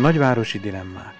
Nagyvárosi dilemmák.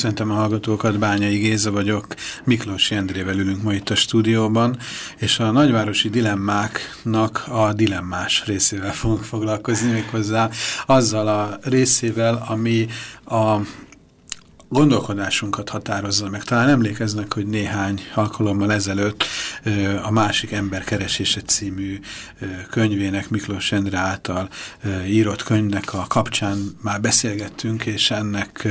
Köszöntöm a hallgatókat, Bányai Géza vagyok, Miklós Jendrével ülünk ma itt a stúdióban, és a nagyvárosi dilemmáknak a dilemmás részével fogunk foglalkozni, méghozzá azzal a részével, ami a gondolkodásunkat határozza meg. Talán emlékeznek, hogy néhány alkalommal ezelőtt a Másik Ember Keresése című könyvének, Miklós Endre által írott könyvnek a kapcsán már beszélgettünk, és ennek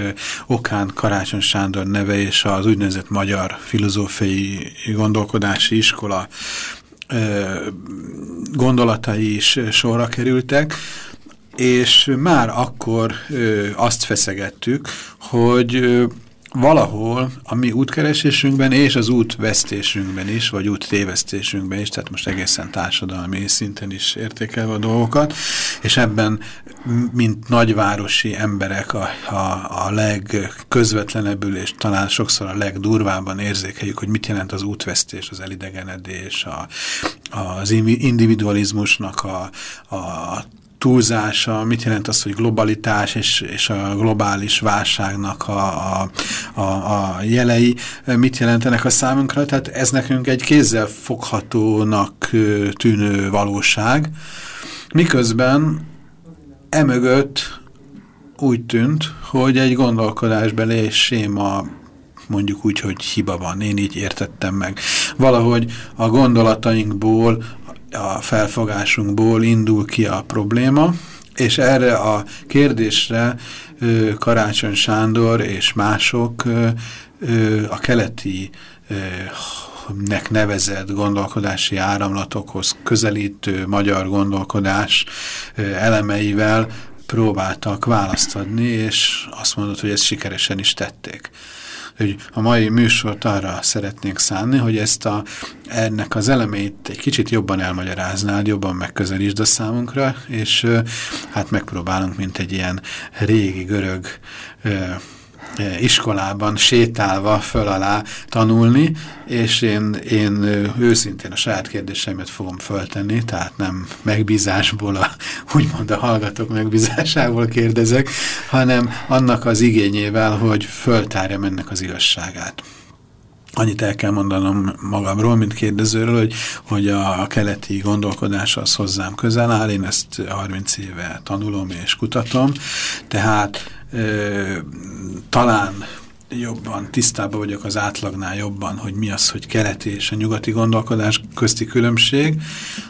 okán Karácsony Sándor neve és az úgynevezett Magyar Filozófiai Gondolkodási Iskola gondolatai is sorra kerültek, és már akkor ö, azt feszegettük, hogy ö, valahol a mi útkeresésünkben és az útvesztésünkben is, vagy úttévesztésünkben is, tehát most egészen társadalmi szinten is értékelve a dolgokat, és ebben, mint nagyvárosi emberek a, a, a legközvetlenebbül és talán sokszor a legdurvábban érzékeljük, hogy mit jelent az útvesztés, az elidegenedés, a, az individualizmusnak a, a túlzása, mit jelent az, hogy globalitás és, és a globális válságnak a, a, a, a jelei, mit jelentenek a számunkra, tehát ez nekünk egy kézzel foghatónak tűnő valóság, miközben emögött úgy tűnt, hogy egy gondolkodásbeli és séma mondjuk úgy, hogy hiba van, én így értettem meg. Valahogy a gondolatainkból, a felfogásunkból indul ki a probléma, és erre a kérdésre Karácsony Sándor és mások a keleti nek nevezett gondolkodási áramlatokhoz közelítő magyar gondolkodás elemeivel próbáltak választ adni, és azt mondott, hogy ezt sikeresen is tették hogy a mai műsort arra szeretnénk szánni, hogy ezt a, ennek az elemeit egy kicsit jobban elmagyaráznád, jobban megközelítsd a számunkra, és hát megpróbálunk, mint egy ilyen régi görög iskolában sétálva föl alá tanulni, és én, én őszintén a saját kérdéseimet fogom föltenni, tehát nem megbízásból, a, úgymond a hallgatók megbízásából kérdezek, hanem annak az igényével, hogy föltárjam ennek az igazságát. Annyit el kell mondanom magamról, mint kérdezőről, hogy, hogy a, keleti gondolkodás az hozzám közel áll, én ezt 30 éve tanulom és kutatom, tehát talán jobban tisztában vagyok az átlagnál jobban, hogy mi az, hogy keleti és a nyugati gondolkodás közti különbség,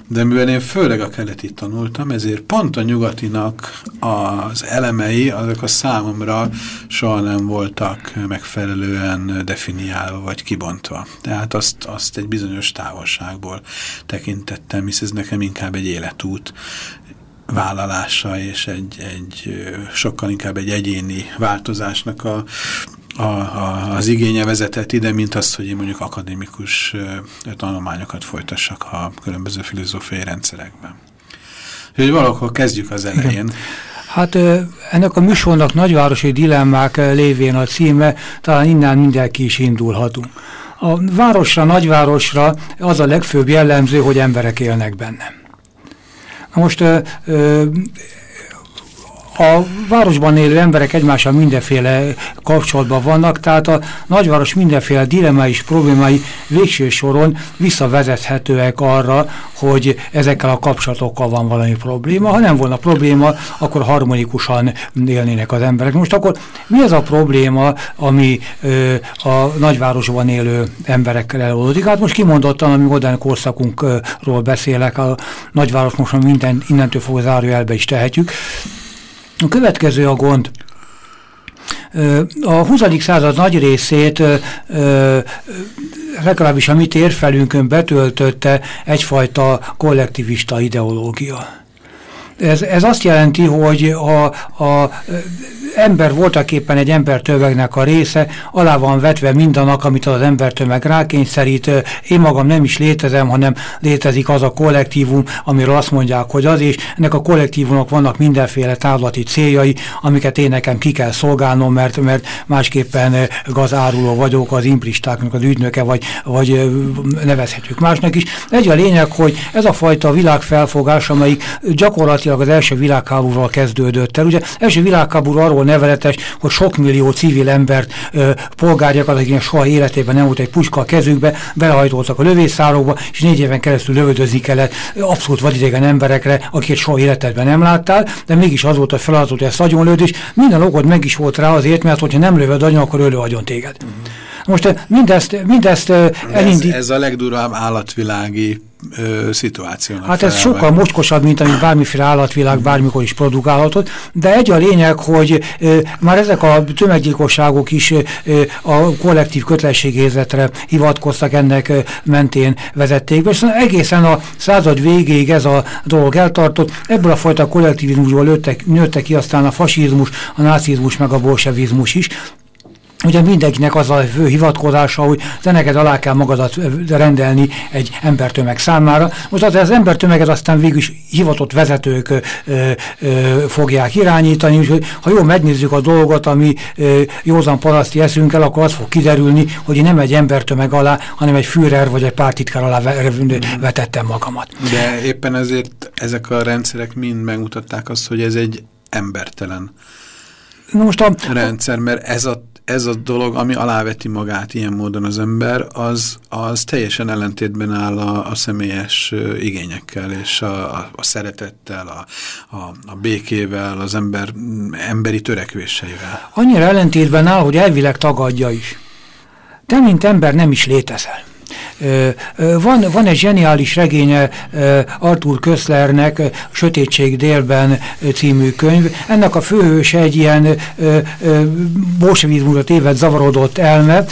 de mivel én főleg a keleti tanultam, ezért pont a nyugatinak az elemei, azok a számomra soha nem voltak megfelelően definiálva vagy kibontva. Tehát azt, azt egy bizonyos távolságból tekintettem, hisz ez nekem inkább egy életút, vállalása és egy, egy sokkal inkább egy egyéni változásnak a, a, a, az igénye vezetett ide, mint az, hogy én mondjuk akadémikus tanulmányokat folytassak a különböző filozófiai rendszerekben. Úgyhogy valahol kezdjük az elején. Igen. Hát ennek a műsornak nagyvárosi dilemmák lévén a címe, talán innen mindenki is indulhatunk. A városra, nagyvárosra az a legfőbb jellemző, hogy emberek élnek benne. Most ö, ö, a városban élő emberek egymással mindenféle kapcsolatban vannak, tehát a nagyváros mindenféle dilemmái problémái végső soron visszavezethetőek arra, hogy ezekkel a kapcsolatokkal van valami probléma. Ha nem volna probléma, akkor harmonikusan élnének az emberek. Most akkor mi az a probléma, ami ö, a nagyvárosban élő emberekkel elolódik? Hát most kimondottan, ami modern korszakunkról beszélek, a nagyváros most minden innentől fog zárójelbe is tehetjük, A következő a gond. A 20. század nagy részét legalábbis a mi térfelünkön betöltötte egyfajta kollektivista ideológia. Ez, ez azt jelenti, hogy a, a ember voltaképpen egy embertömegnek a része, alá van vetve mindannak, amit az embertömeg rákényszerít. Én magam nem is létezem, hanem létezik az a kollektivum, amiről azt mondják, hogy az, és ennek a kollektívumnak vannak mindenféle távlati céljai, amiket én nekem ki kell szolgálnom, mert, mert másképpen gazáruló vagyok, az impristáknak az ügynöke, vagy, vagy nevezhetjük másnak is. Egy a lényeg, hogy ez a fajta világfelfogás, amelyik gyakorlatilag az első világháborúval kezdődött el. Ugye első világháború arról neveletes, hogy sok millió civil embert, ö, polgárjakat, akiknek soha életében nem volt egy puska a kezükbe, belehajtoltak a lövészárokba, és négy éven keresztül lövöldözni kellett abszolút vadidegen emberekre, akiket soha életedben nem láttál, de mégis az volt a feladat, hogy ezt agyonlőd, és minden okod meg is volt rá azért, mert hogyha nem lövöd agyon, akkor ölő agyon téged. Uh -huh. Most mindezt, mindezt elindít... Ez, ez a legdurvább állatvilági ö, szituációnak. Hát ez felelve. sokkal mocskosabb, mint amit bármiféle állatvilág bármikor is produkálhatott, de egy a lényeg, hogy ö, már ezek a tömeggyilkosságok is ö, a kollektív kötelességérzetre hivatkoztak, ennek ö, mentén vezették be, és egészen a század végéig ez a dolog eltartott, ebből a fajta kollektivizmusból nőttek, nőttek ki aztán a fasizmus, a nácizmus, meg a bolsevizmus is, Ugye mindenkinek az a fő hivatkozása, hogy te neked alá kell magadat rendelni egy embertömeg számára. Most az, az embertömeget aztán végül is hivatott vezetők ö, ö, fogják irányítani, úgyhogy ha jól megnézzük a dolgot, ami ö, józan paraszti eszünkkel, akkor az fog kiderülni, hogy én nem egy embertömeg alá, hanem egy Führer vagy egy pártitkár alá vetettem magamat. De éppen ezért ezek a rendszerek mind megmutatták azt, hogy ez egy embertelen most a, rendszer, mert ez a ez a dolog, ami aláveti magát ilyen módon az ember, az, az teljesen ellentétben áll a, a személyes igényekkel, és a, a, a szeretettel, a, a, a békével, az ember emberi törekvéseivel. Annyira ellentétben áll, hogy elvileg tagadja is. Te, mint ember nem is létezel. Van, van egy zseniális regénye Arthur Köszlernek, Sötétség délben című könyv. Ennek a főhős egy ilyen bolsevizmusra téved zavarodott elme,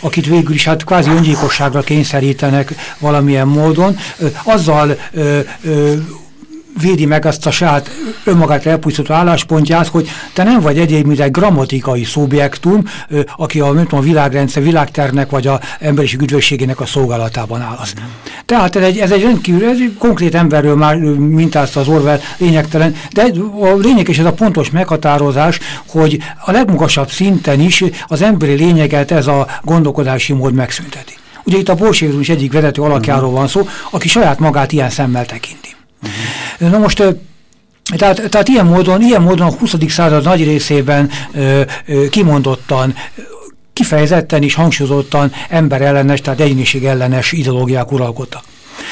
akit végül is hát kvázi öngyilkosságra kényszerítenek valamilyen módon. Azzal védi meg azt a saját önmagát elpusztító álláspontját, hogy te nem vagy egyéb, mint egy grammatikai szubjektum, aki a, mint a világrendszer, világternek vagy a emberiség üdvösségének a szolgálatában állasz. Tehát ez egy, ez egy rendkívül, ez egy konkrét emberről már mintázta az Orwell lényegtelen, de a lényeg és ez a pontos meghatározás, hogy a legmagasabb szinten is az emberi lényeget ez a gondolkodási mód megszünteti. Ugye itt a bolsevizmus egyik vezető alakjáról van szó, aki saját magát ilyen szemmel tekinti. Na most tehát, tehát ilyen, módon, ilyen módon a 20. század nagy részében ö, ö, kimondottan kifejezetten és hangsúlyozottan emberellenes, tehát egyéniség ellenes ideológiák uralkodtak.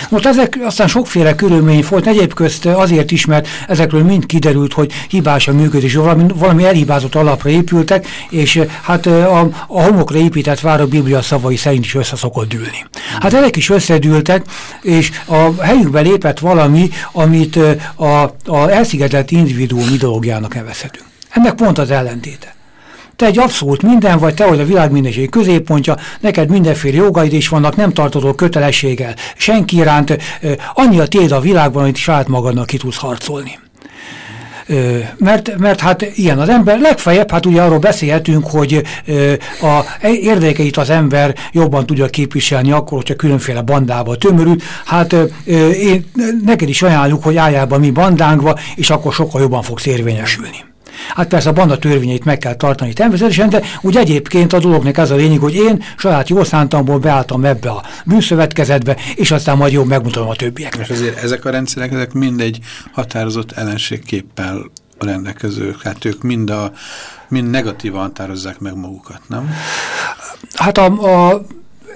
Most ezek aztán sokféle körülmény volt, egyéb közt azért is, mert ezekről mind kiderült, hogy hibás a működés, valami, valami elhibázott alapra épültek, és hát a, a homokra épített vár a Biblia szavai szerint is össze szokott dűlni. Hát ezek is összedültek, és a helyükbe lépett valami, amit a, a elszigetelt individuum ideológiának nevezhetünk. Ennek pont az ellentéte. Te egy abszolút minden vagy, te vagy a világ középpontja, neked mindenféle jogaid is vannak, nem tartozol kötelességgel senki iránt, annyi a téd a világban, amit saját magadnak ki tudsz harcolni. Mert, mert hát ilyen az ember, legfeljebb hát ugye arról beszélhetünk, hogy a érdekeit az ember jobban tudja képviselni akkor, hogyha különféle bandába tömörül. Hát én, neked is ajánljuk, hogy álljál be mi bandánkba, és akkor sokkal jobban fogsz érvényesülni. Hát persze a banda törvényeit meg kell tartani természetesen, de úgy egyébként a dolognak ez a lényeg, hogy én saját jó szántamból beálltam ebbe a bűnszövetkezetbe, és aztán majd jó megmutatom a többieknek. És azért ezek a rendszerek, ezek mind egy határozott ellenségképpel rendelkezők, hát ők mind, a, mind negatívan határozzák meg magukat, nem? Hát a, a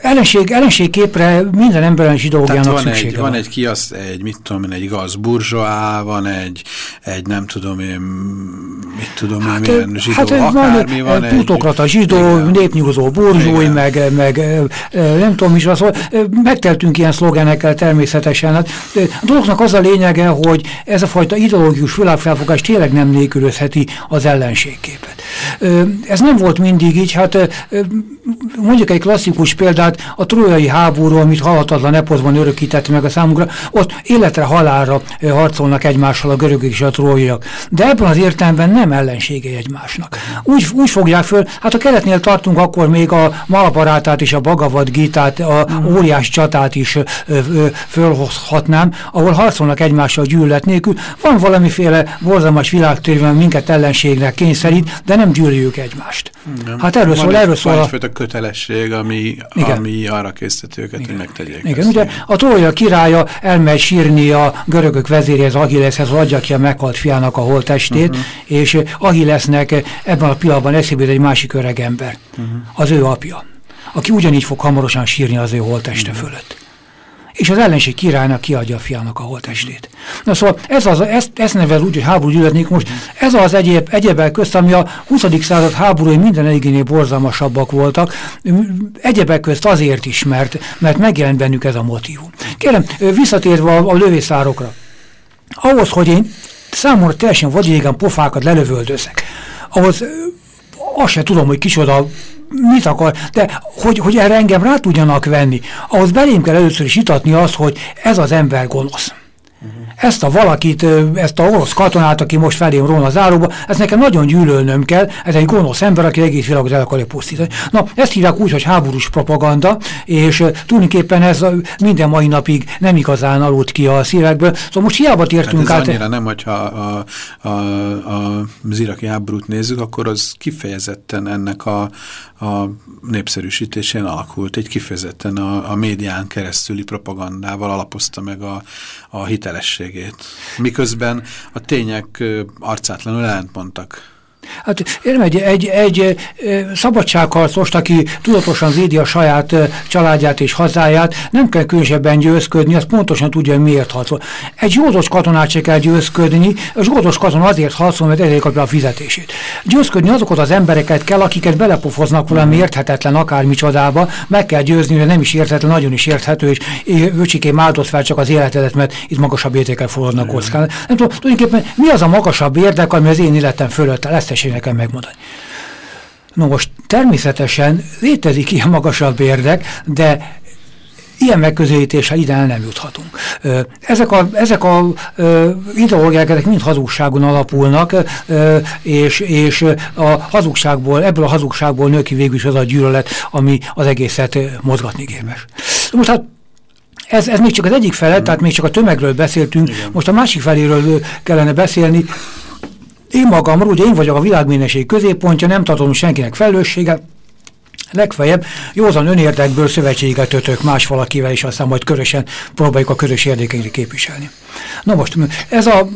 ellenség, ellenségképre minden emberen zsidógiának szüksége egy, van. Van egy kiasz, egy mit tudom én, egy igaz burzsóá, van egy, egy nem tudom én, mit tudom hát, én, milyen zsidó, hát, akármi van, van plutokrata zsidó, igen. népnyugozó burzsúj, meg, meg nem tudom is, az, megteltünk ilyen szlogenekkel természetesen. Hát, a dolognak az a lényege, hogy ez a fajta ideológius világfelfogás tényleg nem nélkülözheti az ellenségképet. Ez nem volt mindig így, hát mondjuk egy klasszikus példát, a trójai háború, amit halhatatlan epozban örökített meg a számunkra, ott életre halálra harcolnak egymással a görögök és a trójaiak. De ebben az értelemben nem ellensége egymásnak. Úgy, úgy fogják föl, hát a keretnél tartunk, akkor még a Malaparátát és a Bagavad Gitát, a mm. óriás csatát is fölhozhatnám, ahol harcolnak egymással gyűlölet nélkül. Van valamiféle borzalmas világtérben minket ellenségnek kényszerít, de nem gyűlöljük egymást. Igen. Hát erről szól, erről szól. Van a... kötelesség, ami, ami arra készített őket, Igen. hogy megtegyék. Igen, ezt. ugye a Trója királya elmegy sírni a görögök vezéréhez, Achilleshez, adja ki a meghalt fiának a holtestét, uh -huh. és Achillesnek ebben a pillanatban eszébe egy másik öreg ember, uh -huh. az ő apja, aki ugyanígy fog hamarosan sírni az ő holteste uh -huh. fölött és az ellenség királynak kiadja a fiának a holtestét. Na szóval ez az, ezt, ezt nevel úgy, hogy háború gyűlöletnék most, ez az egyéb, egyebek közt, ami a 20. század háborúi minden egyénél borzalmasabbak voltak, egyebek közt azért is, mert, mert megjelent bennük ez a motivum. Kérem, visszatérve a, a lövészárokra, ahhoz, hogy én számomra teljesen vadjégen pofákat lelövöldözek, ahhoz azt se tudom, hogy kicsoda mit akar, de hogy, hogy erre engem rá tudjanak venni, ahhoz belém kell először is itatni azt, hogy ez az ember gonosz. Ezt a valakit, ezt a orosz katonát, aki most felém róna az áróba, ezt nekem nagyon gyűlölnöm kell, ez egy gonosz ember, aki egész világot el akarja pusztítani. Na, ezt hívják úgy, hogy háborús propaganda, és tulajdonképpen ez minden mai napig nem igazán aludt ki a szívekből. Szóval most hiába tértünk hát ez át... annyira nem, hogyha a, a, a, a ziraki háborút nézzük, akkor az kifejezetten ennek a, a népszerűsítésén alakult, egy kifejezetten a, a médián keresztüli propagandával alapozta meg a, a hitelességét. Miközben a tények arcátlanul ellentmondtak. Hát én egy, egy, szabadságharcost, aki tudatosan védi a saját családját és hazáját, nem kell különösebben győzködni, az pontosan tudja, hogy miért harcol. Egy zsoldos katonát se kell győzködni, a zsoldos katona azért harcol, mert ezért kapja a fizetését. Győzködni azokat az embereket kell, akiket belepofoznak valami érthetetlen akármi csodába, meg kell győzni, hogy nem is érthetetlen, nagyon is érthető, és öcsikém áldott fel csak az életedet, mert itt magasabb értékel forradnak kockán. Nem tudom, tulajdonképpen mi az a magasabb érdek, ami az én életem fölött lesz tessék nekem megmondani. No most természetesen létezik ilyen magasabb érdek, de ilyen megközelítéssel ide nem juthatunk. Ezek a, ezek a ideológiák, ezek mind hazugságon alapulnak, és, és a hazugságból, ebből a hazugságból nő ki végül is az a gyűlölet, ami az egészet mozgatni képes. Most hát ez, ez még csak az egyik fele, mm. tehát még csak a tömegről beszéltünk, Igen. most a másik feléről kellene beszélni, én magamról, ugye én vagyok a világméneség középpontja, nem tartom senkinek felelősséget, legfeljebb józan önérdekből szövetséget kötök más valakivel, és aztán majd körösen próbáljuk a közös érdekeinket képviselni. Na most, ez a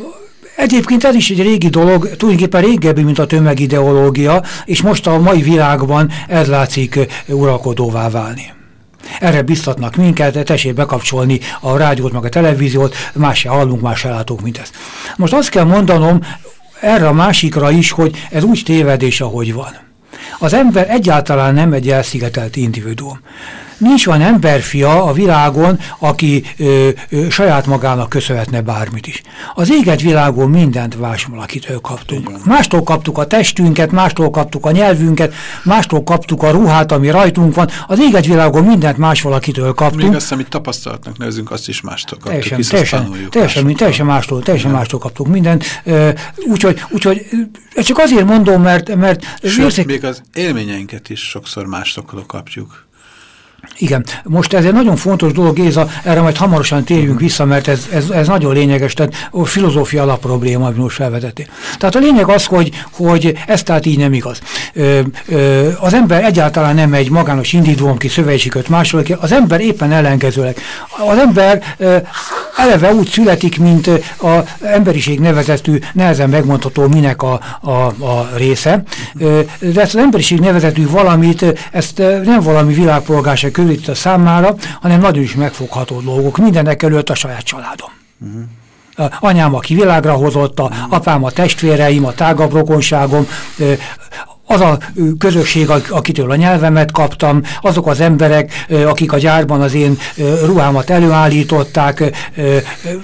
Egyébként ez is egy régi dolog, tulajdonképpen régebbi, mint a tömegideológia, és most a mai világban ez látszik uralkodóvá válni. Erre biztatnak minket, tessék bekapcsolni a rádiót, meg a televíziót, más se hallunk, más se látunk, mint ezt. Most azt kell mondanom, erre a másikra is, hogy ez úgy tévedés, ahogy van. Az ember egyáltalán nem egy elszigetelt individuum. Nincs olyan emberfia a világon, aki ö, ö, saját magának köszönhetne bármit is. Az éget világon mindent más valakitől kaptunk. Mástól kaptuk a testünket, mástól kaptuk a nyelvünket, mástól kaptuk a ruhát, ami rajtunk van. Az éget világon mindent más valakitől kaptunk. Még azt, amit tapasztalatnak nevezünk, azt is mástól kaptuk. Teljesen, teljesen, teljesen, teljesen, mástól, teljesen mástól kaptuk mindent. Úgyhogy úgy, csak azért mondom, mert... mert Sőt, még az élményeinket is sokszor mástól kapjuk. Igen, most ez egy nagyon fontos dolog, Géza, erre majd hamarosan térjünk vissza, mert ez, ez, ez nagyon lényeges, tehát a filozófia alapprobléma, amit most felvetettél. Tehát a lényeg az, hogy, hogy ez tehát így nem igaz. Ö, ö, az ember egyáltalán nem egy magános individuum, ki szövetséget máshol, az ember éppen ellenkezőleg. Az ember ö, eleve úgy születik, mint az emberiség nevezetű, nehezen megmondható minek a, a, a része, ö, de ezt az emberiség nevezetű valamit, ezt nem valami világpolgárság körülít a számára, hanem nagyon is megfogható dolgok, mindenek előtt a saját családom. Uh -huh. anyám, aki világra hozott, a apám, a testvéreim, a tágabb rokonságom, az a közösség, akitől a nyelvemet kaptam, azok az emberek, akik a gyárban az én ruhámat előállították,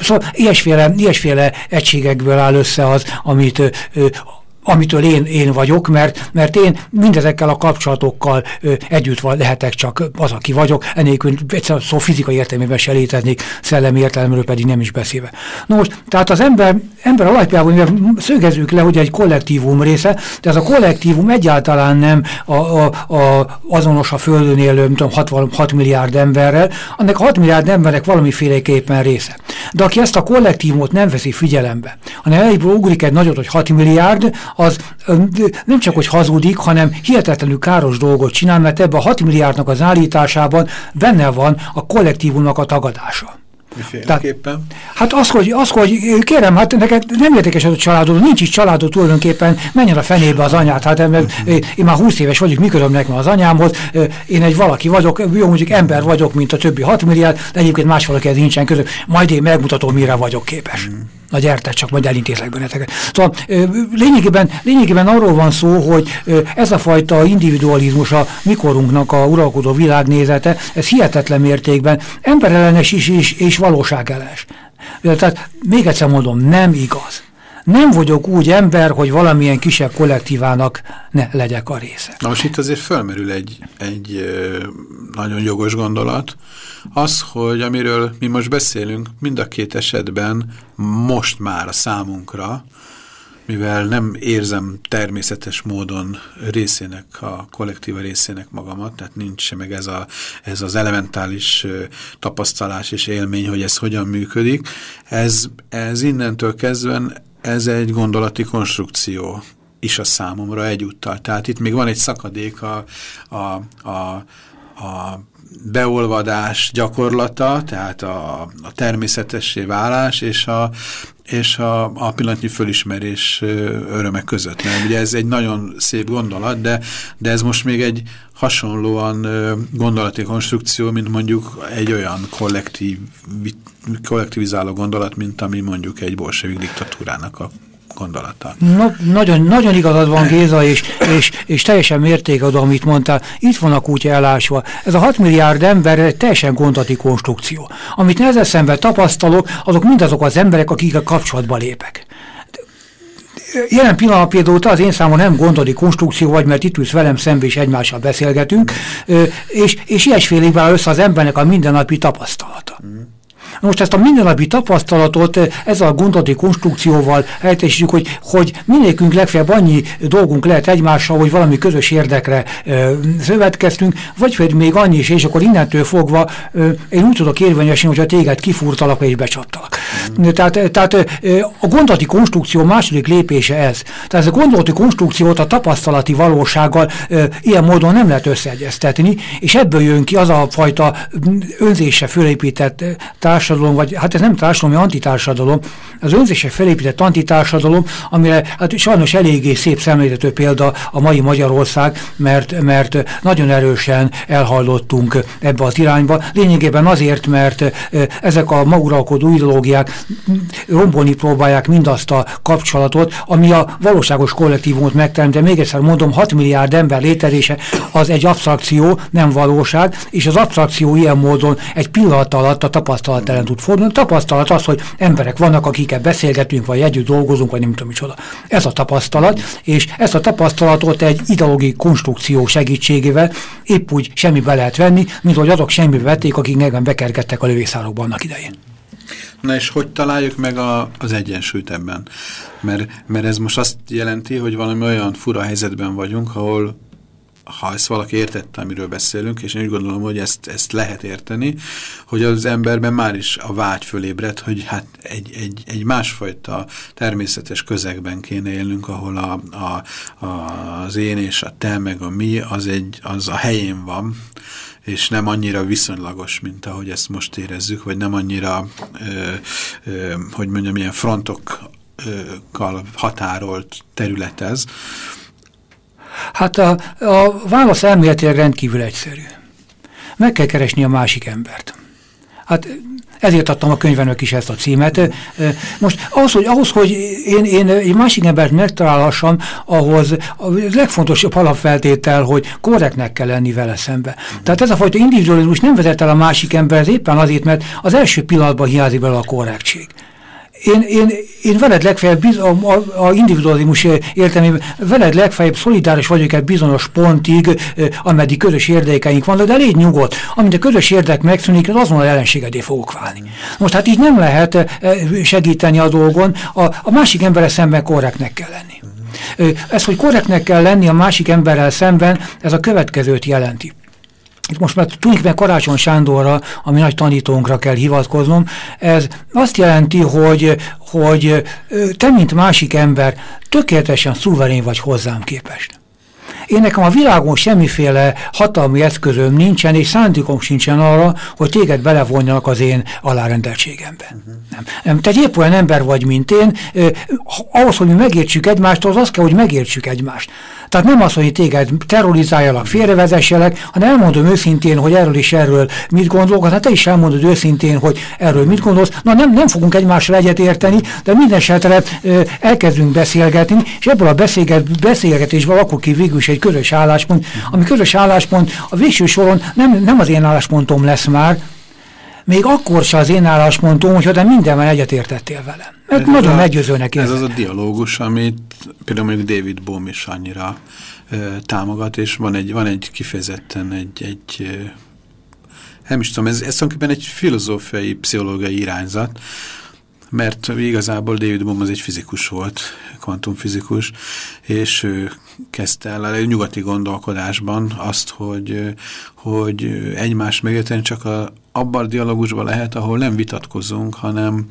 szóval ilyesféle, ilyesféle egységekből áll össze az, amit amitől én, én vagyok, mert, mert én mindezekkel a kapcsolatokkal ö, együtt van, lehetek csak az, aki vagyok, enélkül egyszer szó fizikai értelmében se léteznék, szellemi értelemről pedig nem is beszélve. No most, tehát az ember, ember alapjában, szögezzük le, hogy egy kollektívum része, de ez a kollektívum egyáltalán nem a, a, a, azonos a Földön élő, nem tudom, 6, 6 milliárd emberrel, annak a 6 milliárd emberek valamiféleképpen része. De aki ezt a kollektívumot nem veszi figyelembe, hanem egyből ugrik egy nagyot, hogy 6 milliárd, az nem csak, hogy hazudik, hanem hihetetlenül káros dolgot csinál, mert ebben a 6 milliárdnak az állításában benne van a kollektívumnak a tagadása. Miféleképpen? Hát az hogy, az, hogy kérem, hát neked nem érdekes ez a családod, nincs is családod tulajdonképpen, menjen a fenébe az anyát, hát mert én már 20 éves vagyok, működöm nekem az anyámhoz, én egy valaki vagyok, jó mondjuk ember vagyok, mint a többi 6 milliárd, de egyébként más valaki ez nincsen között, majd én megmutatom, mire vagyok képes. Mm. Na gyertek csak, majd elintézlek benneteket. Szóval lényegében, lényegében arról van szó, hogy ez a fajta individualizmus a mikorunknak a uralkodó világnézete, ez hihetetlen mértékben emberellenes is, is és valóságellenes. Tehát még egyszer mondom, nem igaz. Nem vagyok úgy ember, hogy valamilyen kisebb kollektívának ne legyek a része. Na most itt azért fölmerül egy, egy nagyon jogos gondolat, az, hogy amiről mi most beszélünk, mind a két esetben most már a számunkra, mivel nem érzem természetes módon részének, a kollektíva részének magamat, tehát nincs meg ez, a, ez az elementális tapasztalás és élmény, hogy ez hogyan működik. Ez, ez innentől kezdve ez egy gondolati konstrukció is a számomra egyúttal. Tehát itt még van egy szakadék a, a, a, a beolvadás gyakorlata, tehát a, a természetessé válás és a, és a, a pillanatnyi fölismerés örömek között. Mert ugye ez egy nagyon szép gondolat, de, de ez most még egy hasonlóan gondolati konstrukció, mint mondjuk egy olyan kollektív, kollektivizáló gondolat, mint ami mondjuk egy bolsevik diktatúrának a gondolata. No, nagyon, nagyon igazad van Géza, és, és, és teljesen mértékadó, amit mondtál. Itt van a kutya elásva. Ez a 6 milliárd ember teljesen gondati konstrukció. Amit ezzel szemben tapasztalok, azok mindazok az emberek, akik a kapcsolatba lépek. Jelen pillanat például az én számom nem gondodi konstrukció vagy, mert itt ülsz velem szembe és egymással beszélgetünk, és, és ilyesfélével össze az embernek a mindennapi tapasztalata. Mm. Most ezt a mindennapi tapasztalatot eh, ezzel a gondolati konstrukcióval eltesítjük, hogy, hogy mindenkünk legfeljebb annyi dolgunk lehet egymással, hogy valami közös érdekre e, szövetkeztünk, vagy pedig még annyi is, és akkor innentől fogva e, én úgy tudok érvényesülni, hogy a téged kifúrtalak és becsaptalak. Mm. Tehát, tehát a gondolati konstrukció második lépése ez. Tehát ez a gondolati konstrukciót a tapasztalati valósággal e, ilyen módon nem lehet összeegyeztetni, és ebből jön ki az a fajta önzése fölépített társadalom, társadalom, vagy hát ez nem társadalom, antitársadalom, az önzése felépített antitársadalom, amire hát sajnos eléggé szép szemléltető példa a mai Magyarország, mert, mert nagyon erősen elhallottunk ebbe az irányba. Lényegében azért, mert ezek a mauralkodó ideológiák rombolni próbálják mindazt a kapcsolatot, ami a valóságos kollektívumot megteremte. Még egyszer mondom, 6 milliárd ember létezése az egy abstrakció, nem valóság, és az abstrakció ilyen módon egy pillanat alatt a tapasztalat ellen tud fordulni. Tapasztalat az, hogy emberek vannak, akikkel beszélgetünk, vagy együtt dolgozunk, vagy nem tudom micsoda. Ez a tapasztalat, és ezt a tapasztalatot egy ideológiai konstrukció segítségével épp úgy semmibe lehet venni, mint hogy azok semmibe vették, akik nekem bekergettek a lövészárokban annak idején. Na és hogy találjuk meg a, az egyensúlyt ebben? Mert, mert ez most azt jelenti, hogy valami olyan fura helyzetben vagyunk, ahol ha ezt valaki értette, amiről beszélünk, és én úgy gondolom, hogy ezt, ezt lehet érteni, hogy az emberben már is a vágy fölébred, hogy hát egy, egy, egy másfajta természetes közegben kéne élnünk, ahol a, a, a, az én és a te, meg a mi, az, egy, az a helyén van, és nem annyira viszonylagos, mint ahogy ezt most érezzük, vagy nem annyira, ö, ö, hogy mondjam, ilyen frontokkal határolt területez, Hát a, a válasz elméletileg rendkívül egyszerű. Meg kell keresni a másik embert. Hát ezért adtam a könyvenek is ezt a címet. Most ahhoz, hogy, ahhoz, hogy én, én egy másik embert megtalálhassam, ahhoz a legfontosabb alapfeltétel, hogy korrektnek kell lenni vele szembe. Tehát ez a fajta individualizmus nem vezet el a másik emberhez éppen azért, mert az első pillanatban hiányzik belőle a korrektség én, én, én veled legfeljebb, biz, a, a, individualizmus értelmében, veled legfeljebb szolidáris vagyok egy bizonyos pontig, ameddig közös érdekeink vannak, de légy nyugodt. Amint a közös érdek megszűnik, az azonnal ellenségedé fogok válni. Most hát így nem lehet segíteni a dolgon, a, a másik emberre szemben korrektnek kell lenni. Ez, hogy korrektnek kell lenni a másik emberrel szemben, ez a következőt jelenti. Itt most már tulajdonképpen Karácsony Sándorra, ami nagy tanítónkra kell hivatkoznom, ez azt jelenti, hogy, hogy te, mint másik ember, tökéletesen szuverén vagy hozzám képest. Én nekem a világon semmiféle hatalmi eszközöm nincsen, és szándékom sincsen arra, hogy téged belevonjanak az én alárendeltségembe. Uh -huh. Nem. nem. Te épp olyan ember vagy, mint én, eh, ahhoz, hogy mi megértsük egymást, az az kell, hogy megértsük egymást. Tehát nem az, hogy téged terrorizáljalak, félrevezesselek, hanem elmondom őszintén, hogy erről is erről mit gondolok, hát te is elmondod őszintén, hogy erről mit gondolsz. Na nem, nem fogunk egymásra egyet érteni, de minden esetre elkezdünk beszélgetni, és ebből a beszélget, beszélgetésből akkor ki végül is egy közös álláspont, ami közös álláspont a végső soron nem, nem az én álláspontom lesz már, még akkor se az én álláspontom, hogyha te mindenben egyetértettél velem. Mert ez nagyon a, meggyőzőnek érzem. Ez az a dialógus, amit például mondjuk David Bohm is annyira ö, támogat, és van egy, van egy kifejezetten egy, egy ö, nem is tudom, ez, ez tulajdonképpen egy filozófiai, pszichológiai irányzat, mert igazából David Bohm az egy fizikus volt, kvantumfizikus, és ő kezdte el a nyugati gondolkodásban azt, hogy, hogy egymás megérteni csak a, abban a dialógusban lehet, ahol nem vitatkozunk, hanem,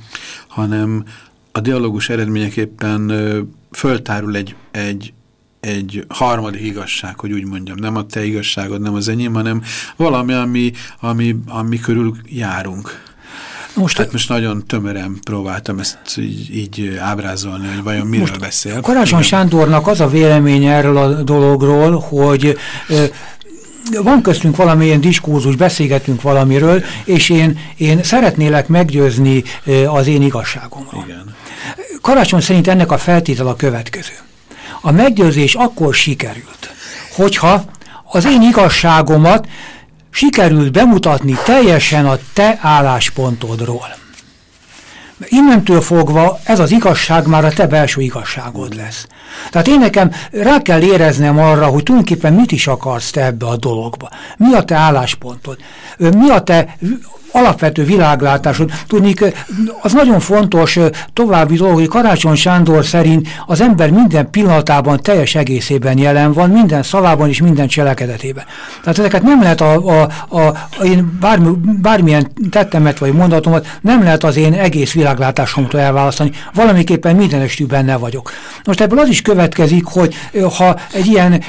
hanem a dialógus eredményeképpen föltárul egy, egy, egy harmadik igazság, hogy úgy mondjam, nem a te igazságod, nem az enyém, hanem valami, ami, ami, ami körül járunk. Most, hát most nagyon tömören próbáltam ezt így, így ábrázolni, hogy vajon miről most beszél. Karácsony Sándornak az a vélemény erről a dologról, hogy van köztünk valamilyen diskurzus, beszélgetünk valamiről, és én, én szeretnélek meggyőzni az én igazságomról. Igen. Karácsony szerint ennek a feltétel a következő. A meggyőzés akkor sikerült, hogyha az én igazságomat sikerült bemutatni teljesen a te álláspontodról. Innentől fogva ez az igazság már a te belső igazságod lesz. Tehát én nekem rá kell éreznem arra, hogy tulajdonképpen mit is akarsz te ebbe a dologba. Mi a te álláspontod? Mi a te alapvető világlátásod. Tudnék, az nagyon fontos további dolog, hogy Karácsony Sándor szerint az ember minden pillanatában teljes egészében jelen van, minden szavában és minden cselekedetében. Tehát ezeket nem lehet a, a, a, én bármi, bármilyen tettemet vagy mondatomat nem lehet az én egész világlátásomtól elválasztani. Valamiképpen mindenestű benne vagyok. Most ebből az is következik, hogy ha egy ilyen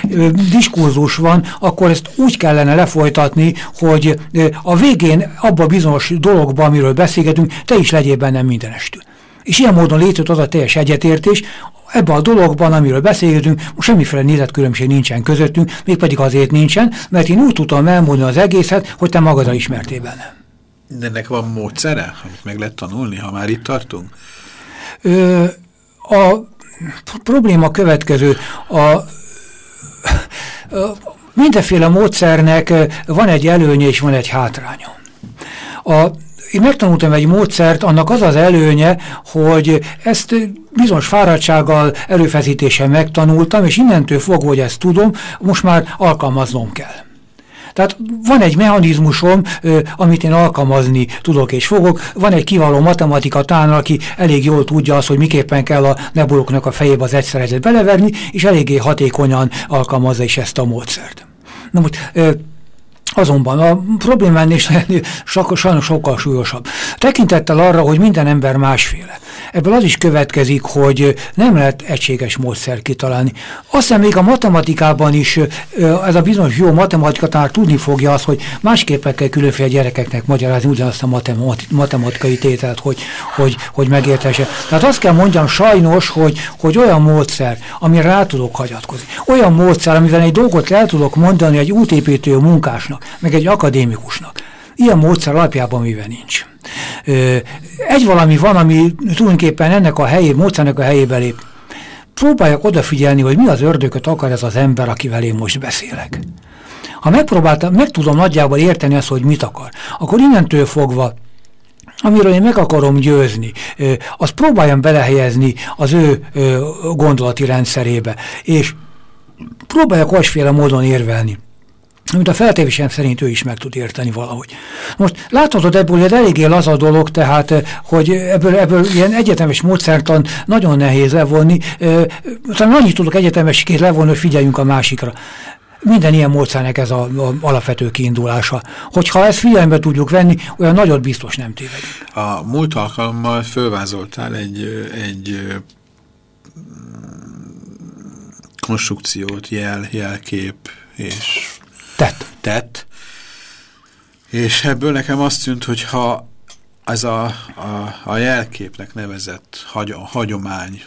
diskurzus van, akkor ezt úgy kellene lefolytatni, hogy a végén abba bizonyos dologban, amiről beszélgetünk, te is legyél benne mindenestül. És ilyen módon létrejött az a teljes egyetértés, ebben a dologban, amiről beszélgetünk, most semmiféle nézetkülönbség nincsen közöttünk, mégpedig azért nincsen, mert én úgy tudtam elmondani az egészet, hogy te magadra ismertél benne. De ennek van módszere, amit meg lehet tanulni, ha már itt tartunk? Ö, a probléma következő. A, a, mindenféle módszernek van egy előnye és van egy hátránya. A, én megtanultam egy módszert, annak az az előnye, hogy ezt bizonyos fáradtsággal, erőfeszítéssel megtanultam, és innentől fogva, hogy ezt tudom, most már alkalmaznom kell. Tehát van egy mechanizmusom, amit én alkalmazni tudok és fogok, van egy kiváló matematika tánál, aki elég jól tudja azt, hogy miképpen kell a nebuloknak a fejébe az egyszerezet beleverni, és eléggé hatékonyan alkalmazza is ezt a módszert. Na most Azonban a problémán is sajnos sokkal súlyosabb. Tekintettel arra, hogy minden ember másféle. Ebből az is következik, hogy nem lehet egységes módszer kitalálni. Aztán még a matematikában is ez a bizonyos jó matematikatár tudni fogja azt, hogy másképpen kell különféle gyerekeknek magyarázni ugyanazt a matematikai tételt, hogy, hogy, hogy megértesse. Tehát azt kell mondjam sajnos, hogy, hogy olyan módszer, amire rá tudok hagyatkozni. Olyan módszer, amivel egy dolgot el tudok mondani egy útépítő munkásnak, meg egy akadémikusnak. Ilyen módszer alapjában mivel nincs. Egy valami van, ami tulajdonképpen ennek a helyé, módszernek a helyébe lép. Próbáljak odafigyelni, hogy mi az ördököt akar ez az ember, akivel én most beszélek. Ha megpróbáltam, meg tudom nagyjából érteni azt, hogy mit akar, akkor innentől fogva amiről én meg akarom győzni, azt próbáljam belehelyezni az ő gondolati rendszerébe, és próbáljak olyasféle módon érvelni amit a feltevésem szerint ő is meg tud érteni valahogy. Most láthatod ebből, hogy eléggé laza dolog, tehát, hogy ebből, ebből ilyen egyetemes módszertan nagyon nehéz levonni. Talán annyit tudok egyetemesként levonni, hogy figyeljünk a másikra. Minden ilyen módszernek ez a, a alapvető kiindulása. Hogyha ezt figyelembe tudjuk venni, olyan nagyot biztos nem tévedünk. A múlt alkalommal fölvázoltál egy, egy konstrukciót, jel, jelkép és tett. tett. És ebből nekem azt tűnt, hogy ha ez a, a, a jelképnek nevezett hagy, hagyomány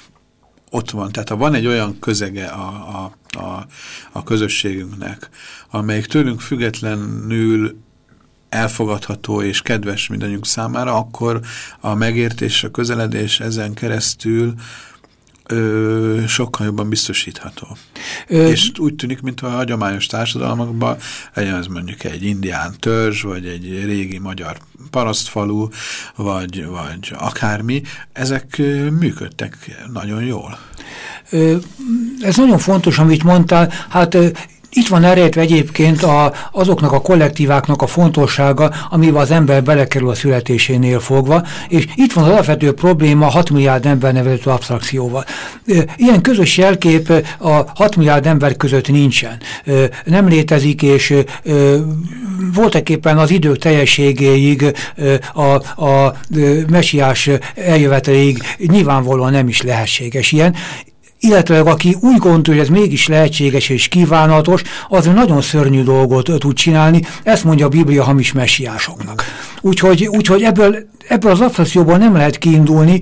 ott van, tehát ha van egy olyan közege a, a, a, a közösségünknek, amelyik tőlünk függetlenül elfogadható és kedves mindannyiunk számára, akkor a megértés, a közeledés ezen keresztül ö, sokkal jobban biztosítható. Ö, és úgy tűnik, mintha a hagyományos társadalmakban legyen az mondjuk egy indián törzs, vagy egy régi magyar parasztfalu, vagy, vagy akármi, ezek működtek nagyon jól. Ez nagyon fontos, amit mondtál. Hát itt van erejtve egyébként a, azoknak a kollektíváknak a fontossága, amivel az ember belekerül a születésénél fogva, és itt van az alapvető probléma a 6 milliárd ember nevezető abstrakcióval. Ilyen közös jelkép a 6 milliárd ember között nincsen. Nem létezik, és voltak éppen az idők teljességéig, a, a mesiás eljöveteléig nyilvánvalóan nem is lehetséges ilyen illetve aki úgy gondolja, hogy ez mégis lehetséges és kívánatos, az nagyon szörnyű dolgot tud csinálni, ezt mondja a Biblia hamis messiásoknak. Úgyhogy, úgyhogy ebből ebből az abstrakcióból nem lehet kiindulni,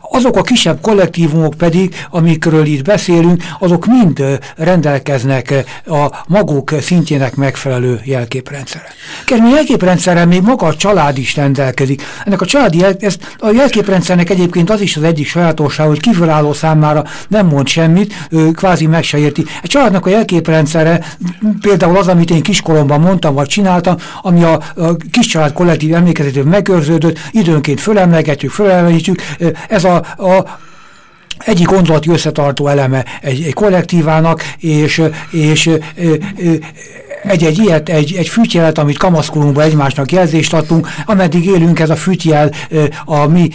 azok a kisebb kollektívumok pedig, amikről itt beszélünk, azok mind rendelkeznek a maguk szintjének megfelelő jelképrendszere. Kedves jelképrendszerrel még maga a család is rendelkezik. Ennek a családi jel, ez, a jelképrendszernek egyébként az is az egyik sajátosság, hogy kívülálló számára nem mond semmit, kvázi meg se érti. A családnak a jelképrendszere például az, amit én kiskoromban mondtam, vagy csináltam, ami a, a kis család kollektív emlékezetében megőrző, megszerveződött, időnként fölemlegetjük, fölemlegetjük, ez a, a egyik gondolati összetartó eleme egy, egy kollektívának, és, és egy-egy ilyet, egy, egy fütyjelet, amit kamaszkorunkban egymásnak jelzést adtunk, ameddig élünk, ez a fütyjel a mi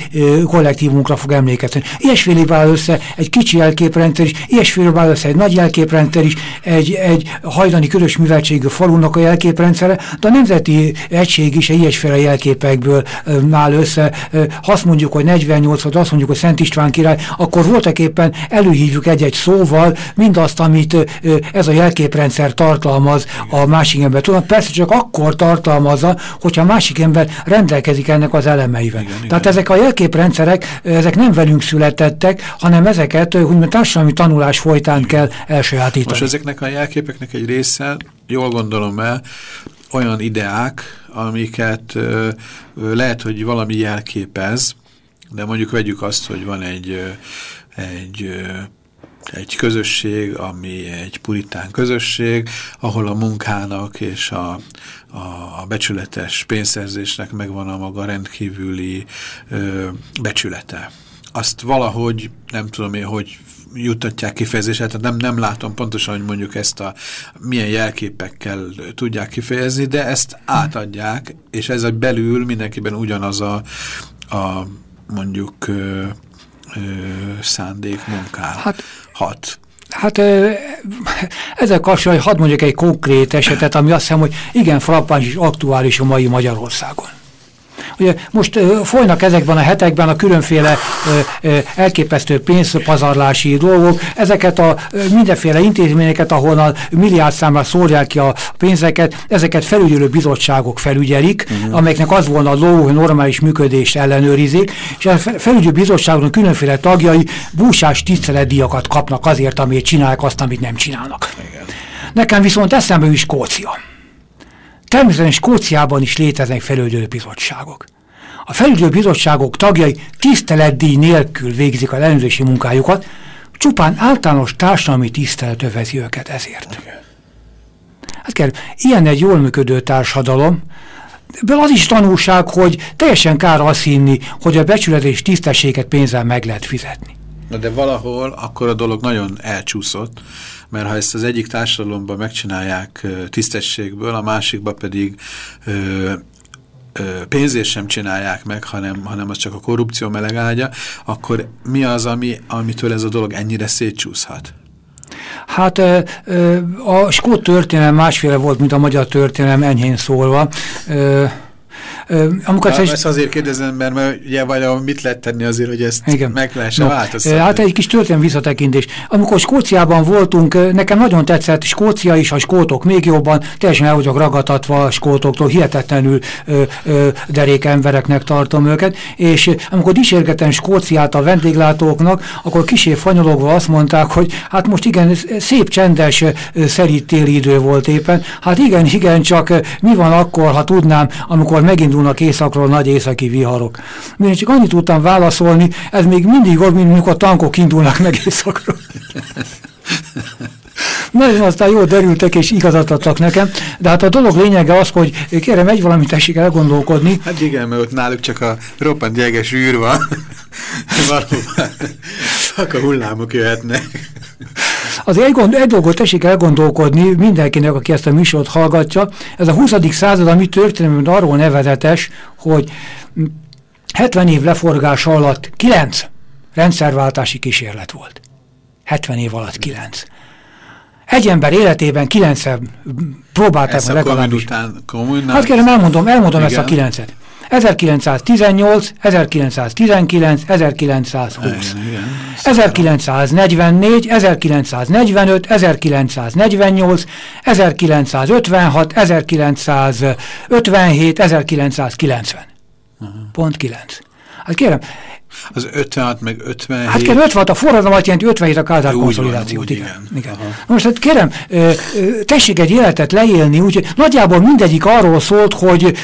kollektívumunkra fog emlékezni. Ilyesféle áll össze egy kicsi jelképrendszer is, ilyesféle áll össze egy nagy jelképrendszer is, egy, egy hajdani közös műveltségű falunak a jelképrendszere, de a nemzeti egység is egy ilyesféle jelképekből áll össze. Ha azt mondjuk, hogy 48 vagy azt mondjuk, hogy Szent István király, akkor voltak éppen előhívjuk egy-egy szóval mindazt, amit ez a jelképrendszer tartalmaz a másik ember. Tudom, persze csak akkor tartalmazza, hogyha a másik ember rendelkezik ennek az elemeivel. Igen, Tehát igen. ezek a jelképrendszerek, ezek nem velünk születettek, hanem ezeket úgymond társadalmi tanulás folytán kell elsajátítani. Most ezeknek a jelképeknek egy része, jól gondolom el, olyan ideák, amiket ö, lehet, hogy valami jelképez, de mondjuk vegyük azt, hogy van egy, egy egy közösség, ami egy puritán közösség, ahol a munkának és a, a, a becsületes pénzszerzésnek megvan a maga rendkívüli ö, becsülete. Azt valahogy, nem tudom én, hogy juttatják kifejezésre, tehát nem, nem látom pontosan, hogy mondjuk ezt a milyen jelképekkel tudják kifejezni, de ezt átadják, és ez a belül mindenkiben ugyanaz a, a mondjuk ö, szándék munkál. Hát, hat. Hát ezzel kapcsolatban hadd mondjak egy konkrét esetet, ami azt hiszem, hogy igen frappáns és aktuális a mai Magyarországon. Ugye most ö, folynak ezekben a hetekben a különféle ö, ö, elképesztő pénzpazarlási dolgok, ezeket a ö, mindenféle intézményeket, ahol milliárd számra szórják ki a pénzeket, ezeket felügyelő bizottságok felügyelik, uh mhm. -huh. amelyeknek az volna a dolog, hogy normális működést ellenőrizik, és a felügyelő bizottságoknak különféle tagjai búsás tiszteletdíjakat kapnak azért, amit csinálják azt, amit nem csinálnak. Igen. Nekem viszont eszembe is Skócia természetesen Skóciában is léteznek felügyelő bizottságok. A felügyelő bizottságok tagjai tiszteletdíj nélkül végzik a ellenőrzési munkájukat, csupán általános társadalmi tisztelet övezi őket ezért. Hát kell, ilyen egy jól működő társadalom, Ebből az is tanulság, hogy teljesen kár azt hinni, hogy a becsület és tisztességet pénzzel meg lehet fizetni. Na de valahol akkor a dolog nagyon elcsúszott, mert ha ezt az egyik társadalomban megcsinálják tisztességből, a másikba pedig pénzért sem csinálják meg, hanem, hanem az csak a korrupció melegágya, akkor mi az, ami, amitől ez a dolog ennyire szétcsúszhat? Hát a skót történelem másféle volt, mint a magyar történelem, enyhén szólva. Amikor ja, ezt azért kérdezem, mert, mert ugye vagy mit lehet tenni azért, hogy ezt igen. meg lehessen no, változtatni. Hát egy kis történelmi visszatekintés. Amikor Skóciában voltunk, nekem nagyon tetszett Skócia is, a skótok még jobban, teljesen el vagyok ragatatva a skótoktól, hihetetlenül ö, ö, derék embereknek tartom őket, és amikor dicsérgetem Skóciát a vendéglátóknak, akkor kisé fanyologva azt mondták, hogy hát most igen, szép csendes, szerít téli idő volt éppen. Hát igen, igen, csak mi van akkor, ha tudnám, amikor megint indulnak északról nagy északi viharok. Én csak annyit tudtam válaszolni, ez még mindig ott, mint mikor tankok indulnak meg északról. Nagyon aztán jól derültek és igazat adtak nekem, de hát a dolog lényege az, hogy kérem, egy valamit tessék elgondolkodni. Hát igen, mert ott náluk csak a roppant jeges űr van. Valóban. Csak a hullámok jöhetnek. Az egy, gond, egy dolgot tessék elgondolkodni mindenkinek, aki ezt a műsort hallgatja. Ez a 20. század, ami történelműen arról nevezetes, hogy 70 év leforgása alatt 9 rendszerváltási kísérlet volt. 70 év alatt 9. Egy ember életében kilencen próbálták meg legalábbis. Után, hát kérem, elmondom, elmondom Igen. ezt a kilencet. 1918, 1919, 1920. 1944, 1945, 1948, 1956, 1957, 1990. Uh -huh. Pont 9. Hát kérem, az 56 meg 57. Hát kérem, 56 a forradalmat jelenti, 57 a Kázár konszolidációt. Igen. igen. igen. Most hát kérem, tessék egy életet leélni, úgyhogy nagyjából mindegyik arról szólt, hogy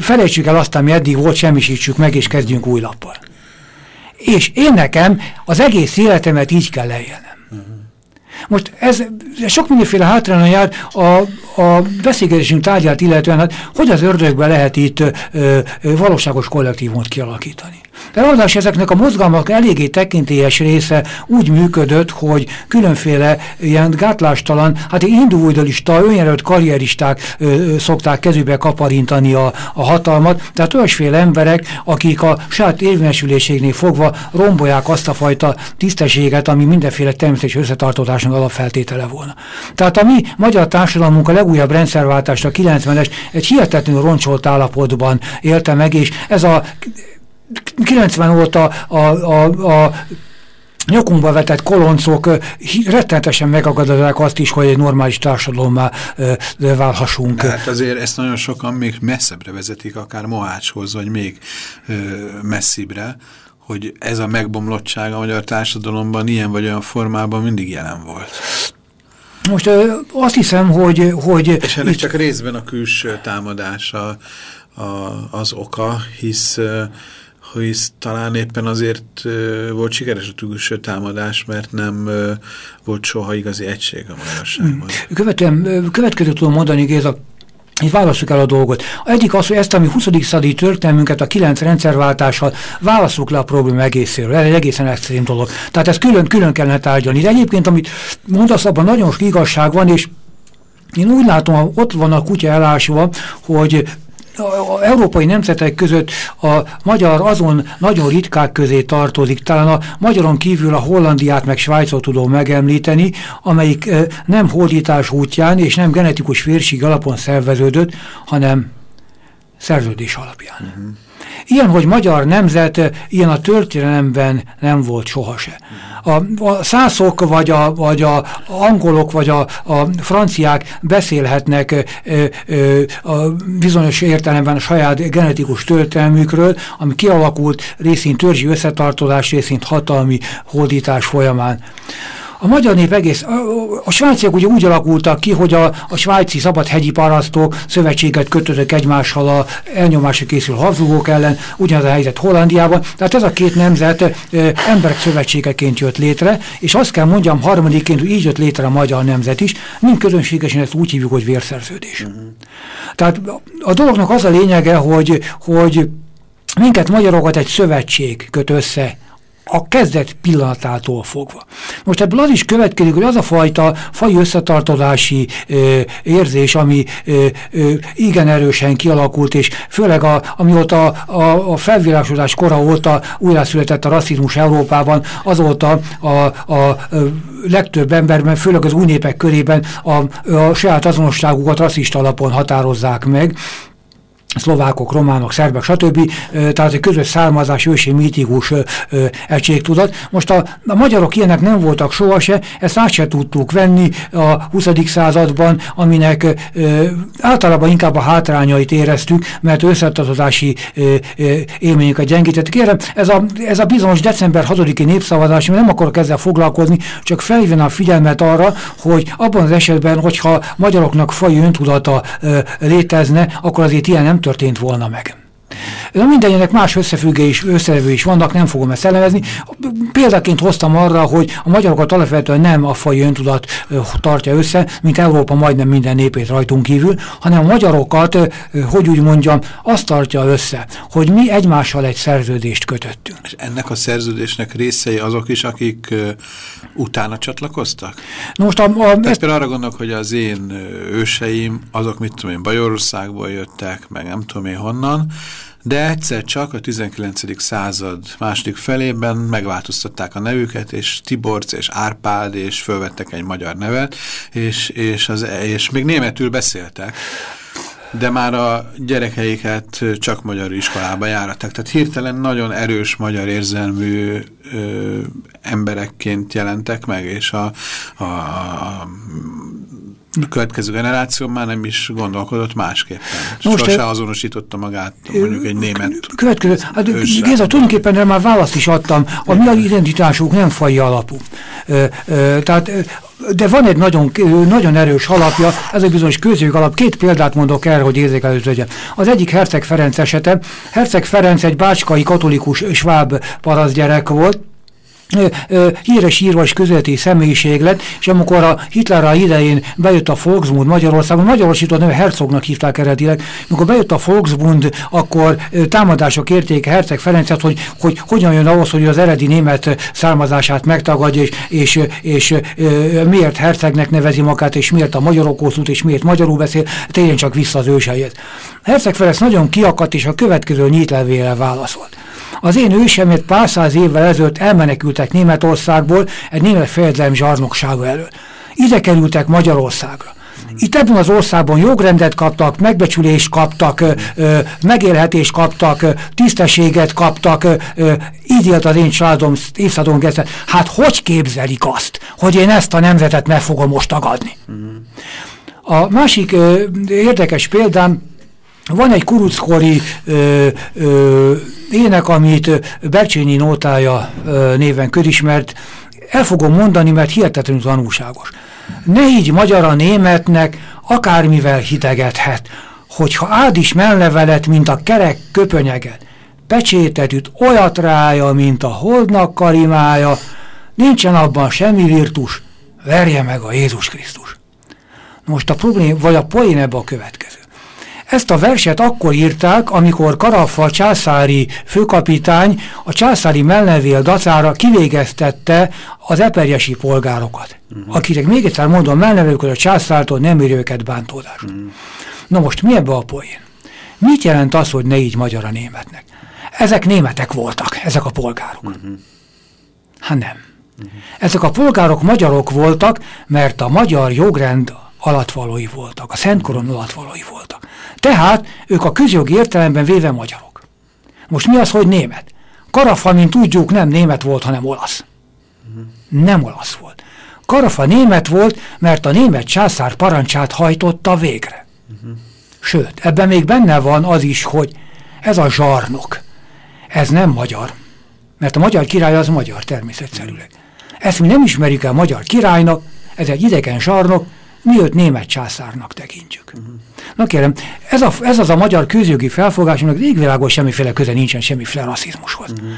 felejtsük el azt, ami eddig volt, semmisítsük meg, és kezdjünk új lappal. És én nekem az egész életemet így kell leélnem. Most ez, sok mindenféle hátrányra jár a, a beszélgetésünk tárgyát illetően, hát hogy az ördögbe lehet itt ö, ö, valóságos kollektívumot kialakítani. De ráadásul ezeknek a mozgalmak eléggé tekintélyes része úgy működött, hogy különféle ilyen gátlástalan, hát individualista, önjelölt karrieristák ö, ö, szokták kezübe kaparintani a, a hatalmat, tehát olyasféle emberek, akik a saját érvényesüléségnél fogva rombolják azt a fajta tisztességet, ami mindenféle természetes összetartozásnak alapfeltétele volna. Tehát a mi magyar társadalmunk a legújabb rendszerváltást, a 90-es, egy hihetetlenül roncsolt állapotban élte meg, és ez a 90 óta a, a, a nyakunkba vetett koloncok rettenetesen megakadozák azt is, hogy egy normális társadalommá válhassunk. Hát azért ezt nagyon sokan még messzebbre vezetik, akár Mohácshoz, vagy még ö, messzibbre, hogy ez a megbomlottság a magyar társadalomban ilyen vagy olyan formában mindig jelen volt. Most ö, azt hiszem, hogy... hogy És ennek itt... csak részben a külső támadása a, az oka, hisz... Ö, hisz talán éppen azért volt sikeres a külső támadás, mert nem volt soha igazi egység a magyarságban. Követően, következő tudom mondani, Géza, itt válaszuk el a dolgot. A egyik az, hogy ezt a mi 20. szadi történelmünket a kilenc rendszerváltással válaszuk le a probléma egészéről. Ez egy egészen extrém dolog. Tehát ezt külön-külön kellene tárgyalni. De egyébként, amit mondasz, abban nagyon sok igazság van, és én úgy látom, ott van a kutya elásva, hogy a európai nemzetek között a magyar azon nagyon ritkák közé tartozik, talán a magyaron kívül a Hollandiát meg Svájcot tudom megemlíteni, amelyik nem hódítás útján és nem genetikus vérség alapon szerveződött, hanem szerződés alapján. Uh mhm. -huh. Ilyen, hogy magyar nemzet, ilyen a történelemben nem volt sohasem. A, a szászok, vagy a, vagy a angolok, vagy a, a franciák beszélhetnek ö, ö, a bizonyos értelemben a saját genetikus történelmükről, ami kialakult részint törzsi összetartozás, részint hatalmi hódítás folyamán. A magyar nép egész, a, a svájciak ugye úgy alakultak ki, hogy a, a svájci szabadhegyi parasztok szövetséget kötöttek egymással a elnyomásra készül habsburgok ellen, ugyanaz a helyzet Hollandiában, tehát ez a két nemzet e, emberek szövetségeként jött létre, és azt kell mondjam harmadikként, hogy így jött létre a magyar nemzet is, mind közönségesen ezt úgy hívjuk, hogy vérszerződés. Uh mhm. -huh. Tehát a dolognak az a lényege, hogy, hogy minket magyarokat egy szövetség köt össze a kezdet pillanatától fogva. Most ebből az is következik, hogy az a fajta fai összetartozási ö, érzés, ami ö, ö, igen erősen kialakult, és főleg a, amióta a, a felvilágosodás kora óta újra született a rasszizmus Európában, azóta a, a, a legtöbb emberben, főleg az új népek körében a, a saját azonosságukat rasszista alapon határozzák meg, szlovákok, románok, szerbek, stb. Tehát egy közös származás, ősi mítikus egységtudat. Most a, a magyarok ilyenek nem voltak sohasem, ezt át se tudtuk venni a 20. században, aminek általában inkább a hátrányait éreztük, mert összetartozási élményeket gyengítettük. Kérem, ez a, ez a bizonyos december 6-i népszavazás, nem akarok ezzel foglalkozni, csak felhívna a figyelmet arra, hogy abban az esetben, hogyha magyaroknak fai öntudata létezne, akkor azért ilyen nem történt volna meg. Na mindenjenek más összefüggés, összevő is vannak, nem fogom ezt elemezni. Példaként hoztam arra, hogy a magyarokat alapvetően nem a fai öntudat tartja össze, mint Európa majdnem minden népét rajtunk kívül, hanem a magyarokat, hogy úgy mondjam, azt tartja össze, hogy mi egymással egy szerződést kötöttünk. És ennek a szerződésnek részei azok is, akik uh, utána csatlakoztak? Na most a, a, Tehát ezt... arra gondolok, hogy az én őseim, azok mit tudom én, Bajorországból jöttek, meg nem tudom én honnan, de egyszer csak a 19. század második felében megváltoztatták a nevüket, és Tiborc és Árpád, és fölvettek egy magyar nevet, és, és, az, és még németül beszéltek de már a gyerekeiket csak magyar iskolába járattak. Tehát hirtelen nagyon erős magyar érzelmű ö, emberekként jelentek meg, és a, a, a következő generáció már nem is gondolkodott másképpen. Most Sose azonosította magát mondjuk egy német Következő, hát Géza, tulajdonképpen erre már választ is adtam. A mi identitásunk nem fai alapú. Ö, ö, tehát de van egy nagyon, nagyon erős alapja, ez egy bizonyos közjog alap. Két példát mondok erre, hogy érzékelőt legyen. Az egyik Herceg Ferenc esete. Herceg Ferenc egy bácskai katolikus sváb parasztgyerek volt, híres írvas közéleti személyiség lett, és amikor a Hitler idején bejött a Volksbund Magyarországon, magyarosított neve Herzognak hívták eredetileg, amikor bejött a Volksbund, akkor támadások érték Herceg Ferencet, hogy, hogy hogyan jön ahhoz, hogy az eredeti német származását megtagadja, és, és, és, miért Hercegnek nevezi magát, és miért a magyarok és miért magyarul beszél, térjen csak vissza az őseihez. Herceg Ferenc nagyon kiakadt, és a következő nyítlevélre válaszolt. Az én ősemet pár száz évvel ezelőtt elmenekültek Németországból egy német fejedelem zsarnoksága elől. Ide kerültek Magyarországra. Itt ebben az országban jogrendet kaptak, megbecsülést kaptak, ö, megélhetést kaptak, tisztességet kaptak, ö, így élt az én családom évszázadon kezdve. Hát hogy képzelik azt, hogy én ezt a nemzetet meg fogom most tagadni? A másik ö, érdekes példám, van egy kuruckori ö, ö, ének, amit Bercsényi nótája ö, néven körismert, el fogom mondani, mert hihetetlenül tanulságos. Ne így magyar a németnek, akármivel hitegethet, hogyha áld is mellevelet, mint a kerek köpönyeget, pecsétetűt olyat rája, mint a holdnak karimája, nincsen abban semmi virtus, verje meg a Jézus Krisztus. Most a problém, vagy a poén ebbe a következő. Ezt a verset akkor írták, amikor Karafa császári főkapitány a császári mellevél dacára kivégeztette az eperjesi polgárokat, uh mhm. akiknek még egyszer mondom, mellevőkön a császártól nem ér őket bántódás. Uh mhm. -huh. Na most mi ebbe a poén? Mit jelent az, hogy ne így magyar a németnek? Ezek németek voltak, ezek a polgárok. Uh mhm. -huh. Hát nem. Uh -huh. Ezek a polgárok magyarok voltak, mert a magyar jogrend alatvalói voltak, a Szentkoron alatvalói voltak. Tehát ők a közjogi értelemben véve magyarok. Most mi az, hogy német? Karafa, mint tudjuk, nem német volt, hanem olasz. Nem olasz volt. Karafa német volt, mert a német császár parancsát hajtotta végre. Sőt, ebben még benne van az is, hogy ez a zsarnok, ez nem magyar, mert a magyar király az magyar természetszerűleg. Ezt mi nem ismerjük el magyar királynak, ez egy idegen zsarnok, mi őt német császárnak tekintjük. Na kérem, ez, a, ez az a magyar közjogi felfogás, aminek égvilágos semmiféle köze nincsen semmiféle rasszizmushoz. Uh-huh.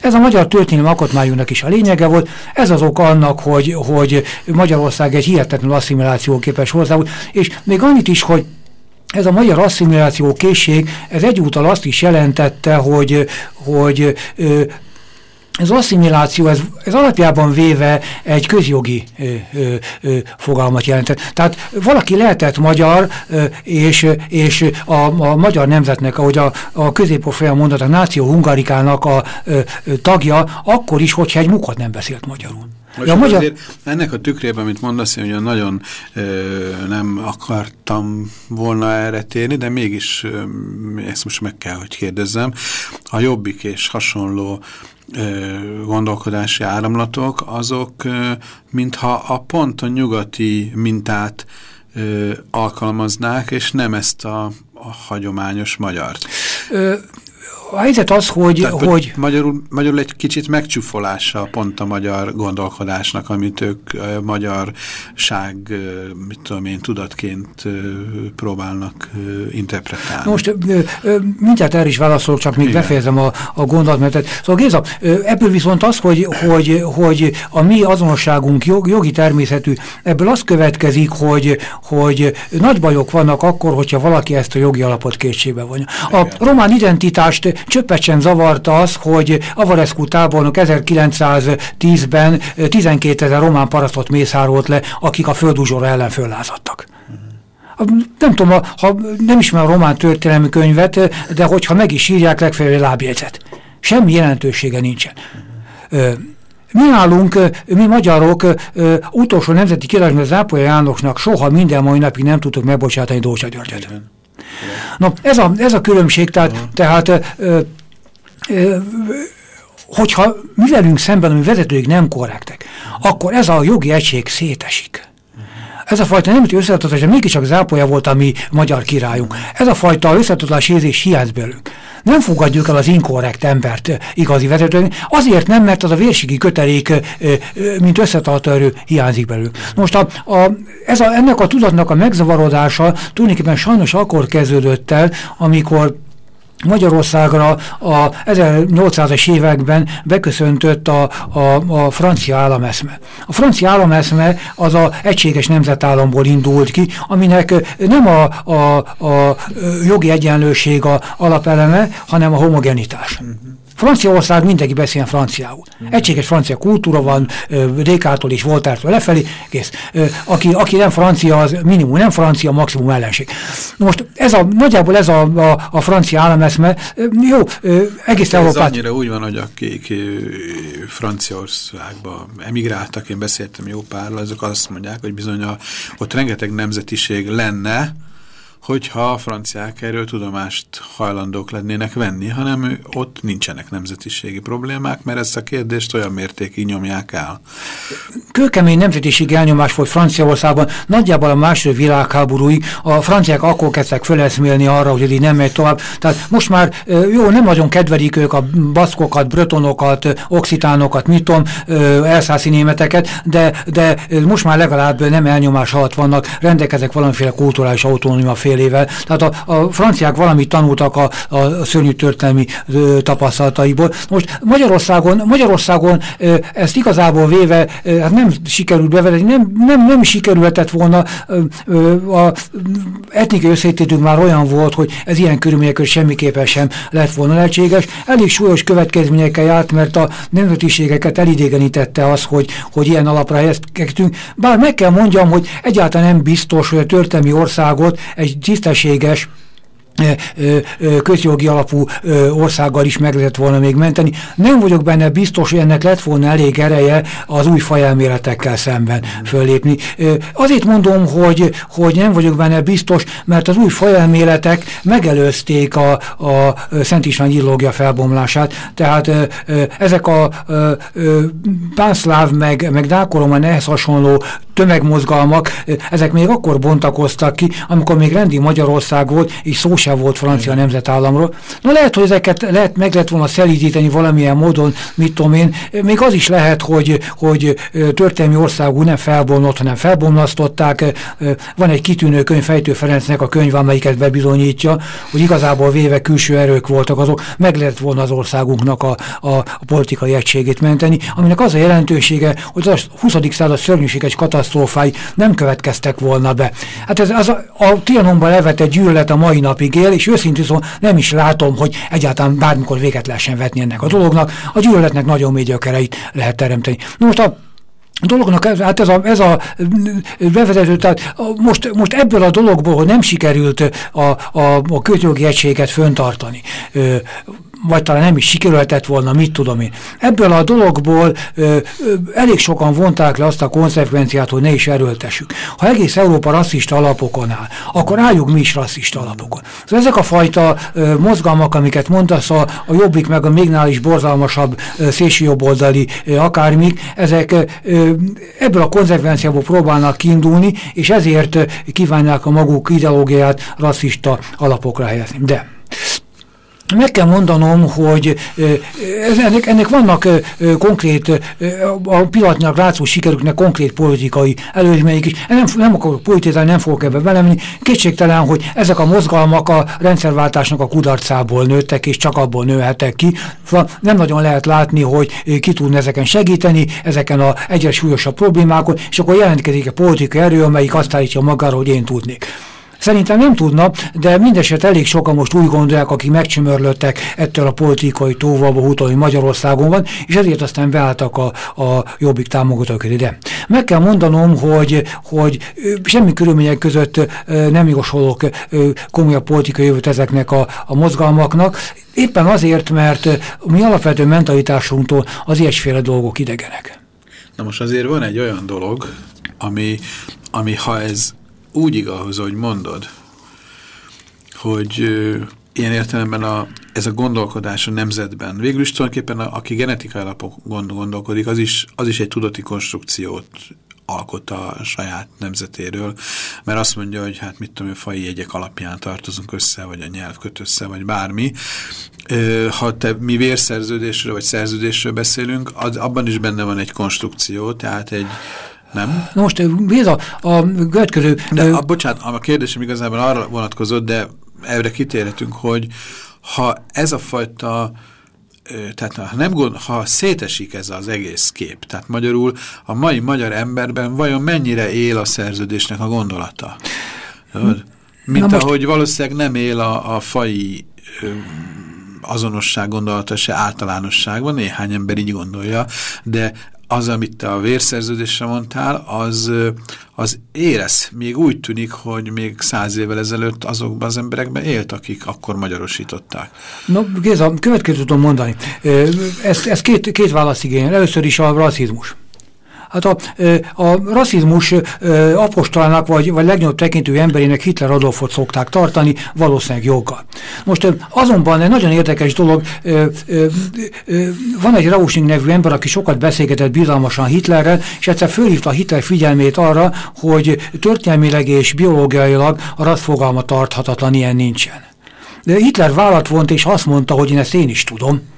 Ez a magyar történelmi alkotmányunknak is a lényege volt, ez az ok annak, hogy, hogy Magyarország egy hihetetlen asszimilációképes hozzául, és még annyit is, hogy ez a magyar asszimiláció készség, ez egyúttal azt is jelentette, hogy, hogy ez asszimiláció, ez, ez alapjában véve egy közjogi ö, ö, ö, fogalmat jelentett. Tehát valaki lehetett magyar, ö, és, és a, a magyar nemzetnek, ahogy a, a középofél mondat, a náció hungarikának a ö, ö, tagja, akkor is, hogyha egy mukot nem beszélt magyarul. Most ja, magyar... azért ennek a tükrében, amit mondasz, én nagyon ö, nem akartam volna erre térni, de mégis ö, ezt most meg kell, hogy kérdezzem. A jobbik és hasonló gondolkodási áramlatok, azok mintha a pont a nyugati mintát alkalmaznák, és nem ezt a, a hagyományos magyart. A helyzet az, hogy... Tehát, hogy magyarul, magyarul egy kicsit megcsúfolása pont a magyar gondolkodásnak, amit ők a magyarság, mit tudom én, tudatként próbálnak interpretálni. Most mindjárt erre is válaszolok, csak még Igen. befejezem a, a gondolatmenetet. Szóval Géza, ebből viszont az, hogy, hogy, hogy a mi azonosságunk jog, jogi természetű, ebből az következik, hogy, hogy nagy bajok vannak akkor, hogyha valaki ezt a jogi alapot kétségbe vonja. A román identitást csöppet sem zavarta az, hogy Avarescu tábornok 1910-ben 12 ezer román parasztot mészárolt le, akik a földúzsóra ellen föllázadtak. Nem tudom, ha nem ismerem a román történelmi könyvet, de hogyha meg is írják, legfeljebb lábjegyzet. Semmi jelentősége nincsen. Mi nálunk, mi magyarok utolsó nemzeti királynak, Zápolya Jánosnak soha minden mai napig nem tudtuk megbocsátani Dócsa Györgyöt. No, ez a, ez a különbség, tehát, uh -huh. tehát ö, ö, hogyha mi velünk szemben, ami vezetőik nem korrektek, akkor ez a jogi egység szétesik. Ez a fajta nemzeti összetartozás, mégiscsak zápolja volt a mi magyar királyunk. Ez a fajta összetartozás érzés hiányz belőlünk. Nem fogadjuk el az inkorrekt embert igazi vezetőnek, azért nem, mert az a vérségi kötelék, mint összetartó erő hiányzik belőlük. Most a, a, ez a, ennek a tudatnak a megzavarodása tulajdonképpen sajnos akkor kezdődött el, amikor Magyarországra a 1800-es években beköszöntött a, a, a francia állameszme. A francia állameszme az a egységes nemzetállamból indult ki, aminek nem a, a, a jogi egyenlőség a alapeleme, hanem a homogenitás. Uh mhm. Franciaország mindenki beszél franciául. Egységes francia kultúra van, Dékától és Voltártól lefelé, kész. Aki, aki nem francia, az minimum nem francia, maximum ellenség. Most ez a, nagyjából ez a, a, a francia állameszme, jó, egész ez Európát... Ez annyira úgy van, hogy akik Franciaországba emigráltak, én beszéltem jó párral, azok azt mondják, hogy bizony a, ott rengeteg nemzetiség lenne, hogyha a franciák erről tudomást hajlandók lennének venni, hanem ott nincsenek nemzetiségi problémák, mert ezt a kérdést olyan mértékig nyomják el. Kőkemény nemzetiségi elnyomás volt Franciaországban, nagyjából a második világháborúig a franciák akkor kezdtek föleszmélni arra, hogy így nem megy tovább. Tehát most már jó, nem nagyon kedvelik ők a baszkokat, brötonokat, oxitánokat, mit tudom, elszászi németeket, de, de most már legalább nem elnyomás alatt vannak, rendelkezek valamiféle kulturális autonómia fél fél évvel. Tehát a, a franciák valamit tanultak a, a szörnyű történelmi ö, tapasztalataiból. Most Magyarországon, Magyarországon ö, ezt igazából véve ö, hát nem sikerült bevezetni, nem, nem, nem sikerülhetett volna ö, ö, a etnikai összetétünk már olyan volt, hogy ez ilyen körülmények semmiképpen sem lett volna lehetséges. Elég súlyos következményekkel járt, mert a nemzetiségeket elidégenítette az, hogy, hogy ilyen alapra helyezkedtünk. Bár meg kell mondjam, hogy egyáltalán nem biztos, hogy a történelmi országot egy tisztességes közjogi alapú országgal is meg lehet volna még menteni. Nem vagyok benne biztos, hogy ennek lett volna elég ereje az új fajelméletekkel szemben fölépni. Azért mondom, hogy, hogy nem vagyok benne biztos, mert az új fajelméletek megelőzték a, a Szent István illógia felbomlását, tehát ezek a pánszláv meg, meg dákoromán ehhez hasonló tömegmozgalmak, ezek még akkor bontakoztak ki, amikor még rendi Magyarország volt, és szó sem volt francia nemzetállamról. Na lehet, hogy ezeket lehet, meg lehet volna szelídíteni valamilyen módon, mit tudom én, még az is lehet, hogy, hogy történelmi országú nem felbomlott, hanem felbomlasztották. Van egy kitűnő könyv Fejtő Ferencnek a könyv, amelyiket bebizonyítja, hogy igazából véve külső erők voltak azok, meg lehet volna az országunknak a, a, a politikai egységét menteni, aminek az a jelentősége, hogy az 20. század szörnyűséges katasztrófái nem következtek volna be. Hát ez az a, a Trianonban levetett gyűlölet a mai napig él, és őszintén szóval nem is látom, hogy egyáltalán bármikor véget lehessen vetni ennek a dolognak. A gyűlöletnek nagyon mély gyökereit lehet teremteni. Most a a dolognak, hát ez a, ez a bevezető, tehát most, most ebből a dologból, hogy nem sikerült a, a, a kötjogi egységet föntartani, vagy talán nem is sikerülhetett volna, mit tudom én. Ebből a dologból ö, ö, elég sokan vonták le azt a konzekvenciát, hogy ne is erőltessük. Ha egész Európa rasszista alapokon áll, akkor álljuk mi is rasszista alapokon. Szóval ezek a fajta ö, mozgalmak, amiket mondasz, a, a jobbik meg a mégnál is borzalmasabb ö, szélsőjobboldali akármik, ezek ö, ebből a konzekvenciából próbálnak kiindulni, és ezért kívánják a maguk ideológiát rasszista alapokra helyezni. De meg kell mondanom, hogy ennek, ennek vannak konkrét, a pillanatnyilag látszó sikerüknek konkrét politikai előzmények is. Nem, nem akarok politizálni, nem fogok ebbe belemni. Kétségtelen, hogy ezek a mozgalmak a rendszerváltásnak a kudarcából nőttek, és csak abból nőhettek ki. Szóval nem nagyon lehet látni, hogy ki tudna ezeken segíteni, ezeken a egyre súlyosabb problémákon, és akkor jelentkezik a politikai erő, amelyik azt állítja magára, hogy én tudnék. Szerintem nem tudna, de mindeset elég sokan most úgy gondolják, akik megcsömörlöttek ettől a politikai tóvalba hútolni Magyarországon van, és ezért aztán beálltak a, a jobbik támogatók ide. Meg kell mondanom, hogy, hogy semmi körülmények között nem jósolok komolyabb politikai jövőt ezeknek a, a mozgalmaknak, éppen azért, mert mi alapvető mentalitásunktól az ilyesféle dolgok idegenek. Na most azért van egy olyan dolog, ami, ami ha ez úgy igaz, hogy mondod, hogy ilyen értelemben a, ez a gondolkodás a nemzetben, végül is tulajdonképpen a, aki genetikai alapok gond, gondolkodik, az is, az is egy tudati konstrukciót alkot a saját nemzetéről, mert azt mondja, hogy hát mit tudom, fai jegyek alapján tartozunk össze, vagy a nyelv köt össze, vagy bármi. Ha te mi vérszerződésről, vagy szerződésről beszélünk, az, abban is benne van egy konstrukció, tehát egy, nem? Na most ez a, a következő... De, a, bocsánat, a kérdésem igazából arra vonatkozott, de erre kitérhetünk, hogy ha ez a fajta tehát ha, nem gond, ha szétesik ez az egész kép, tehát magyarul a mai magyar emberben vajon mennyire él a szerződésnek a gondolata? Mint Na ahogy most... valószínűleg nem él a, a fai azonosság gondolata se általánosságban, néhány ember így gondolja, de az, amit te a vérszerződésre mondtál, az, az érez. Még úgy tűnik, hogy még száz évvel ezelőtt azokban az emberekben élt, akik akkor magyarosították. No, Géza, következőt tudom mondani. Ez, ez két, két válasz igényel. Először is a rasszizmus. Hát a, a rasszizmus apostolának vagy, vagy legnagyobb tekintő emberének Hitler Adolfot szokták tartani, valószínűleg joggal. Most azonban egy nagyon érdekes dolog, van egy Rausing nevű ember, aki sokat beszélgetett bizalmasan Hitlerrel, és egyszer fölhívta Hitler figyelmét arra, hogy történelmileg és biológiailag a rasszfogalma tarthatatlan, ilyen nincsen. De Hitler vállat vont, és azt mondta, hogy én ezt én is tudom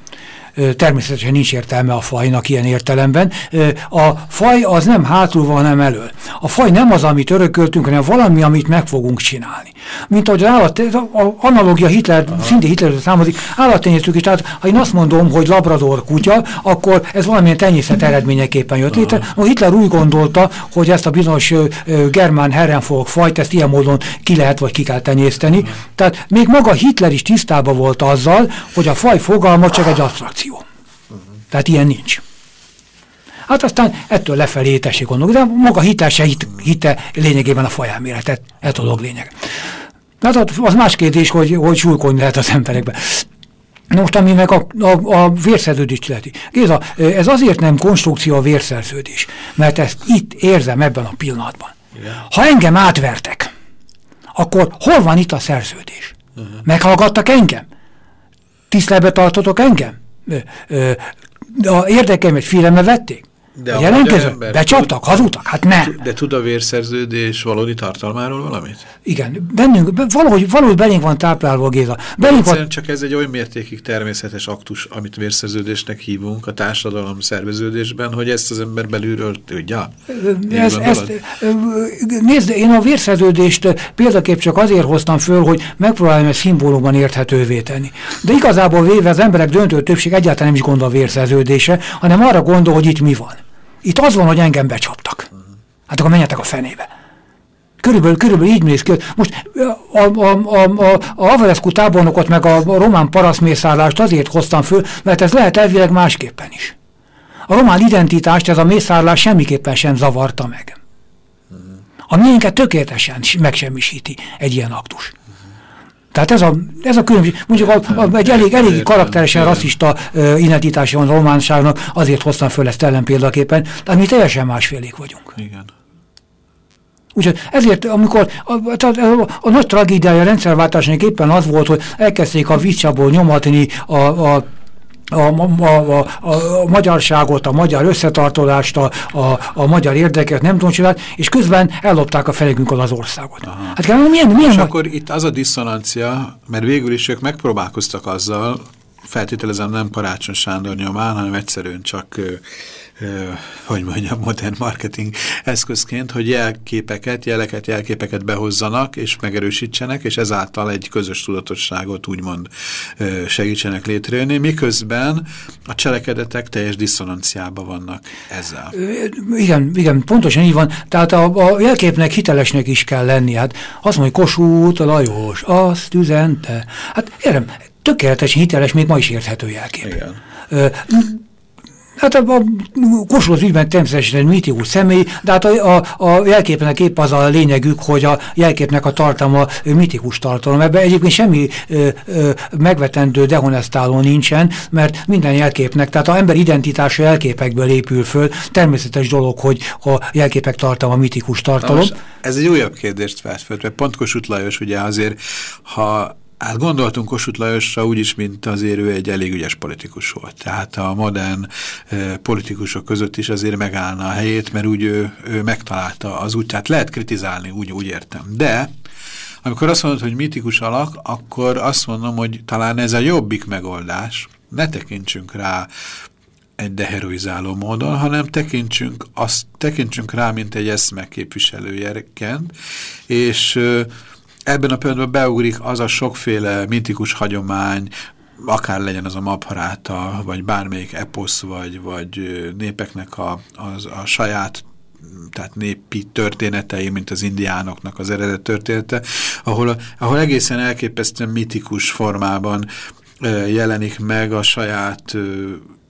természetesen nincs értelme a fajnak ilyen értelemben. A faj az nem hátul van, hanem elől. A faj nem az, amit örököltünk, hanem valami, amit meg fogunk csinálni. Mint ahogy az állat, a analogia Hitler, Aha. szintén Hitlerről számozik, állattenyésztők is, tehát ha én azt mondom, hogy labrador kutya, akkor ez valamilyen tenyészet eredményeképpen jött létre. A Hitler úgy gondolta, hogy ezt a bizonyos germán herrenfolk fajt, ezt ilyen módon ki lehet vagy ki kell tenyészteni. Aha. Tehát még maga Hitler is tisztában volt azzal, hogy a faj fogalma csak egy abstrakció. Tehát ilyen nincs. Hát aztán ettől lefelé tessék gondolni, de maga hitel se hit, hite lényegében a fajelméletet, ez a dolog lényeg. Hát az más kérdés, hogy, hogy súlykolni lehet az emberekbe. Most, ami meg a, a, a vérszerződést illeti. Géza, ez azért nem konstrukció a vérszerződés, mert ezt itt érzem ebben a pillanatban. Igen. Ha engem átvertek, akkor hol van itt a szerződés? Uh -huh. Meghallgattak engem? Tisztelbe tartotok engem? Ö, ö, a érdekeimet figyelembe vették? De a jelentkező? Becsaptak? Hazudtak? Hát nem. De tud a vérszerződés valódi tartalmáról valamit? Igen, bennünk, valahogy, valahogy belénk van táplálva Géza. Belénk van... csak ez egy oly mértékig természetes aktus, amit vérszerződésnek hívunk a társadalom szerveződésben, hogy ezt az ember belülről tudja. Ez, ezt, nézd, én a vérszerződést példaképp csak azért hoztam föl, hogy megpróbáljam ezt szimbólumban érthetővé tenni. De igazából véve az emberek döntő többség egyáltalán nem is gondol a vérszerződése, hanem arra gondol, hogy itt mi van. Itt az van, hogy engem becsaptak. Hát akkor menjetek a fenébe. Körülbelül, körülbelül így néz ki. Most a, a, a, a, a Avalescu tábornokot meg a, a román paraszmészállást azért hoztam föl, mert ez lehet elvileg másképpen is. A román identitást ez a mészárlás semmiképpen sem zavarta meg. A miénket tökéletesen megsemmisíti egy ilyen aktus. Tehát ez a, ez a különbség, mondjuk a, a, egy elég, elég karakteresen rasszista uh, identitása van a románságnak, azért hoztam föl ezt ellenpéldaképpen, tehát mi teljesen másfélék vagyunk. Igen. Úgyhogy ezért, amikor a, a, a, a nagy tragédiája a rendszerváltásnak éppen az volt, hogy elkezdték a vicsából nyomatni a, a a, a, a, a magyarságot, a magyar összetartolást, a, a, a magyar érdeket, nem tudom csinálni, és közben ellopták a felegünkön az országot. Aha. Hát milyen, milyen és akkor itt az a diszonancia, mert végül is ők megpróbálkoztak azzal, feltételezem nem Karácsony Sándor nyomán, hanem egyszerűen csak hogy mondjam, modern marketing eszközként, hogy jelképeket, jeleket, jelképeket behozzanak és megerősítsenek, és ezáltal egy közös tudatosságot úgymond segítsenek létrejönni, miközben a cselekedetek teljes diszonanciában vannak ezzel. Igen, igen, pontosan így van. Tehát a, a jelképnek hitelesnek is kell lenni. Hát azt mondja, Kossuth Lajos, azt üzente. Hát érem, tökéletesen hiteles, még ma is érthető jelkép. Igen. Hát a, a Kossuth ügyben természetesen egy mítikus személy, de hát a, a, a jelképnek épp az a lényegük, hogy a jelképnek a tartalma mítikus tartalom. Ebben egyébként semmi ö, ö, megvetendő dehonestáló nincsen, mert minden jelképnek, tehát a ember identitása jelképekből épül föl, természetes dolog, hogy a jelképek tartalma mítikus tartalom. Most ez egy újabb kérdést felfölt, mert pont Kossuth Lajos ugye azért, ha Hát gondoltunk Kossuth Lajosra úgyis, mint azért ő egy elég ügyes politikus volt. Tehát a modern e, politikusok között is azért megállna a helyét, mert úgy ő, ő megtalálta az útját. Lehet kritizálni, úgy, úgy értem. De amikor azt mondod, hogy mitikus alak, akkor azt mondom, hogy talán ez a jobbik megoldás. Ne tekintsünk rá egy deheroizáló módon, hanem tekintsünk, azt, tekintsünk rá, mint egy eszme képviselőjeként, és ebben a pillanatban beugrik az a sokféle mintikus hagyomány, akár legyen az a mapharáta, vagy bármelyik eposz, vagy, vagy népeknek a, az, a saját tehát népi történetei, mint az indiánoknak az eredet története, ahol, ahol egészen elképesztően mitikus formában jelenik meg a saját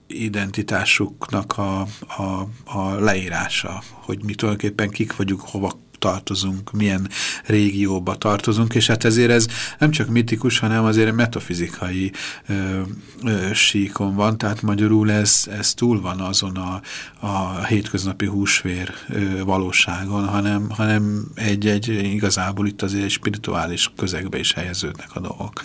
identitásuknak a, a, a leírása, hogy mi tulajdonképpen kik vagyunk, hova tartozunk, milyen régióba tartozunk, és hát ezért ez nem csak mitikus, hanem azért metafizikai ö, ö, síkon van, tehát magyarul ez, ez túl van azon a, a hétköznapi húsvér ö, valóságon, hanem, hanem egy, egy igazából itt azért spirituális közegbe is helyeződnek a dolgok.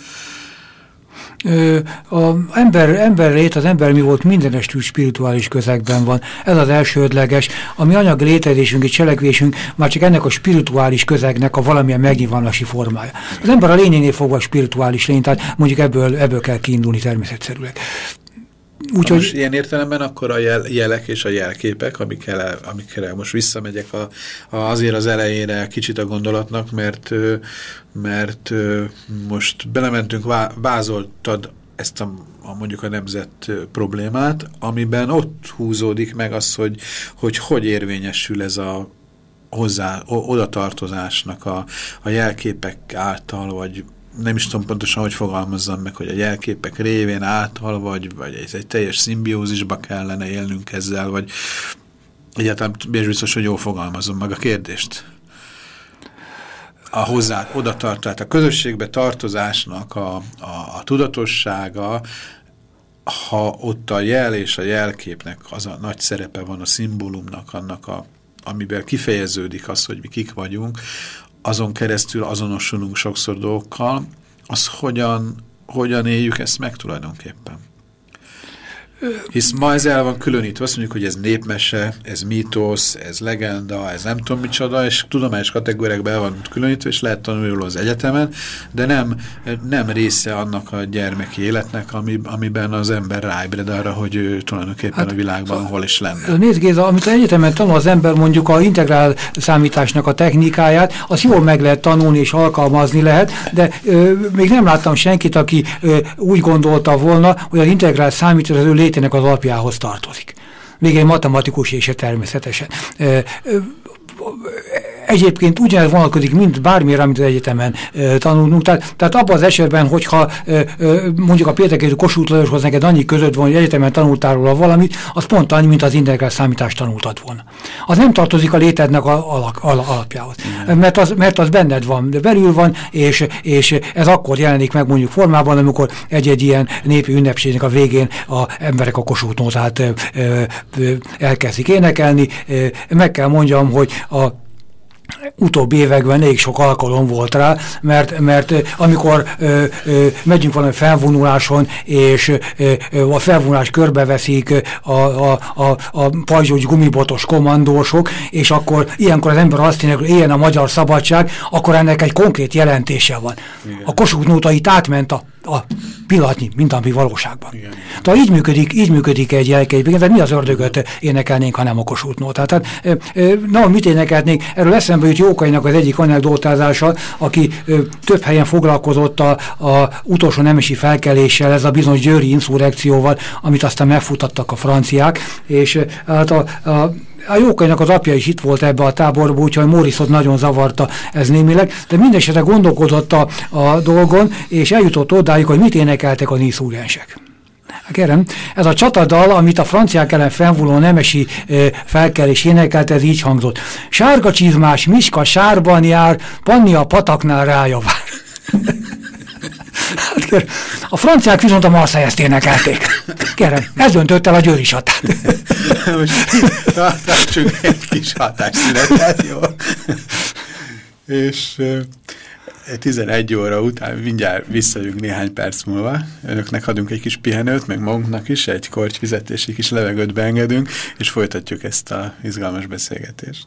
A ember, ember lét, az ember mi volt mindenestű spirituális közegben van. Ez az elsődleges. A mi anyagi létezésünk és cselekvésünk már csak ennek a spirituális közegnek a valamilyen megnyilvánulási formája. Az ember a lényénél fogva spirituális lény, tehát mondjuk ebből, ebből kell kiindulni természetszerűleg. Úgyhogy... Most ilyen értelemben akkor a jel, jelek és a jelképek, amikkel, amikkel most visszamegyek a, a, azért az elejére kicsit a gondolatnak, mert, mert most belementünk, vázoltad ezt a, a mondjuk a nemzet problémát, amiben ott húzódik meg az, hogy hogy, hogy érvényesül ez a hozzá, oda tartozásnak a, a jelképek által, vagy nem is tudom pontosan, hogy fogalmazzam meg, hogy a jelképek révén által, vagy, vagy ez egy teljes szimbiózisba kellene élnünk ezzel, vagy egyáltalán biztos, hogy jól fogalmazom meg a kérdést. A hozzá, oda tart, tehát a közösségbe tartozásnak a, a, a tudatossága, ha ott a jel és a jelképnek az a nagy szerepe van a szimbólumnak, annak a, amiben kifejeződik az, hogy mi kik vagyunk, azon keresztül azonosulunk sokszor dolgokkal, az hogyan, hogyan éljük ezt meg tulajdonképpen? Hisz ma ez el van különítve, azt mondjuk, hogy ez népmese, ez mítosz, ez legenda, ez nem tudom micsoda, és tudományos kategóriákba el van különítve, és lehet tanulni az egyetemen, de nem, nem része annak a gyermeki életnek, ami, amiben az ember ráébred arra, hogy ő tulajdonképpen hát, a világban szóval, hol is lenne. Nézd Géza, amit az egyetemen tanul az ember mondjuk a integrál számításnak a technikáját, az jól meg lehet tanulni és alkalmazni lehet, de ö, még nem láttam senkit, aki ö, úgy gondolta volna, hogy az integrál számítás az ő létének az alapjához tartozik. Még egy matematikus és természetesen. Egyébként ugyanez vonalkodik, mint bármire, amit az egyetemen e, tanulunk. Tehát, tehát abban az esetben, hogyha e, e, mondjuk a Péterkéző Kossuth Lajoshoz neked annyi között van, hogy egyetemen tanultál róla valamit, az pont annyi, mint az integrál számítást tanultad volna. Az nem tartozik a létednek a, alak, al, alapjához. Mert az, mert az benned van, de belül van, és, és ez akkor jelenik meg mondjuk formában, amikor egy-egy ilyen népi ünnepségnek a végén a emberek a Kossuth nótát elkezdik énekelni. Meg kell mondjam, hogy a utóbbi években elég sok alkalom volt rá, mert, mert amikor ö, ö, megyünk valami felvonuláson, és ö, a felvonulás körbeveszik a, a, a, a pajzsógy gumibotos kommandósok, és akkor ilyenkor az ember azt mondja, hogy ilyen a magyar szabadság, akkor ennek egy konkrét jelentése van. Igen. A Kossuth nóta itt átment a a pillanatnyi, mint ami valóságban. Igen. Tehát így működik, így működik egy jelképig, tehát mi az ördögöt énekelnénk, ha nem a Kossuth nótát. Tehát, na, mit énekelnénk? Erről eszembe jut Jókainak az egyik anekdótázása, aki több helyen foglalkozott a, a utolsó nemesi felkeléssel, ez a bizonyos győri inszurrekcióval, amit aztán megfutattak a franciák, és hát a, a a Jókainak az apja is itt volt ebbe a táborba, úgyhogy Morisot nagyon zavarta ez némileg, de mindesetre gondolkodott a, a dolgon, és eljutott odáig, hogy mit énekeltek a níszúrensek. Kérem, ez a csatadal, amit a franciák ellen fennvuló nemesi e, felkelés énekelt, ez így hangzott. Sárga csizmás, Miska sárban jár, Panni a pataknál rája vár. Hát, a franciák viszont a Marseille-ezt énekelték. Kérem, ez döntött el a győri satát. Most tartsunk egy kis hatásszünetet, jó? És 11 óra után mindjárt visszajövünk néhány perc múlva. Önöknek adunk egy kis pihenőt, meg magunknak is egy kortyvizet és egy kis levegőt beengedünk, és folytatjuk ezt a izgalmas beszélgetést.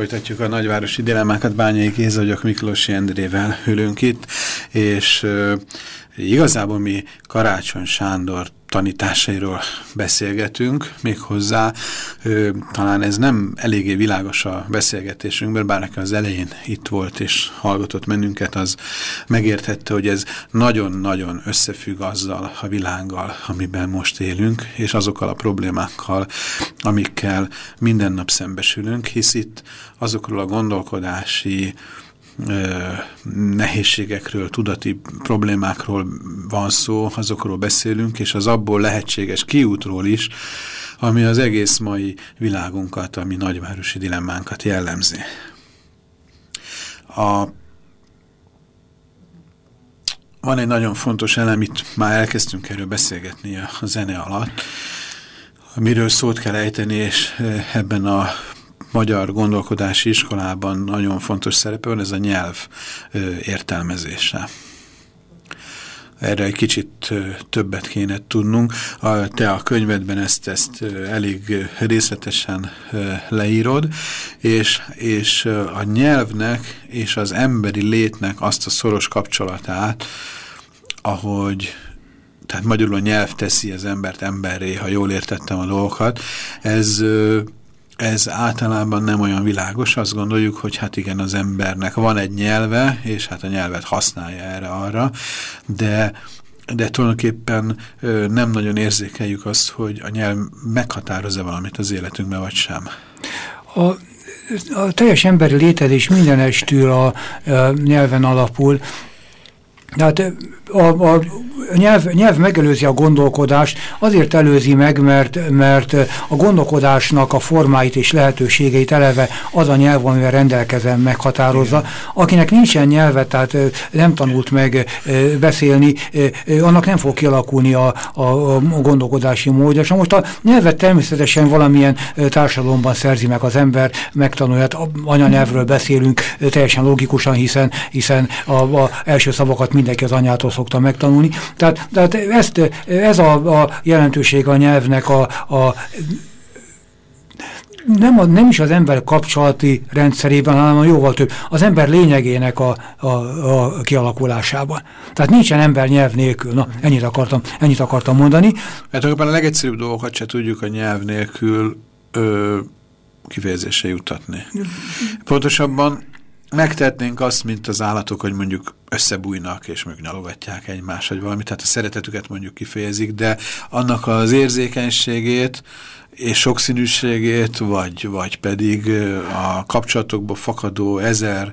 Folytatjuk a nagyvárosi dilemmákat, Bányai Géza vagyok, Miklós Endrével ülünk itt, és uh, igazából mi Karácsony Sándor tanításairól beszélgetünk, méghozzá ö, talán ez nem eléggé világos a beszélgetésünkben, bár nekem az elején itt volt és hallgatott mennünket, az megérthette, hogy ez nagyon-nagyon összefügg azzal a világgal, amiben most élünk, és azokkal a problémákkal, amikkel minden nap szembesülünk, hisz itt azokról a gondolkodási nehézségekről, tudati problémákról van szó, azokról beszélünk, és az abból lehetséges kiútról is, ami az egész mai világunkat, ami nagyvárosi dilemmánkat jellemzi. A van egy nagyon fontos elem, itt már elkezdtünk erről beszélgetni a zene alatt, amiről szót kell ejteni, és ebben a magyar gondolkodási iskolában nagyon fontos szerepe van, ez a nyelv értelmezése. Erre egy kicsit többet kéne tudnunk. A, te a könyvedben ezt, ezt elég részletesen leírod, és, és a nyelvnek és az emberi létnek azt a szoros kapcsolatát, ahogy tehát magyarul a nyelv teszi az embert emberré, ha jól értettem a dolgokat, ez ez általában nem olyan világos, azt gondoljuk, hogy hát igen, az embernek van egy nyelve, és hát a nyelvet használja erre-arra, de de tulajdonképpen ö, nem nagyon érzékeljük azt, hogy a nyelv meghatározza valamit az életünkben, vagy sem. A, a teljes emberi létezés mindenestül a, a nyelven alapul. Tehát a, a nyelv, nyelv megelőzi a gondolkodást, azért előzi meg, mert, mert a gondolkodásnak a formáit és lehetőségeit eleve az a nyelv, amivel rendelkezem, meghatározza. Akinek nincsen nyelve, tehát nem tanult meg beszélni, annak nem fog kialakulni a, a, a gondolkodási módja. És most a nyelvet természetesen valamilyen társadalomban szerzi meg az ember, megtanulja, hát anyanyelvről beszélünk teljesen logikusan, hiszen, hiszen a, a első szavakat mindenki az anyától szokta megtanulni. Tehát, tehát ezt, ez a, a jelentőség a nyelvnek a, a nem, a, nem is az ember kapcsolati rendszerében, hanem a jóval több, az ember lényegének a, a, a kialakulásában. Tehát nincsen ember nyelv nélkül. Na, ennyit akartam, ennyit akartam mondani. Mert tulajdonképpen a legegyszerűbb dolgokat se tudjuk a nyelv nélkül ö, kifejezésre jutatni. Pontosabban megtehetnénk azt, mint az állatok, hogy mondjuk összebújnak, és mondjuk nyalogatják egymást, vagy valamit, tehát a szeretetüket mondjuk kifejezik, de annak az érzékenységét és sokszínűségét, vagy, vagy pedig a kapcsolatokból fakadó ezer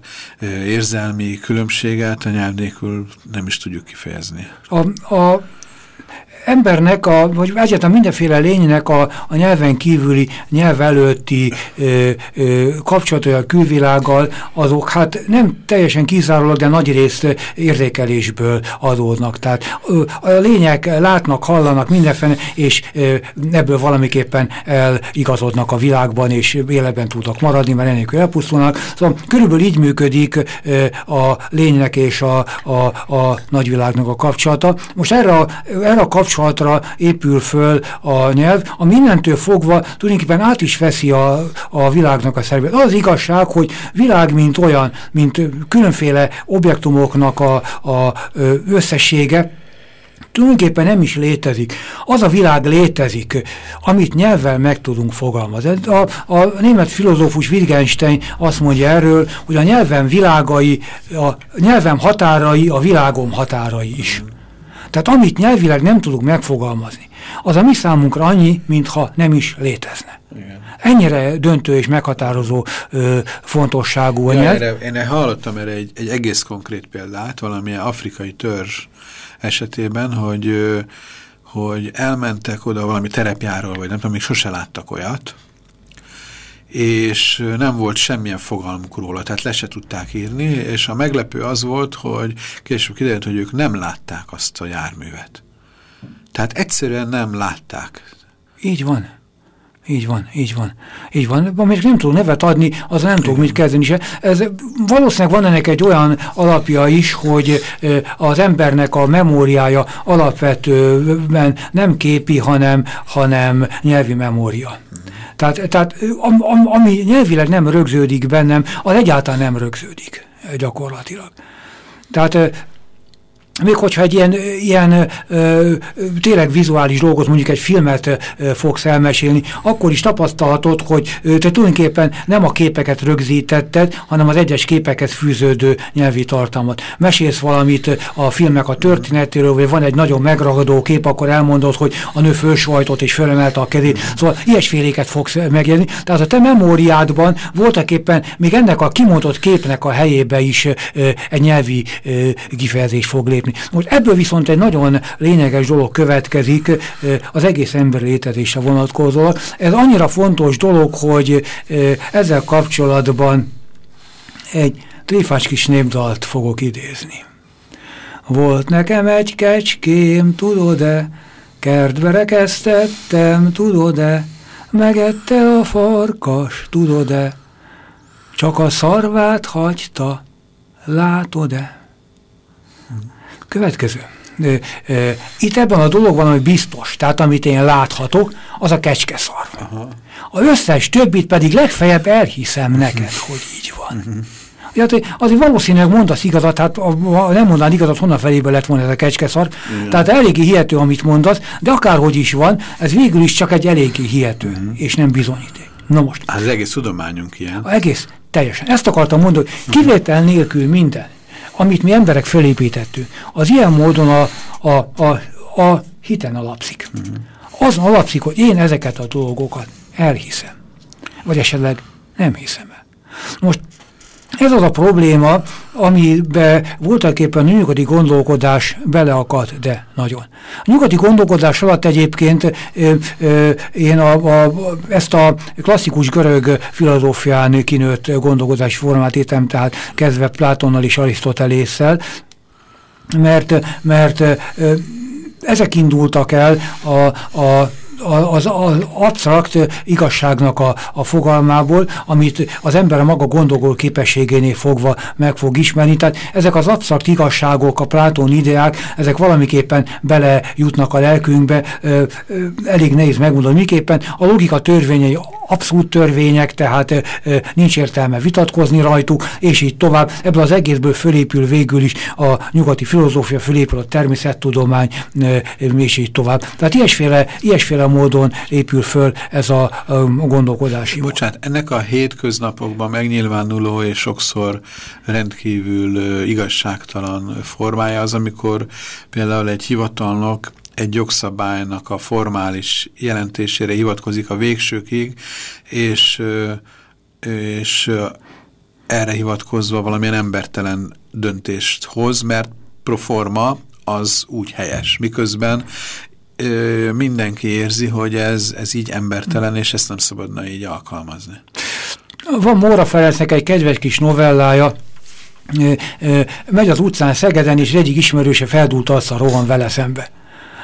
érzelmi különbséget a nyelv nélkül nem is tudjuk kifejezni. A, a embernek, a, vagy egyáltalán mindenféle lénynek a, a nyelven kívüli, nyelv előtti ö, ö, kapcsolatai a külvilággal, azok hát nem teljesen kizárólag, de nagy részt érzékelésből adódnak. Tehát ö, a lények látnak, hallanak mindenféle, és ö, ebből valamiképpen eligazodnak a világban, és életben tudnak maradni, mert enélkül elpusztulnak. Szóval körülbelül így működik ö, a lénynek és a, a, a nagyvilágnak a kapcsolata. Most erre a, erre a kapcsolata kapcsolatra épül föl a nyelv, ami innentől fogva tulajdonképpen át is veszi a, a világnak a szervet. Az igazság, hogy világ mint olyan, mint különféle objektumoknak a, a összessége, tulajdonképpen nem is létezik. Az a világ létezik, amit nyelvvel meg tudunk fogalmazni. A, a német filozófus Wittgenstein azt mondja erről, hogy a nyelvem világai, a nyelvem határai a világom határai is. Tehát amit nyelvileg nem tudunk megfogalmazni, az a mi számunkra annyi, mintha nem is létezne. Igen. Ennyire döntő és meghatározó ö, fontosságú ja, Erre, én hallottam erre egy, egy egész konkrét példát, valamilyen afrikai törzs esetében, hogy, hogy elmentek oda valami terepjáról, vagy nem tudom, még sose láttak olyat, és nem volt semmilyen fogalmuk róla, tehát le se tudták írni, és a meglepő az volt, hogy később kiderült, hogy ők nem látták azt a járművet. Tehát egyszerűen nem látták. Így van. Így van, így van. Így van. Amíg nem tudok nevet adni, az nem tudok mit kezdeni se. Ez valószínűleg van ennek egy olyan alapja is, hogy az embernek a memóriája alapvetően nem képi, hanem, hanem nyelvi memória. Tehát, tehát am, am, ami nyelvileg nem rögződik bennem, az egyáltalán nem rögződik gyakorlatilag. Tehát még hogyha egy ilyen, ilyen tényleg vizuális dolgot, mondjuk egy filmet fogsz elmesélni, akkor is tapasztalhatod, hogy te tulajdonképpen nem a képeket rögzítetted, hanem az egyes képekhez fűződő nyelvi tartalmat. Mesélsz valamit a filmnek a történetéről, vagy van egy nagyon megragadó kép, akkor elmondod, hogy a nő fölsajtott és fölemelte a kezét. Szóval ilyesféléket fogsz megélni. Tehát a te memóriádban voltak éppen még ennek a kimondott képnek a helyébe is egy nyelvi ö, kifejezés fog lépni lépni. Most ebből viszont egy nagyon lényeges dolog következik az egész ember létezése vonatkozóan. Ez annyira fontos dolog, hogy ezzel kapcsolatban egy tréfás kis népdalt fogok idézni. Volt nekem egy kecském, tudod-e, kertbe rekesztettem, tudod-e, megette a farkas, tudod-e, csak a szarvát hagyta, látod-e? Következő. Itt ebben a dologban, ami biztos, tehát amit én láthatok, az a kecskeszarv. Aha. A összes többit pedig legfeljebb elhiszem neked, hogy így van. Uh -huh. azért valószínűleg mondasz igazat, hát ha nem mondaná igazat, honnan felébe lett volna ez a kecskeszar. Igen. Tehát eléggé hihető, amit mondasz, de akárhogy is van, ez végül is csak egy eléggé hihető, uh mhm. és nem bizonyíték. Na most. Hát az egész tudományunk ilyen. Az egész, teljesen. Ezt akartam mondani, hogy kivétel nélkül minden amit mi emberek fölépítettünk, az ilyen módon a, a, a, a hiten alapszik. Uh mhm. -huh. Az alapszik, hogy én ezeket a dolgokat elhiszem. Vagy esetleg nem hiszem el. Most ez az a probléma, amibe voltak éppen a nyugati gondolkodás beleakadt, de nagyon. A nyugati gondolkodás alatt egyébként én a, a, ezt a klasszikus görög filozófián kinőtt gondolkodási formát értem, tehát kezdve Plátonnal és Arisztotelésszel, mert, mert ezek indultak el a, a az, az absztrakt igazságnak a, a fogalmából, amit az ember a maga gondolgó képességénél fogva meg fog ismerni. Tehát ezek az absztrakt igazságok, a Plátón ideák, ezek valamiképpen bele jutnak a lelkünkbe, ö, ö, elég nehéz megmondani, miképpen. A logika törvényei abszolút törvények, tehát ö, nincs értelme vitatkozni rajtuk, és így tovább. Ebből az egészből fölépül végül is a nyugati filozófia, fölépül a természettudomány, ö, és így tovább. Tehát ilyesféle, ilyesféle módon épül föl ez a, a gondolkodási Bocsánat, ennek a hétköznapokban megnyilvánuló és sokszor rendkívül igazságtalan formája az, amikor például egy hivatalnok egy jogszabálynak a formális jelentésére hivatkozik a végsőkig, és, és erre hivatkozva valamilyen embertelen döntést hoz, mert proforma az úgy helyes. Miközben ö, mindenki érzi, hogy ez, ez így embertelen, és ezt nem szabadna így alkalmazni. Van Móra Ferencnek egy kedves kis novellája, ö, ö, megy az utcán Szegeden, és egyik ismerőse feldúlt a rohan vele szembe.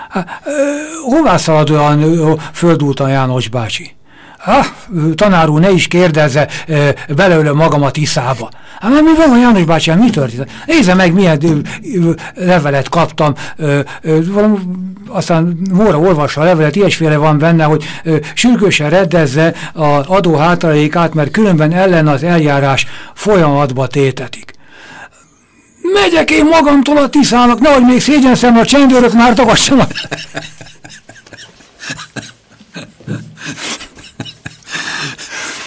Há, ö, hová szalad olyan földúltan János bácsi? Ah, tanár úr, ne is kérdezze e, belőle magamat iszába. Hát mi van János bácsi, hát mi történt? Nézze meg, milyen levelet kaptam. E, e, valami, aztán Móra olvassa a levelet, ilyesféle van benne, hogy e, sürgősen reddezze az adó hátralékát, mert különben ellen az eljárás folyamatba tétetik. Megyek én magamtól a Tiszának, nehogy még szégyen szem a csendőrök már tagassanak.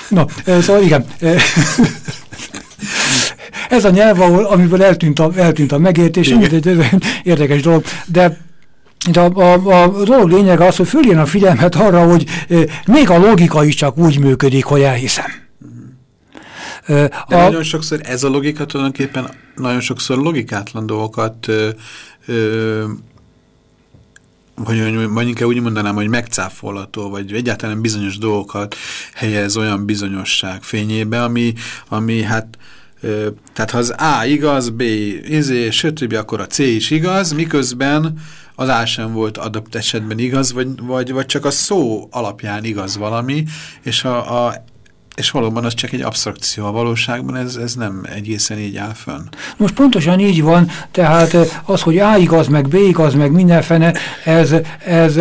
Na, szóval igen. Ez a nyelv, ahol, amiből eltűnt a, eltűnt a megértés, egy érdekes dolog, de de a, a, a dolog lényege az, hogy följön a figyelmet arra, hogy még a logika is csak úgy működik, hogy elhiszem. De a, nagyon sokszor ez a logika tulajdonképpen nagyon sokszor logikátlan dolgokat ö, ö, vagy, vagy inkább úgy mondanám, hogy megcáfolható, vagy egyáltalán bizonyos dolgokat helyez olyan bizonyosság fényébe, ami, ami hát tehát ha az A igaz, B izé, stb., akkor a C is igaz, miközben az á sem volt adott esetben igaz, vagy, vagy, vagy csak a szó alapján igaz valami, és a, a és valóban az csak egy absztrakció a valóságban, ez, ez nem egészen így áll fönn. Most pontosan így van, tehát az, hogy A igaz, meg B igaz, meg mindenfene, ez, ez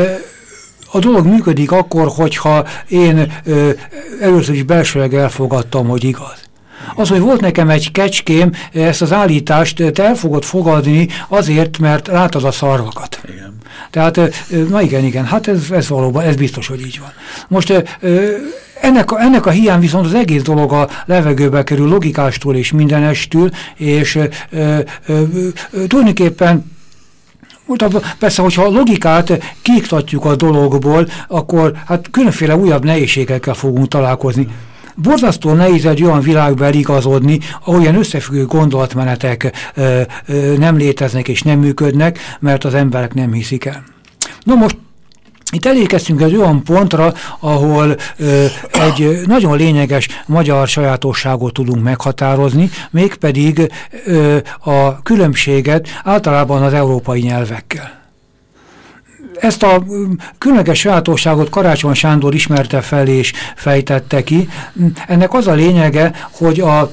a dolog működik akkor, hogyha én ö, először is belsőleg elfogadtam, hogy igaz. Az, hogy volt nekem egy kecském, ezt az állítást te el fogod fogadni azért, mert látod a szarvakat. Igen. Tehát, na igen, igen, hát ez, ez valóban, ez biztos, hogy így van. Most ennek a, ennek a hiány viszont az egész dolog a levegőbe kerül logikástól és mindenestől, és ö, ö, ö, tulajdonképpen Persze, hogyha a logikát kiiktatjuk a dologból, akkor hát különféle újabb nehézségekkel fogunk találkozni. Borzasztó nehéz egy olyan világba eligazodni, ahol ilyen összefüggő gondolatmenetek ö, ö, nem léteznek és nem működnek, mert az emberek nem hiszik el. No most itt elérkeztünk egy olyan pontra, ahol ö, egy nagyon lényeges magyar sajátosságot tudunk meghatározni, mégpedig ö, a különbséget általában az európai nyelvekkel. Ezt a különleges sajátosságot Karácsony Sándor ismerte fel és fejtette ki. Ennek az a lényege, hogy a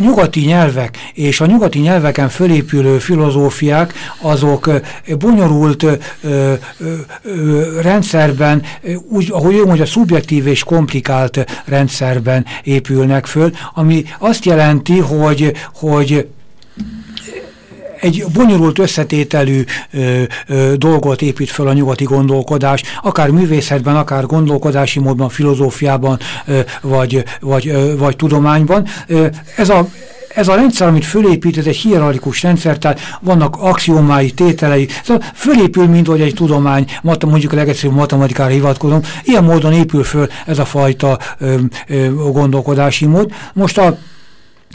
nyugati nyelvek és a nyugati nyelveken fölépülő filozófiák azok bonyolult ö, ö, ö, rendszerben, úgy, ahogy ő mondja, szubjektív és komplikált rendszerben épülnek föl, ami azt jelenti, hogy, hogy egy bonyolult összetételű ö, ö, dolgot épít fel a nyugati gondolkodás, akár művészetben, akár gondolkodási módban, filozófiában, ö, vagy, vagy, ö, vagy tudományban. Ö, ez a ez a rendszer, amit fölépít, ez egy hierarchikus rendszer, tehát vannak axiomái, tételei, szóval fölépül, mint hogy egy tudomány, mondjuk a legegyszerűbb matematikára hivatkozom, ilyen módon épül föl ez a fajta ö, ö, gondolkodási mód. Most a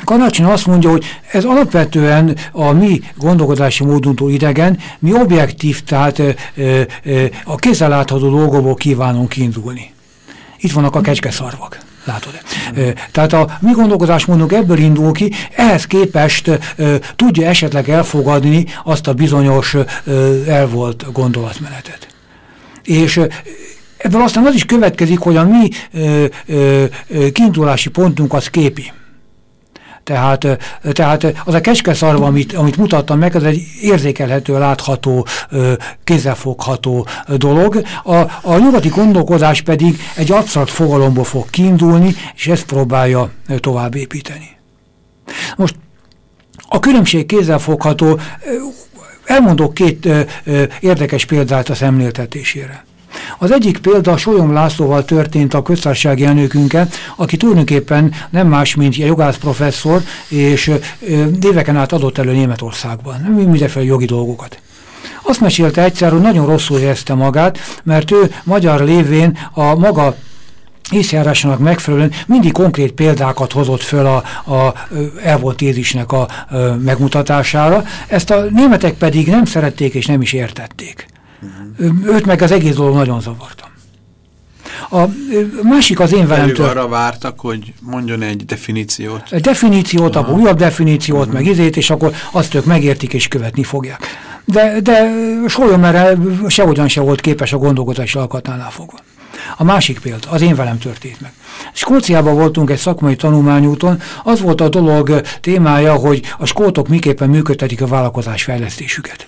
Karácsony azt mondja, hogy ez alapvetően a mi gondolkodási módunktól idegen, mi objektív, tehát ö, ö, a kézzelátható dolgokból kívánunk indulni. Itt vannak a kecskeszarvak. Látod -e? Tehát a mi gondolkodásmódunk ebből indul ki, ehhez képest ö, tudja esetleg elfogadni azt a bizonyos ö, elvolt gondolatmenetet. És ebből aztán az is következik, hogy a mi ö, ö, kiindulási pontunk az képi. Tehát, tehát az a kecskeszarva, amit, amit mutattam meg, ez egy érzékelhető, látható, kézzelfogható dolog. A, a nyugati gondolkodás pedig egy absztrakt fogalomból fog kiindulni, és ezt próbálja tovább építeni. Most a különbség kézzelfogható, elmondok két érdekes példát a szemléltetésére. Az egyik példa Solyom Lászlóval történt a köztársasági elnökünkkel, aki tulajdonképpen nem más, mint jogász professzor, és éveken át adott elő Németországban, mindenféle jogi dolgokat. Azt mesélte egyszer, hogy nagyon rosszul érezte magát, mert ő magyar lévén a maga észjárásának megfelelően mindig konkrét példákat hozott föl a, a elvolt tézisnek a, a megmutatására. Ezt a németek pedig nem szerették és nem is értették. Uh-huh. Őt meg az egész dolog nagyon zavarta. A másik az én velem tört. arra vártak, hogy mondjon egy definíciót. Egy definíciót, Aha. újabb definíciót, uh -huh. meg izét, és akkor azt ők megértik és követni fogják. De, de Sólyom erre sehogyan se volt képes a gondolkodási alkatánál fogva. A másik példa, az én velem történt meg. Skóciában voltunk egy szakmai tanulmányúton, az volt a dolog témája, hogy a skótok miképpen működtetik a vállalkozás fejlesztésüket.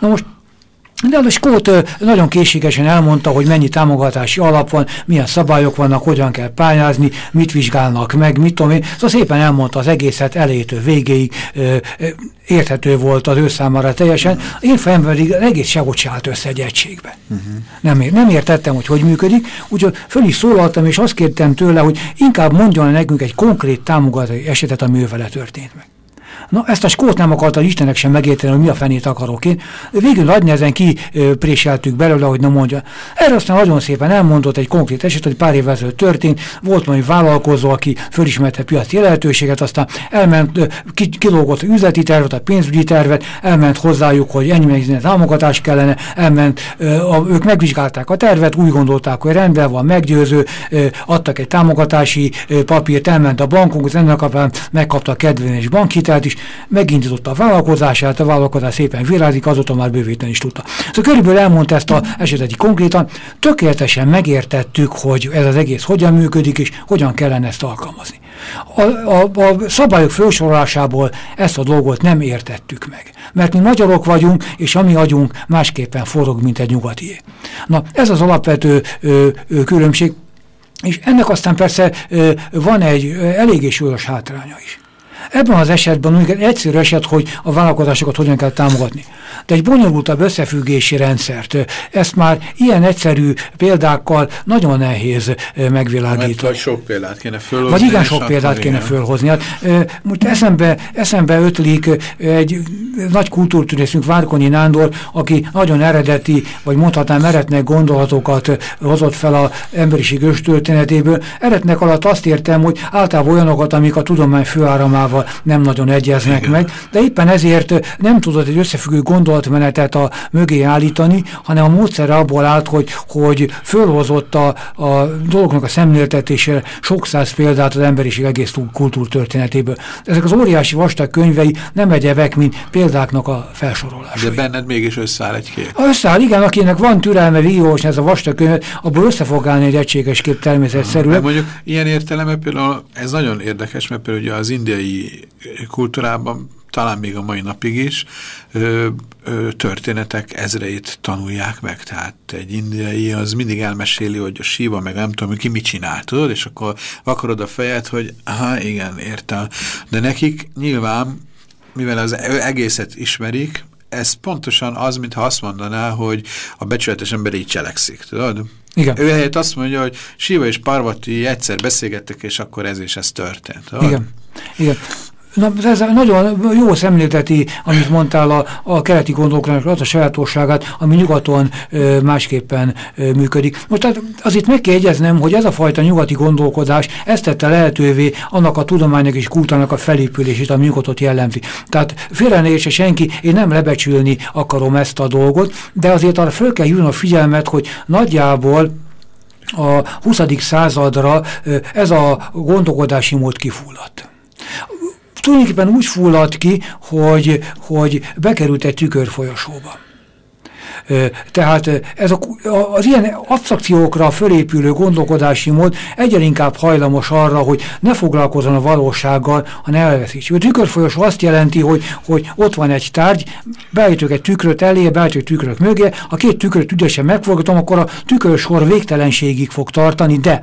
Na most de a Skót nagyon készségesen elmondta, hogy mennyi támogatási alap van, milyen szabályok vannak, hogyan kell pályázni, mit vizsgálnak meg, mit tudom én. Szóval szépen elmondta az egészet elejétől végéig, érthető volt az ő számára teljesen. Én fejemben pedig egész se állt össze egy egységbe. Uh -huh. nem, ér, nem értettem, hogy hogy működik, úgyhogy föl is szólaltam, és azt kértem tőle, hogy inkább mondjon nekünk egy konkrét támogatási esetet, ami ő vele történt meg. Na, ezt a skót nem akarta Istenek sem megérteni, hogy mi a fenét akarok én. Végül nagy nehezen kipréseltük belőle, hogy nem mondja. Erre aztán nagyon szépen elmondott egy konkrét eset, hogy pár évvel ezelőtt történt. Volt majd vállalkozó, aki fölismerte piaci lehetőséget, aztán elment, kilógott a üzleti tervet, a pénzügyi tervet, elment hozzájuk, hogy ennyi támogatás kellene, elment, ők megvizsgálták a tervet, úgy gondolták, hogy rendben van, meggyőző, adtak egy támogatási papírt, elment a bankunk, az ennek kapcsán megkapta a kedvezményes bankhitelt, is, megindította a vállalkozását, a vállalkozás szépen virázik, azóta már bővíteni is tudta. Szóval körülbelül elmondta ezt a esetet így konkrétan, tökéletesen megértettük, hogy ez az egész hogyan működik, és hogyan kellene ezt alkalmazni. A, a, a szabályok felsorolásából ezt a dolgot nem értettük meg. Mert mi magyarok vagyunk, és ami agyunk másképpen forog, mint egy nyugatié. Na, ez az alapvető ö, ö, különbség, és ennek aztán persze ö, van egy ö, eléggé súlyos hátránya is. Ebben az esetben úgy egyszerű eset, hogy a vállalkozásokat hogyan kell támogatni. De egy bonyolultabb összefüggési rendszert, ezt már ilyen egyszerű példákkal nagyon nehéz megvilágítani. Vagy sok példát kéne fölhozni. Vagy igen, sok példát kéne igen. fölhozni. Hát, most eszembe, eszembe ötlik egy nagy kultúrtűnészünk Várkonyi Nándor, aki nagyon eredeti, vagy mondhatnám eretnek gondolatokat hozott fel az emberiség őstörténetéből. Eretnek alatt azt értem, hogy általában olyanokat, amik a tudomány főáramával magával nem nagyon egyeznek Igen. meg, de éppen ezért nem tudott egy összefüggő gondolatmenetet a mögé állítani, hanem a módszer abból állt, hogy, hogy fölhozott a, a dolgoknak a szemléltetésére sok száz példát az emberiség egész kultúrtörténetéből. Ezek az óriási vastag könyvei nem egyebek, mint példáknak a felsorolása. De benned mégis összeáll egy kép. Összeáll, igen, akinek van türelme végigolvasni ez a vastag könyv, abból össze fog állni egy egységes kép természetszerűen. Mondjuk ilyen értelemben például ez nagyon érdekes, mert például ugye az indiai kultúrában, talán még a mai napig is, ö, ö, történetek ezreit tanulják meg. Tehát egy indiai az mindig elmeséli, hogy a síva, meg nem tudom, ki mit csinál, tudod, és akkor vakarod a fejed, hogy aha, igen, értem. De nekik nyilván, mivel az egészet ismerik, ez pontosan az, mintha azt mondaná, hogy a becsületes ember így cselekszik, tudod? Igen. Ő helyett azt mondja, hogy Siva és Parvati egyszer beszélgettek, és akkor ez és ez történt. Tudod? Igen. Igen. Na, ez nagyon jó szemlélteti, amit mondtál a, a keleti gondolkodásnak, az a sajátosságát, ami nyugaton ö, másképpen ö, működik. Most tehát azért meg kell jegyeznem, hogy ez a fajta nyugati gondolkodás ezt tette lehetővé annak a tudománynak és kultúrának a felépülését, ami nyugatot jellemzi. Tehát félre senki, én nem lebecsülni akarom ezt a dolgot, de azért arra föl kell a figyelmet, hogy nagyjából a 20. századra ez a gondolkodási mód kifulladt tulajdonképpen úgy fulladt ki, hogy, hogy bekerült egy tükörfolyosóba. Tehát ez a, az ilyen abstrakciókra fölépülő gondolkodási mód egyre inkább hajlamos arra, hogy ne foglalkozzon a valósággal, hanem elveszíts. A tükörfolyosó azt jelenti, hogy, hogy ott van egy tárgy, beállítok egy tükröt elé, beállítok egy tükröt mögé, a két tükröt ügyesen megforgatom, akkor a tükörsor végtelenségig fog tartani, de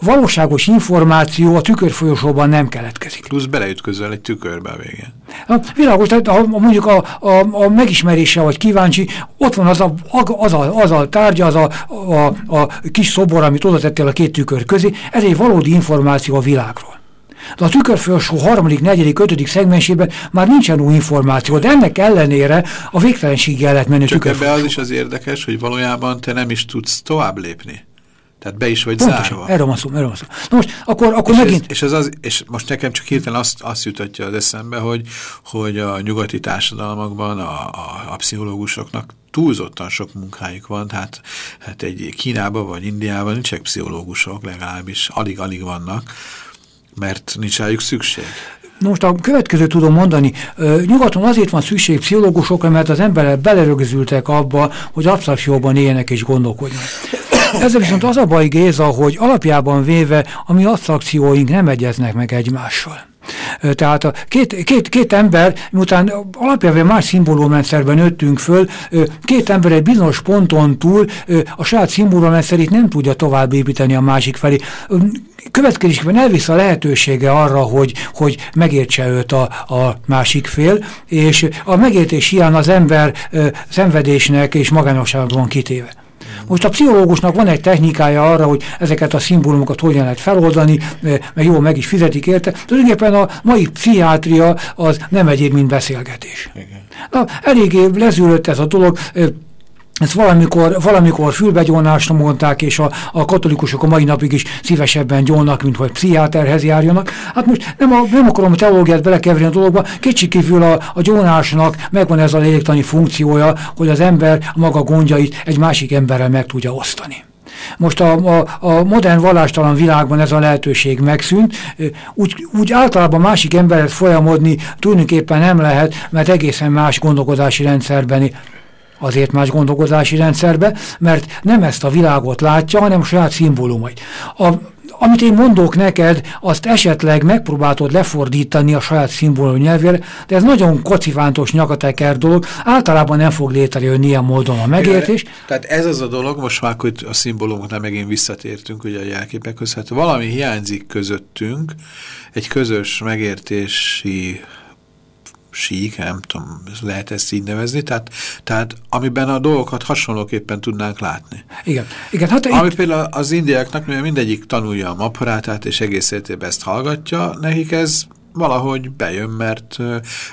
valóságos információ a tükörfolyosóban nem keletkezik. Plusz beleütközöl egy tükörbe a végén. A, világos, tehát a, mondjuk a, a, a megismerése vagy kíváncsi, ott van az a, az a, az a tárgya, az a, a, a kis szobor, amit oda tettél a két tükör közé, ez egy valódi információ a világról. De a tükörfolyosó harmadik, negyedik, ötödik szegmensében már nincsen új információ, de ennek ellenére a végtelenségig el lehet menni Csak ebbe az is az érdekes, hogy valójában te nem is tudsz tovább lépni. Tehát be is vagy Pontosan, zárva. erről van szó, erről van szó. Na most, akkor, akkor és megint... Ez, és, ez az, és most nekem csak hirtelen azt, azt jutatja az eszembe, hogy, hogy a nyugati társadalmakban a, a, a pszichológusoknak túlzottan sok munkájuk van, tehát hát egy Kínában vagy Indiában nincsenek pszichológusok, legalábbis alig-alig vannak, mert nincs rájuk szükség. Most a következő tudom mondani, nyugaton azért van szükség pszichológusokra, mert az emberek belerögzültek abba, hogy absztrakcióban éljenek és gondolkodjanak. Ezzel viszont az a baj, Géza, hogy alapjában véve a mi absztrakcióink nem egyeznek meg egymással. Tehát a két, két, két ember, miután alapjában más szimbólumrendszerben nőttünk föl, két ember egy bizonyos ponton túl a saját szimbólumrendszerét nem tudja tovább építeni a másik felé. Következésben elvisz a lehetősége arra, hogy, hogy megértse őt a, a másik fél, és a megértés hiány az ember szenvedésnek és magányosságnak van kitéve. Most a pszichológusnak van egy technikája arra, hogy ezeket a szimbólumokat hogyan lehet feloldani, meg jól meg is fizetik érte. Tulajdonképpen a mai pszichiátria az nem egyéb, mint beszélgetés. Igen. Na, eléggé lezülött ez a dolog, ezt valamikor, valamikor fülbegyónásra mondták, és a, a katolikusok a mai napig is szívesebben gyónnak, mint hogy pszichiáterhez járjanak. Hát most nem, a, nem akarom a teológiát belekeverni a dologba, kicsikívül a, a gyónásnak megvan ez a lélektani funkciója, hogy az ember maga gondjait egy másik emberrel meg tudja osztani. Most a, a, a modern vallástalan világban ez a lehetőség megszűnt, úgy, úgy általában másik emberet folyamodni tulajdonképpen nem lehet, mert egészen más gondolkodási rendszerben azért más gondolkodási rendszerbe, mert nem ezt a világot látja, hanem a saját szimbólumait. A, amit én mondok neked, azt esetleg megpróbáltod lefordítani a saját szimbólum nyelvére, de ez nagyon kocifántos nyakateker dolog, általában nem fog létrejönni ilyen módon a megértés. Tehát ez az a dolog, most már hogy a szimbólumoknál megint visszatértünk ugye a jelképekhez, hát valami hiányzik közöttünk, egy közös megértési sík, nem tudom, lehet ezt így nevezni, tehát, tehát amiben a dolgokat hasonlóképpen tudnánk látni. Igen. Igen hát Ami itt... például az indiáknak, mivel mindegyik tanulja a maparátát, és egész életében ezt hallgatja, nekik ez valahogy bejön, mert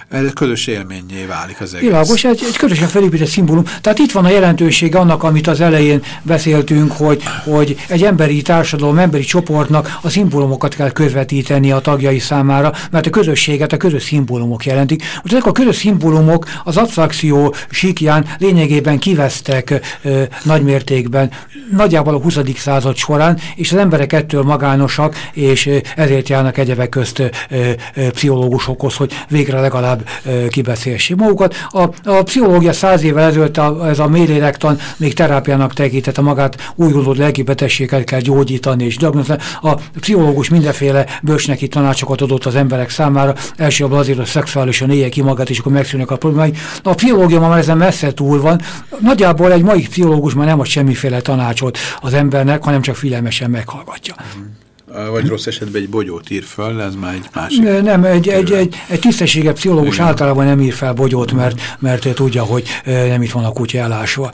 ez közös élményé válik az egész. Világos, egy, egy közösen felépített szimbólum. Tehát itt van a jelentőség annak, amit az elején beszéltünk, hogy, hogy egy emberi társadalom, emberi csoportnak a szimbólumokat kell közvetíteni a tagjai számára, mert a közösséget a közös szimbólumok jelentik. Most ezek a közös szimbólumok az abstrakció síkján lényegében kivesztek ö, nagymértékben, nagyjából a 20. század során, és az emberek ettől magánosak, és ezért járnak egyebek közt ö, pszichológusokhoz, hogy végre legalább kibeszélsék magukat. A, a pszichológia száz évvel ezelőtt a, ez a mélélektan még terápiának tekintette magát, újuló lelkibetegséget kell gyógyítani és diagnozni. A pszichológus mindenféle bősneki tanácsokat adott az emberek számára, elsősorban azért, hogy szexuálisan élje ki magát, és akkor megszűnnek a problémái. A pszichológia már ezen messze túl van. Nagyjából egy mai pszichológus már nem ad semmiféle tanácsot az embernek, hanem csak figyelmesen meghallgatja. Mm vagy rossz esetben egy bogyót ír föl, ez már egy másik. Nem, egy, egy, egy, egy tisztessége pszichológus Igen. általában nem ír fel bogyót, mert, mert tudja, hogy nem itt van a kutya elásva.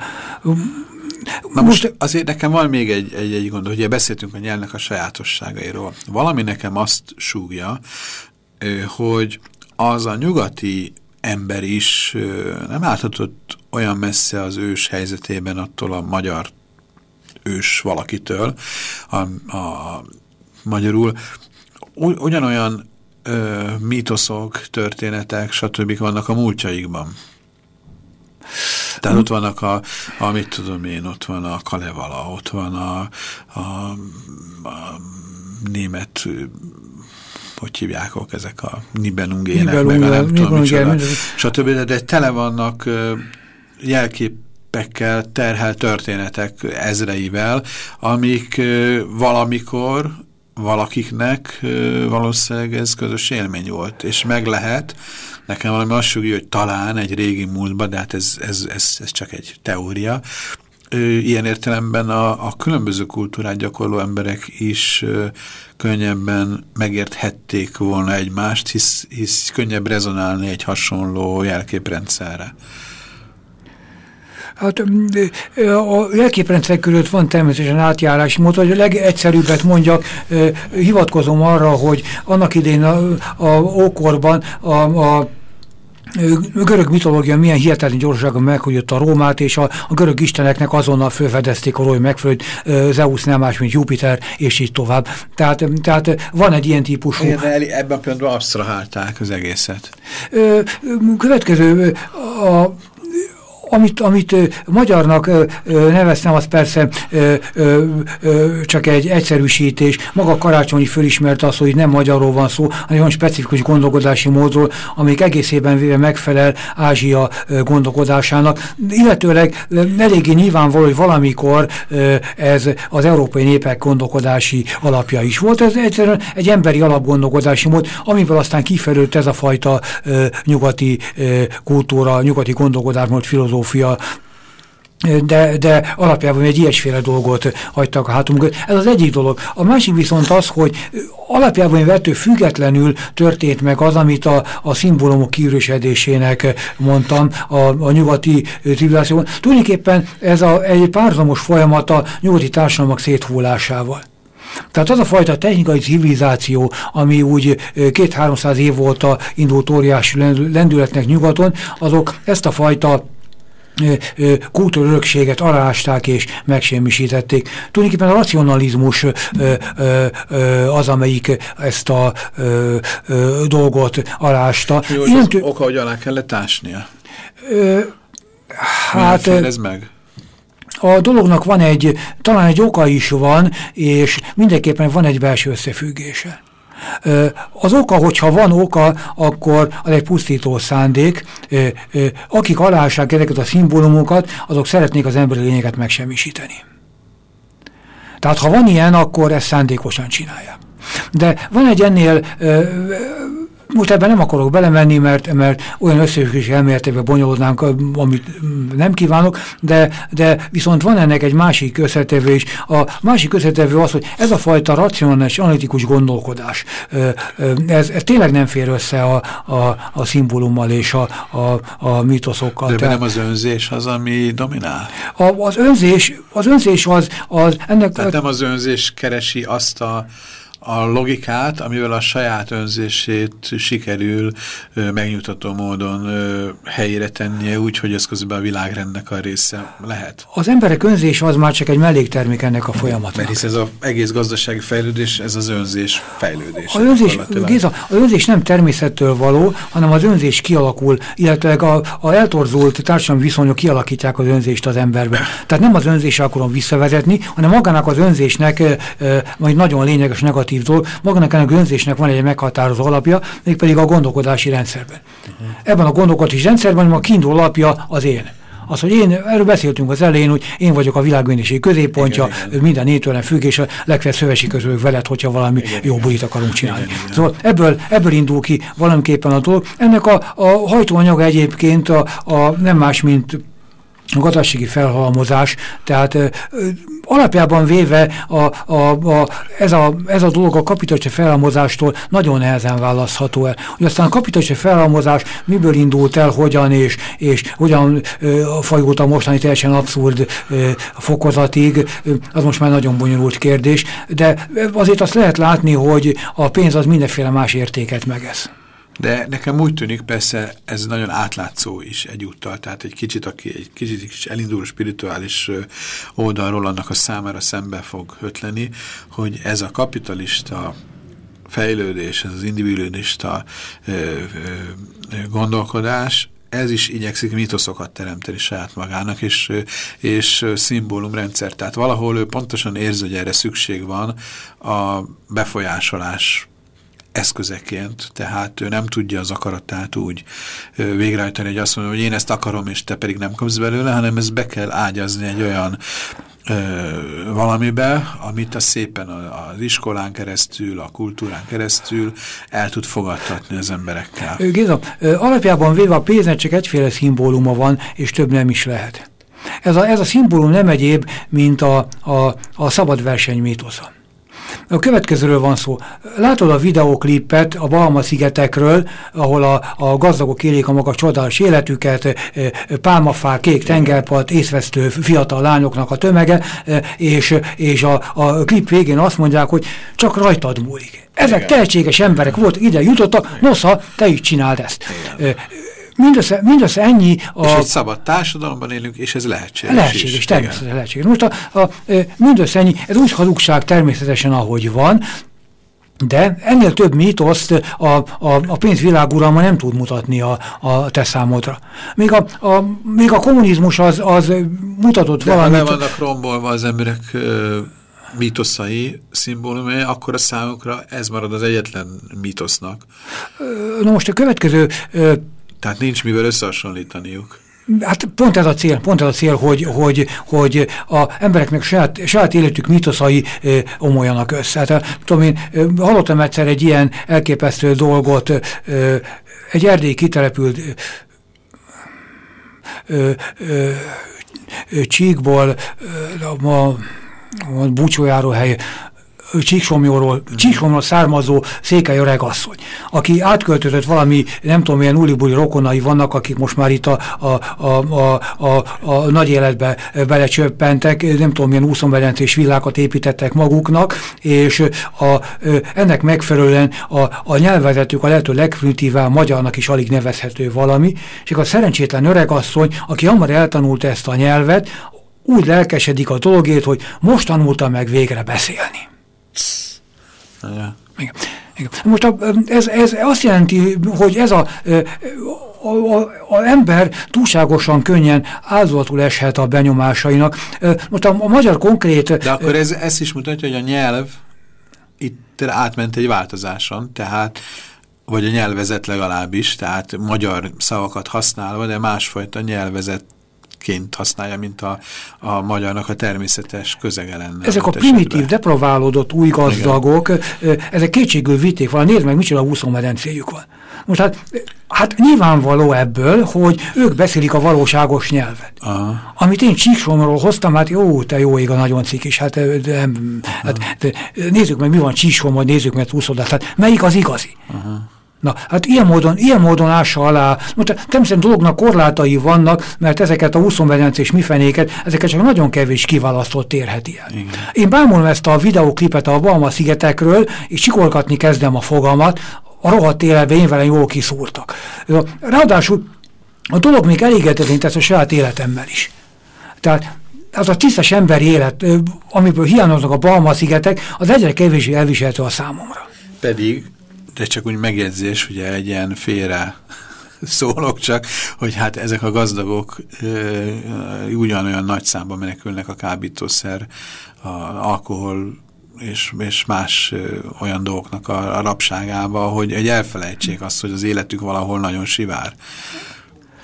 Na most, most azért nekem van még egy, egy, egy gond, hogy beszéltünk a nyelvnek a sajátosságairól. Valami nekem azt súgja, hogy az a nyugati ember is nem állhatott olyan messze az ős helyzetében attól a magyar ős valakitől, a, a magyarul, ugyanolyan ö, mítoszok, történetek, stb. vannak a múltjaikban. Tehát ott vannak a, a, mit tudom én, ott van a Kalevala, ott van a, a, a német hogy hívják ezek a Nibelungének, meg a nem tudom micsoda, stb. De tele vannak jelképekkel terhelt történetek ezreivel, amik valamikor valakiknek valószínűleg ez közös élmény volt, és meg lehet, nekem valami azt súgja, hogy talán egy régi múltban, de hát ez, ez, ez, ez csak egy teória, ilyen értelemben a, a különböző kultúrát gyakorló emberek is könnyebben megérthették volna egymást, hisz, hisz könnyebb rezonálni egy hasonló jelképrendszerre. Hát a jelképrendszer között van természetesen átjárási mód, hogy a legegyszerűbbet mondjak, hivatkozom arra, hogy annak idén a, a ókorban a, a görög mitológia milyen hihetetlen gyorsaságon meghagyott a Rómát, és a, a görög isteneknek azonnal felfedezték a rói megfelelőt, Zeus nem más, mint Jupiter, és így tovább. Tehát, tehát van egy ilyen típusú... Igen, ebben a pillanatban absztrahálták az egészet. Következő, a amit, amit magyarnak neveztem, az persze csak egy egyszerűsítés. Maga Karácsonyi fölismerte azt, hogy nem magyarról van szó, hanem olyan specifikus gondolkodási módról, amik egészében véve megfelel Ázsia gondolkodásának. Illetőleg eléggé nyilvánvaló, hogy valamikor ez az európai népek gondolkodási alapja is volt. Ez egyszerűen egy emberi alapgondolkodási mód, amiből aztán kifelőtt ez a fajta nyugati kultúra, nyugati gondolkodásmód, filozófia filozófia de, de alapjában egy ilyesféle dolgot hagytak a hátunk. Ez az egyik dolog. A másik viszont az, hogy alapjában vettő függetlenül történt meg az, amit a, a szimbólumok kiürösedésének mondtam a, a nyugati civilizációban. Tulajdonképpen ez a, egy párzamos folyamat a nyugati társadalmak széthúlásával. Tehát az a fajta technikai civilizáció, ami úgy két-háromszáz év óta indult óriási lendületnek nyugaton, azok ezt a fajta kultúrörökséget alásták és megsemmisítették. Tulajdonképpen a racionalizmus az, amelyik ezt a dolgot alásta. Jó, Ilyen az oka, hogy alá kellett ásnia? Hát... ez meg? a dolognak van egy, talán egy oka is van, és mindenképpen van egy belső összefüggése. Az oka, hogyha van oka, akkor az egy pusztító szándék. Akik alássák ezeket a szimbólumokat, azok szeretnék az emberi lényeget megsemmisíteni. Tehát ha van ilyen, akkor ezt szándékosan csinálják. De van egy ennél most ebben nem akarok belemenni, mert, mert olyan összefüggés elméletekbe bonyolódnánk, amit nem kívánok, de, de viszont van ennek egy másik összetevő is. A másik összetevő az, hogy ez a fajta racionális, analitikus gondolkodás, ez, ez tényleg nem fér össze a, a, a szimbólummal és a, a, a mitoszokkal. De nem az önzés az, ami dominál? A, az önzés, az önzés az, az ennek... Tehát nem az önzés keresi azt a a logikát, amivel a saját önzését sikerül megnyugtató módon helyére tennie, úgy, hogy ez közben a világrendnek a része lehet. Az emberek önzés az már csak egy melléktermék ennek a folyamatnak. Mert hisz ez az egész gazdasági fejlődés, ez az önzés fejlődés. A önzés, Géza, a önzés nem természettől való, hanem az önzés kialakul, illetve a, a eltorzult társadalmi viszonyok kialakítják az önzést az emberbe. Tehát nem az önzésre akarom visszavezetni, hanem magának az önzésnek majd nagyon lényeges negatív negatív dolog, magának ennek a önzésnek van egy meghatározó alapja, mégpedig a gondolkodási rendszerben. Uh-huh. Ebben a gondolkodási rendszerben a kiinduló alapja az én. Az, hogy én, erről beszéltünk az elején, hogy én vagyok a világbéniség középpontja, igen, igen. minden nétőlen függ, és a legfeljebb szövesi közülök veled, hogyha valami igen, jó bulit akarunk csinálni. Igen, igen. Szóval ebből, ebből indul ki valamiképpen a dolog. Ennek a, a hajtóanyaga egyébként a, a nem más, mint gazdasági felhalmozás, tehát ö, alapjában véve a, a, a, ez, a, ez a dolog a kapitalista felhalmozástól nagyon nehezen választható el. Hogy aztán a kapitalista felhalmozás miből indult el, hogyan és, és hogyan ö, fajult a mostani teljesen abszurd ö, fokozatig, ö, az most már nagyon bonyolult kérdés, de azért azt lehet látni, hogy a pénz az mindenféle más értéket megesz. De nekem úgy tűnik, persze ez nagyon átlátszó is egyúttal, tehát egy kicsit, aki egy kicsit is elinduló spirituális oldalról annak a számára szembe fog ötleni, hogy ez a kapitalista fejlődés, ez az individualista gondolkodás, ez is igyekszik mitoszokat teremteni saját magának, és, és szimbólumrendszer. Tehát valahol ő pontosan érzi, hogy erre szükség van a befolyásolás eszközeként, tehát ő nem tudja az akaratát úgy végrehajtani, hogy azt mondja, hogy én ezt akarom, és te pedig nem kapsz belőle, hanem ezt be kell ágyazni egy olyan ö, valamibe, amit a szépen az iskolán keresztül, a kultúrán keresztül el tud fogadtatni az emberekkel. Géza, alapjában véve a pénznek csak egyféle szimbóluma van, és több nem is lehet. Ez a, ez a szimbólum nem egyéb, mint a, a, a szabad verseny mítosza. A következőről van szó. Látod a videóklipet a Bahama-szigetekről, ahol a, a gazdagok élik a maga csodálatos életüket, pálmafák, kék tengerpart, észvesztő fiatal lányoknak a tömege, és, és a, a klip végén azt mondják, hogy csak rajtad múlik. Ezek Igen. tehetséges emberek voltak, ide jutottak, nosza, te is csináld ezt. Igen. Mindössze, mindössze ennyi. A, és egy szabad társadalomban élünk, és ez lehetséges Lehetséges, is. természetesen lehetséges. Most a, a, mindössze ennyi, ez úgy hazugság természetesen, ahogy van, de ennél több mítoszt a, a, a pénzviláguralma nem tud mutatni a, a te számodra. Még a, a, még a kommunizmus az, az mutatott de valamit. De ha vannak rombolva az emberek ö, mítoszai, szimbólumai, akkor a számukra ez marad az egyetlen mítosznak. Na most a következő ö, tehát nincs mivel összehasonlítaniuk. Hát pont ez a cél, pont ez a cél, hogy, hogy, hogy a embereknek saját, saját életük mitoszai ö, omoljanak össze. Hát, tudom én, hallottam egyszer egy ilyen elképesztő dolgot, ö, egy erdélyi kitelepült ö, ö, ö, csíkból, ö, a, a búcsójáró hely, Csíksomjóról, Csíksomról származó székely öregasszony, aki átköltözött valami, nem tudom, milyen ulibuli rokonai vannak, akik most már itt a, a, a, a, a, a nagy életbe belecsöppentek, nem tudom, milyen úszonbedencés villákat építettek maguknak, és a, ennek megfelelően a, a nyelvezetük a lehető legprimitívál magyarnak is alig nevezhető valami, és a szerencsétlen öregasszony, aki hamar eltanult ezt a nyelvet, úgy lelkesedik a dologért, hogy most tanulta meg végre beszélni. Ja. Igen. Igen. Most a, ez, ez azt jelenti, hogy ez a, a, a, a ember túlságosan könnyen áldozatul eshet a benyomásainak. Most a, a magyar konkrét... De akkor ez, ez is mutatja, hogy a nyelv itt átment egy változáson, tehát vagy a nyelvezet legalábbis, tehát magyar szavakat használva, de másfajta nyelvezet ként használja, mint a, a magyarnak a természetes közege lenne. Ezek a primitív, esetben. depraválódott új gazdagok, Igen. ezek kétségül vitték van, nézd meg, micsoda úszómedencéjük van. Most hát, hát nyilvánvaló ebből, hogy ők beszélik a valóságos nyelvet. Aha. Amit én Csíksomról hoztam, hát jó, te jó ég a nagyon is, hát, de, hát de, nézzük meg, mi van Csíksom, nézzük meg úszodát, hát melyik az igazi? Aha. Na, hát ilyen módon, ilyen módon ássa alá. Most természetesen dolognak korlátai vannak, mert ezeket a úszonvedencés mifenéket, ezeket csak nagyon kevés kiválasztott érheti el. Igen. Én bámulom ezt a videóklipet a Balma szigetekről, és csikolgatni kezdem a fogamat, a rohadt életben én velem jól kiszúrtak. Ráadásul a dolog még elégedetlen tesz a saját életemmel is. Tehát az a tisztes emberi élet, amiből hiányoznak a Balma szigetek, az egyre kevésbé elviselhető a számomra. Pedig de csak úgy megjegyzés, ugye egy ilyen félre szólok csak, hogy hát ezek a gazdagok ugyanolyan nagy számban menekülnek a kábítószer, a alkohol és, és más ö, olyan dolgoknak a, a rabságába, hogy egy elfelejtsék azt, hogy az életük valahol nagyon sivár.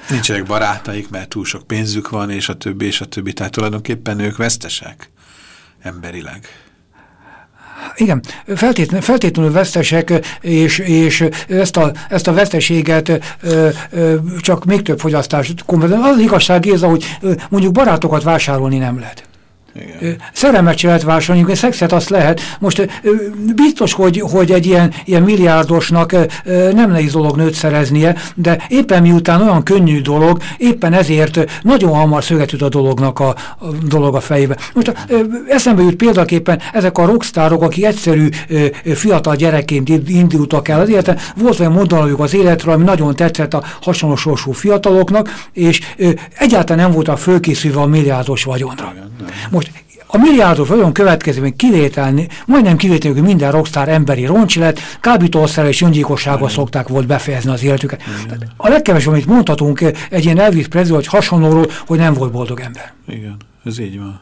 Nincsenek barátaik, mert túl sok pénzük van, és a többi, és a többi. Tehát tulajdonképpen ők vesztesek emberileg. Igen, feltétlenül, feltétlenül vesztesek, és, és ezt, a, ezt a veszteséget ö, ö, csak még több fogyasztást kompenzálni. Az, az igazság ez, hogy mondjuk barátokat vásárolni nem lehet. Igen. Szerelmet lehet vásárolni, szexet azt lehet. Most biztos, hogy, hogy egy ilyen, ilyen milliárdosnak nem nehéz dolog nőt szereznie, de éppen miután olyan könnyű dolog, éppen ezért nagyon hamar szöget jut a dolognak a, a dolog a fejébe. Most eszembe jut példaképpen ezek a rockstárok, akik egyszerű fiatal gyerekként indultak el az életen, volt olyan mondanójuk az életről, ami nagyon tetszett a hasonló sorsú fiataloknak, és egyáltalán nem voltak fölkészülve a milliárdos vagyonra. Most a milliárdos vagyon következőben kivételni, majdnem kivételni, hogy minden rockstar emberi roncs lett, kábítószer és öngyilkossággal szokták volt befejezni az életüket. Igen. A legkevesebb, amit mondhatunk egy ilyen Elvis Presley vagy hasonlóról, hogy nem volt boldog ember. Igen, ez így van.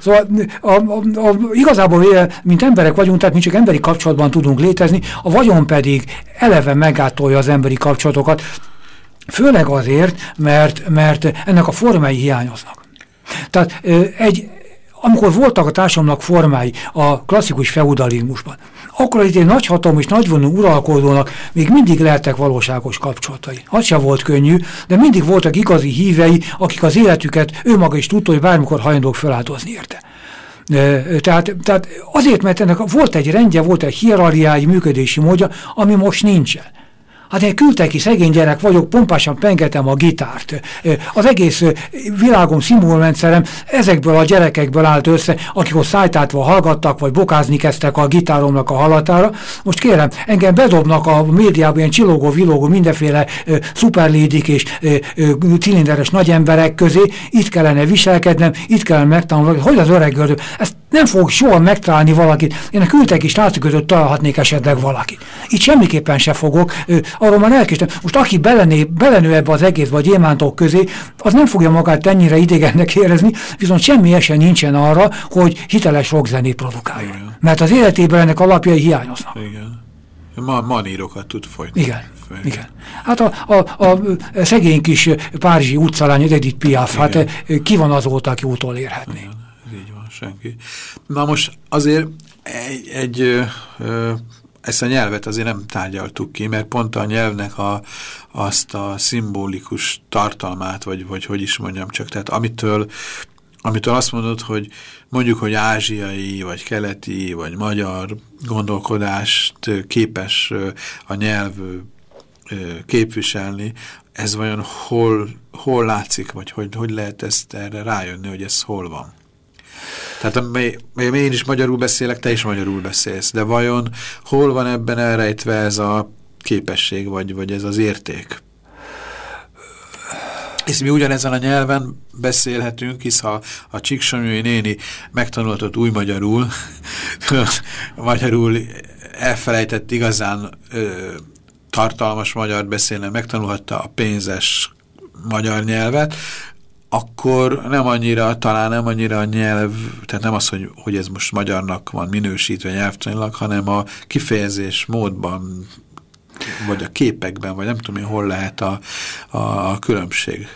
Szóval a, a, a, igazából, mint emberek vagyunk, tehát mi csak emberi kapcsolatban tudunk létezni, a vagyon pedig eleve megátolja az emberi kapcsolatokat, főleg azért, mert, mert ennek a formái hiányoznak. Tehát egy, amikor voltak a társadalomnak formái a klasszikus feudalizmusban, akkor itt egy nagyhatalom és nagyvonú uralkodónak még mindig lehettek valóságos kapcsolatai. Az sem volt könnyű, de mindig voltak igazi hívei, akik az életüket ő maga is tudta, hogy bármikor hajlandók feláldozni érte. Tehát, tehát azért, mert ennek volt egy rendje, volt egy hierarchiái, működési módja, ami most nincsen. Hát én küldtek szegény gyerek vagyok, pompásan pengetem a gitárt. Az egész világom, szimbolrendszerem ezekből a gyerekekből állt össze, akik ott szájtátva hallgattak, vagy bokázni kezdtek a gitáromnak a halatára. Most kérem, engem bedobnak a médiában ilyen csillogó, vilógó, mindenféle szuperlédik és cilinderes nagy emberek közé, itt kellene viselkednem, itt kellene megtanulni, hogy az öreg gördő. Ezt nem fog soha megtalálni valakit. Én a küldtek is látszik között találhatnék esetleg valakit. Itt semmiképpen se fogok arról már elkéstem. Most aki belené, belenő ebbe az egész vagy gyémántok közé, az nem fogja magát ennyire idegennek érezni, viszont semmi esély nincsen arra, hogy hiteles rockzenét produkáljon. Igen. Mert az életében ennek alapjai hiányoznak. Igen. Ma, manírokat tud folytani. Igen. Igen. Igen. Hát a, a, a szegény kis párizsi utcalány, Edith Piaf, hát ki van azóta, aki útól érhetné. Igen, senki. Na most azért egy, egy ö, ezt a nyelvet azért nem tárgyaltuk ki, mert pont a nyelvnek a, azt a szimbolikus tartalmát, vagy, vagy hogy is mondjam csak, tehát amitől, amitől azt mondod, hogy mondjuk, hogy ázsiai, vagy keleti, vagy magyar gondolkodást képes a nyelv képviselni, ez vajon hol, hol látszik, vagy hogy, hogy lehet ezt erre rájönni, hogy ez hol van? Tehát én is magyarul beszélek, te is magyarul beszélsz, de vajon hol van ebben elrejtve ez a képesség, vagy, vagy ez az érték? És mi ugyanezen a nyelven beszélhetünk, hisz ha a Csíksomjói néni megtanultott új magyarul, magyarul elfelejtett igazán ö, tartalmas magyar beszélne, megtanulhatta a pénzes magyar nyelvet, akkor nem annyira, talán nem annyira a nyelv, tehát nem az, hogy, hogy ez most magyarnak van minősítve nyelvtanilag, hanem a kifejezés módban, vagy a képekben, vagy nem tudom én, hol lehet a, a különbség.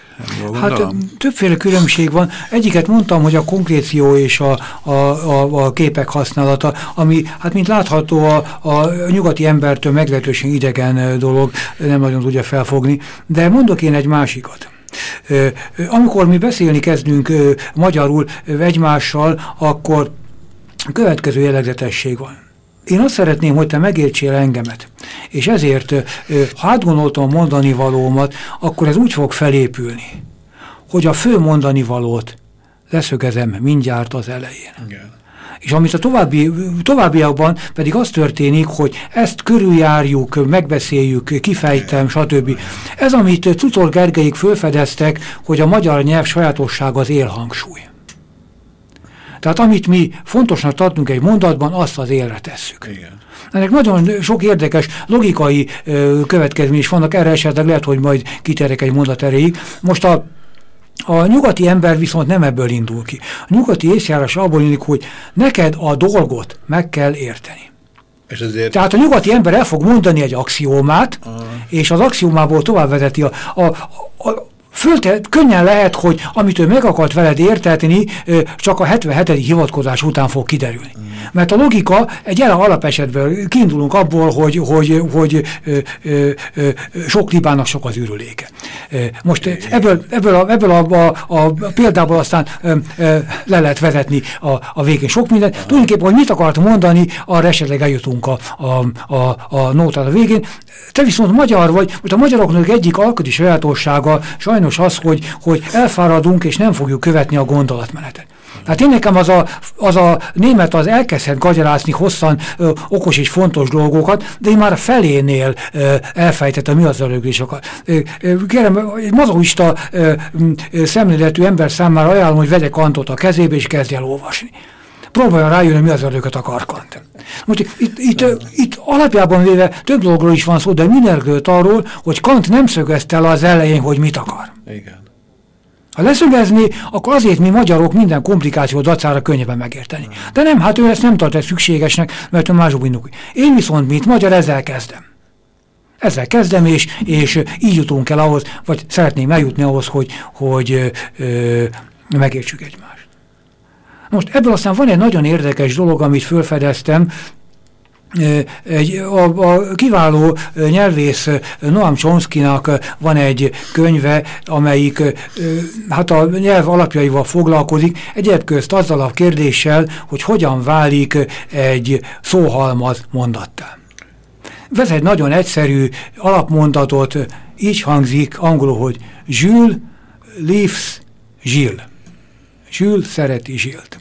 Hát többféle különbség van. Egyiket mondtam, hogy a konkréció és a, a, a, a képek használata, ami, hát mint látható, a, a nyugati embertől meglehetősen idegen dolog, nem nagyon tudja felfogni, de mondok én egy másikat. Amikor mi beszélni kezdünk magyarul egymással, akkor következő jellegzetesség van. Én azt szeretném, hogy te megértsél engemet, és ezért, ha átgondoltam mondani valómat, akkor ez úgy fog felépülni, hogy a fő mondani valót leszögezem mindjárt az elején. Igen. És amit a további, továbbiakban pedig az történik, hogy ezt körüljárjuk, megbeszéljük, kifejtem, stb. Ez, amit Cutor Gergelyik fölfedeztek, hogy a magyar nyelv sajátossága az élhangsúly. Tehát amit mi fontosnak tartunk egy mondatban, azt az élre tesszük. Igen. Ennek nagyon sok érdekes logikai ö, következmény is vannak, erre esetleg lehet, hogy majd kiterek egy mondat erejéig. Most a a nyugati ember viszont nem ebből indul ki. A nyugati észjárás abból indul, hogy neked a dolgot meg kell érteni. És ezért... Tehát a nyugati ember el fog mondani egy axiómát, uh. és az axiómából tovább vezeti a, a, a Fölte, könnyen lehet, hogy amit ő meg akart veled értetni, csak a 77. hivatkozás után fog kiderülni. Mm. Mert a logika egy jelen alapesetben kiindulunk abból, hogy, hogy, hogy ö, ö, ö, sok libának sok az ürüléke. Most ebből, ebből, a, ebből a, a, a példából aztán ö, ö, le lehet vezetni a, a végén sok mindent. Tulajdonképpen, hogy mit akart mondani, arra esetleg eljutunk a, a, a, a nótát a végén. Te viszont magyar vagy, most a magyaroknak egyik alkoti sajátossága sajnos az, hogy, hogy elfáradunk és nem fogjuk követni a gondolatmenetet. Hát én nekem az a, az a német az elkezdhet gagyarászni hosszan ö, okos és fontos dolgokat, de én már a felénél ö, elfejtettem mi az öröglésokat. Kérem, egy mazoista ö, ö, szemléletű ember számára ajánlom, hogy vegye kantot a kezébe és kezdje el olvasni próbálja rájönni, mi az ördögöt akar Kant. Most itt, itt, itt alapjában véve több dologról is van szó, de mindenkült arról, hogy Kant nem szögezte le az elején, hogy mit akar. Igen. Ha leszögezni, akkor azért mi magyarok minden komplikáció dacára könnyebben megérteni. De nem, hát ő ezt nem tartja szükségesnek, mert ő mások indul. Én viszont, mint magyar, ezzel kezdem. Ezzel kezdem, és, és így jutunk el ahhoz, vagy szeretném eljutni ahhoz, hogy, hogy ö, megértsük egymást. Most ebből aztán van egy nagyon érdekes dolog, amit felfedeztem, egy, a, a kiváló nyelvész Noam Chomsky-nak van egy könyve, amelyik hát a nyelv alapjaival foglalkozik, egyébként azzal a kérdéssel, hogy hogyan válik egy szóhalmaz mondattá. Vesz egy nagyon egyszerű alapmondatot, így hangzik angolul, hogy Jules leaves Gilles. Jules szereti Gilles-t.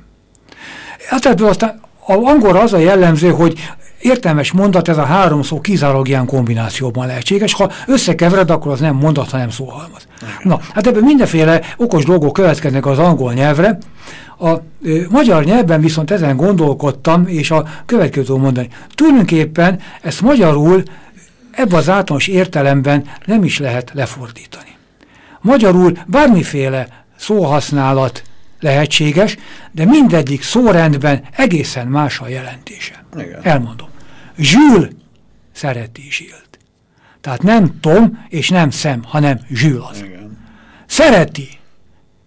Hát ebből aztán a angolra az a jellemző, hogy értelmes mondat, ez a három szó kizárólag ilyen kombinációban lehetséges. Ha összekevered, akkor az nem mondat, hanem szóhalmaz. Na, hát ebben mindenféle okos dolgok következnek az angol nyelvre. A ö, magyar nyelvben viszont ezen gondolkodtam, és a következő mondani. Tulajdonképpen ezt magyarul ebben az általános értelemben nem is lehet lefordítani. Magyarul bármiféle szóhasználat lehetséges, de mindegyik szórendben egészen más a jelentése. Igen. Elmondom. Zsül szereti Zsilt. Tehát nem Tom és nem Szem, hanem Zsül az. Igen. Szereti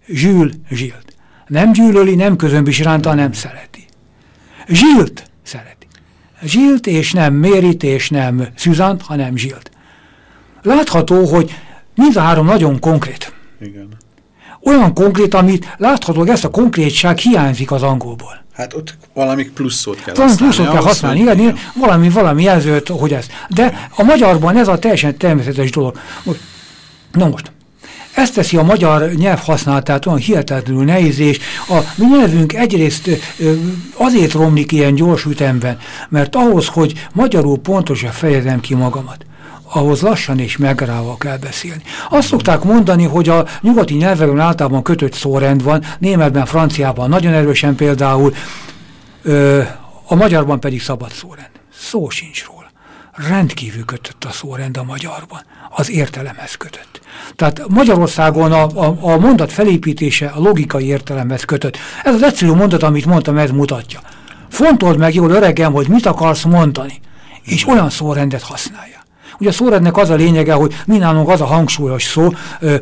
Zsül Zsilt. Nem gyűlöli, nem közömbös iránta, nem szereti. Zsilt szereti. Zsilt és nem Mérit és nem Szüzant, hanem Zsilt. Látható, hogy mind a három nagyon konkrét. Igen. Olyan konkrét, amit láthatóan ezt a konkrétság hiányzik az angolból. Hát ott valami plusz szót kell valami. Plusz szót kell használni, igen, igen. Valami, valami jelzőt, hogy ez. De a magyarban ez a teljesen természetes dolog. Na most, ezt teszi a magyar nyelv használatát olyan hihetetlenül nehéz, és a mi nyelvünk egyrészt azért romlik ilyen gyors ütemben, mert ahhoz, hogy magyarul pontosan fejezem ki magamat, ahhoz lassan és megrával kell beszélni. Azt szokták mondani, hogy a nyugati nyelvekben általában kötött szórend van, németben, franciában nagyon erősen például, ö, a magyarban pedig szabad szórend. Szó sincs róla. rendkívül kötött a szórend a magyarban, az értelemhez kötött. Tehát Magyarországon a, a, a mondat felépítése a logikai értelemhez kötött. Ez az egyszerű mondat, amit mondtam, ez mutatja. Fontold meg jól öregem, hogy mit akarsz mondani, és olyan szórendet használja. Ugye a szórendnek az a lényege, hogy mi az a hangsúlyos szó,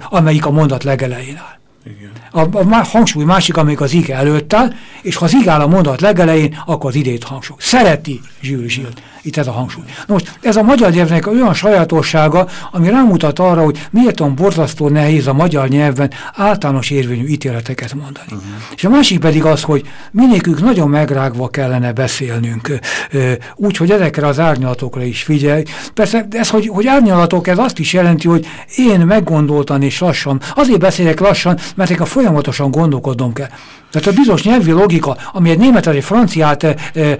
amelyik a mondat legelején áll. Igen. A, a hangsúly másik, amelyik az ige előtt áll, és ha az ige áll a mondat legelején, akkor az idét hangsúly. Szereti Zsűl Zsilt. Itt ez a hangsúly. Na most ez a magyar nyelvnek olyan sajátossága, ami rámutat arra, hogy miért olyan borzasztó nehéz a magyar nyelven általános érvényű ítéleteket mondani. Uh -huh. És a másik pedig az, hogy minékük nagyon megrágva kellene beszélnünk, úgy, hogy ezekre az árnyalatokra is figyelj. Persze ez, hogy, hogy árnyalatok, ez azt is jelenti, hogy én meggondoltan és lassan, azért beszélek lassan, mert a folyamatosan gondolkodnom kell. Tehát a bizonyos nyelvi logika, ami egy német vagy egy franciát e, e,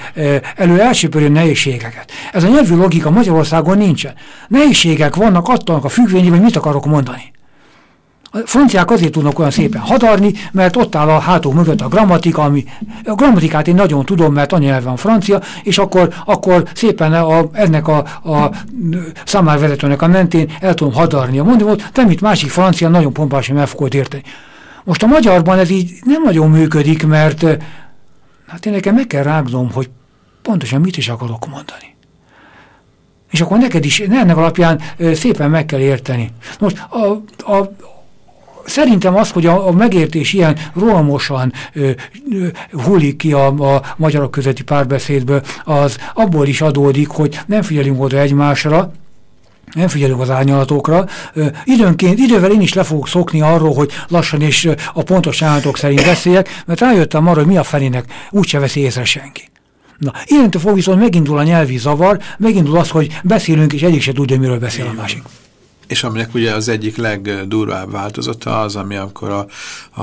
elő elsőpörő nehézségeket. Ez a nyelvi logika Magyarországon nincsen. Nehézségek vannak attól a függvényében, hogy mit akarok mondani. A franciák azért tudnak olyan szépen hadarni, mert ott áll a hátul mögött a grammatika, ami a grammatikát én nagyon tudom, mert anyanyelven francia, és akkor, akkor szépen a, ennek a, a számárvezetőnek a mentén el tudom hadarni a mondani, te mit másik francia nagyon pompásan el fogod érteni. Most a magyarban ez így nem nagyon működik, mert hát én nekem meg kell rágnom, hogy pontosan mit is akarok mondani. És akkor neked is ennek alapján szépen meg kell érteni. Most a, a, szerintem az, hogy a, a megértés ilyen rohamosan hullik ki a, a magyarok közötti párbeszédből, az abból is adódik, hogy nem figyelünk oda egymásra, nem figyelünk az árnyalatokra. Időnként, idővel én is le fogok szokni arról, hogy lassan és a pontos árnyalatok szerint beszéljek, mert rájöttem arra, hogy mi a felének úgyse veszi észre senki. Na, innentől fog viszont megindul a nyelvi zavar, megindul az, hogy beszélünk, és egyik se tudja, miről beszél a másik. És aminek ugye az egyik legdurvább változata az, ami akkor a,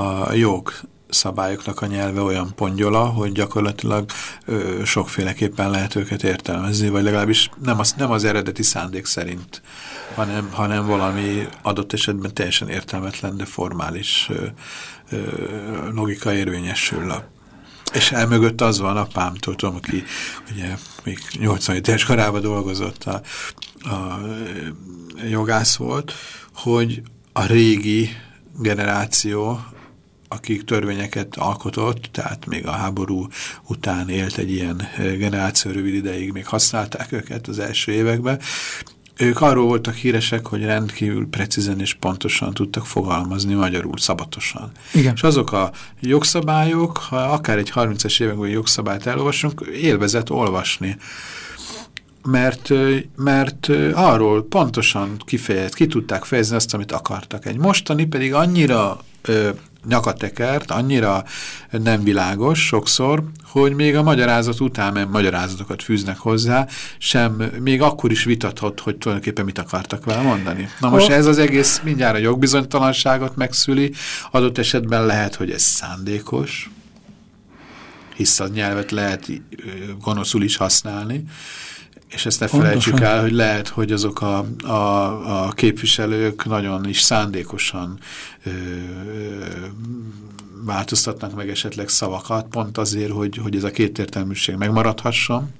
a jog szabályoknak a nyelve olyan pongyola, hogy gyakorlatilag ö, sokféleképpen lehet őket értelmezni, vagy legalábbis nem az, nem az eredeti szándék szerint, hanem, hanem valami adott esetben teljesen értelmetlen, de formális ö, ö, logika érvényesül a és elmögött az van apámtól, tudom, aki ugye még 87 éves korában dolgozott, a, a jogász volt, hogy a régi generáció akik törvényeket alkotott, tehát még a háború után élt egy ilyen generáció rövid ideig, még használták őket az első években, ők arról voltak híresek, hogy rendkívül precízen és pontosan tudtak fogalmazni magyarul, szabatosan. Igen. És azok a jogszabályok, ha akár egy 30-es években jogszabályt elolvasunk, élvezett olvasni. Mert, mert arról pontosan kifejez, ki tudták fejezni azt, amit akartak. Egy mostani pedig annyira nyakatekert, annyira nem világos sokszor, hogy még a magyarázat után nem magyarázatokat fűznek hozzá, sem még akkor is vitathat, hogy tulajdonképpen mit akartak vele mondani. Na most ez az egész mindjárt a jogbizonytalanságot megszüli, adott esetben lehet, hogy ez szándékos, hisz a nyelvet lehet gonoszul is használni, és ezt ne felejtsük el, hogy lehet, hogy azok a, a, a képviselők nagyon is szándékosan ö, változtatnak meg esetleg szavakat, pont azért, hogy, hogy ez a kétértelműség megmaradhasson.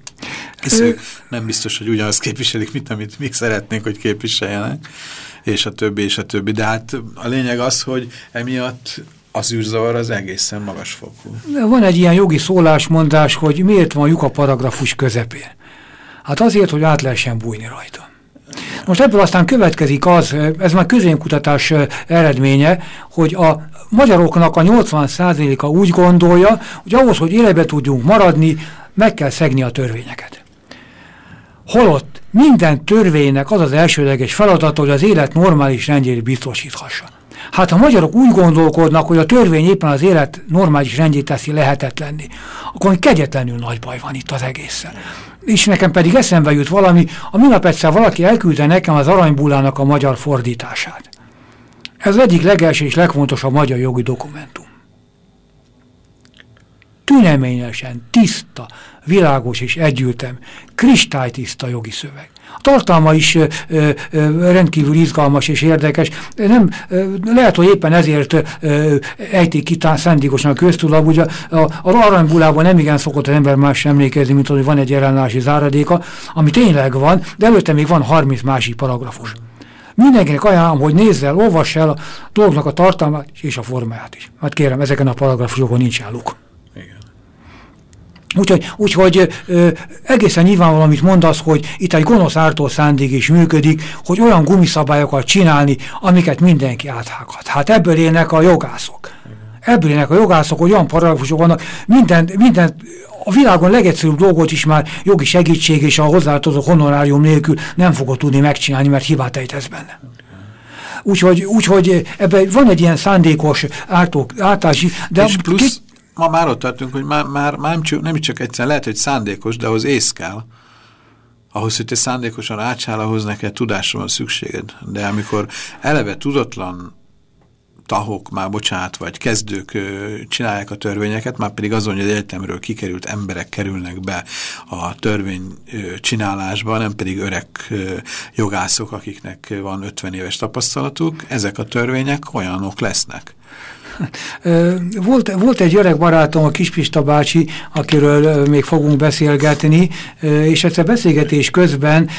Hisz ők nem biztos, hogy ugyanazt képviselik, mint amit mi szeretnénk, hogy képviseljenek, és a többi, és a többi. De hát a lényeg az, hogy emiatt az űrzavar az egészen magasfokú. Van egy ilyen jogi szólásmondás, hogy miért van lyuk a paragrafus közepén. Hát azért, hogy át lehessen bújni rajta. Most ebből aztán következik az, ez már közénkutatás eredménye, hogy a magyaroknak a 80%-a úgy gondolja, hogy ahhoz, hogy életbe tudjunk maradni, meg kell szegni a törvényeket. Holott minden törvénynek az az elsőleges feladata, hogy az élet normális rendjét biztosíthassa. Hát a magyarok úgy gondolkodnak, hogy a törvény éppen az élet normális rendjét teszi lehetetlenni, akkor kegyetlenül nagy baj van itt az egészen és nekem pedig eszembe jut valami, a minap egyszer valaki elküldte nekem az aranybullának a magyar fordítását. Ez egyik legelső és legfontosabb magyar jogi dokumentum. Tüneményesen, tiszta, világos és együltem, kristálytiszta jogi szöveg. Tartalma is ö, ö, rendkívül izgalmas és érdekes. Nem, ö, lehet, hogy éppen ezért ö, ejték ki szándékosan a köztudatba. Ugye a, a aranybulában nem igen szokott az ember más emlékezni, mint hogy van egy ellenállási záradéka, ami tényleg van, de előtte még van 30 másik paragrafus. Mindenkinek ajánlom, hogy nézz el, olvass el a dolgnak a tartalmát és a formáját is. Hát kérem, ezeken a paragrafusokon nincs álluk. Úgyhogy, úgyhogy ö, egészen nyilvánvaló, amit mondasz, hogy itt egy gonosz ártó szándék is működik, hogy olyan gumiszabályokat csinálni, amiket mindenki áthághat. Hát ebből élnek a jogászok. Ebből élnek a jogászok, hogy olyan paragrafusok vannak, minden, minden a világon legegyszerűbb dolgot is már jogi segítség és a hozzátartozó honorárium nélkül nem fogod tudni megcsinálni, mert hibát ejtesz benne. Úgyhogy, úgyhogy ebben van egy ilyen szándékos ártó, ártási, de és plusz, ma már ott tartunk, hogy már, már, már nem, csak, nem csak egyszer lehet, hogy szándékos, de ahhoz ész kell. Ahhoz, hogy te szándékosan átsál, ahhoz neked tudásra van szükséged. De amikor eleve tudatlan tahok, már bocsánat, vagy kezdők csinálják a törvényeket, már pedig azon, hogy az egyetemről kikerült emberek kerülnek be a törvény csinálásba, nem pedig öreg jogászok, akiknek van 50 éves tapasztalatuk, ezek a törvények olyanok lesznek. Volt, volt egy öreg barátom, a Kispista bácsi, akiről még fogunk beszélgetni, és egyszer beszélgetés közben,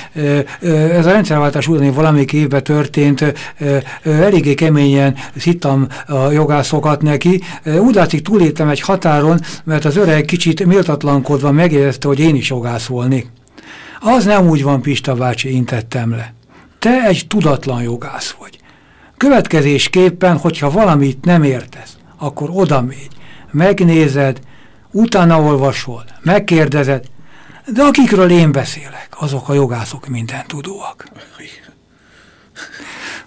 ez a rendszerváltás utáni valamelyik évben történt, eléggé keményen szittam a jogászokat neki. Úgy látszik túléltem egy határon, mert az öreg kicsit méltatlankodva megjegyezte, hogy én is jogász volnék. Az nem úgy van, Pista bácsi, intettem le. Te egy tudatlan jogász vagy. Következésképpen, hogyha valamit nem értesz, akkor oda mégy, megnézed, utána olvasol, megkérdezed, de akikről én beszélek, azok a jogászok minden tudóak.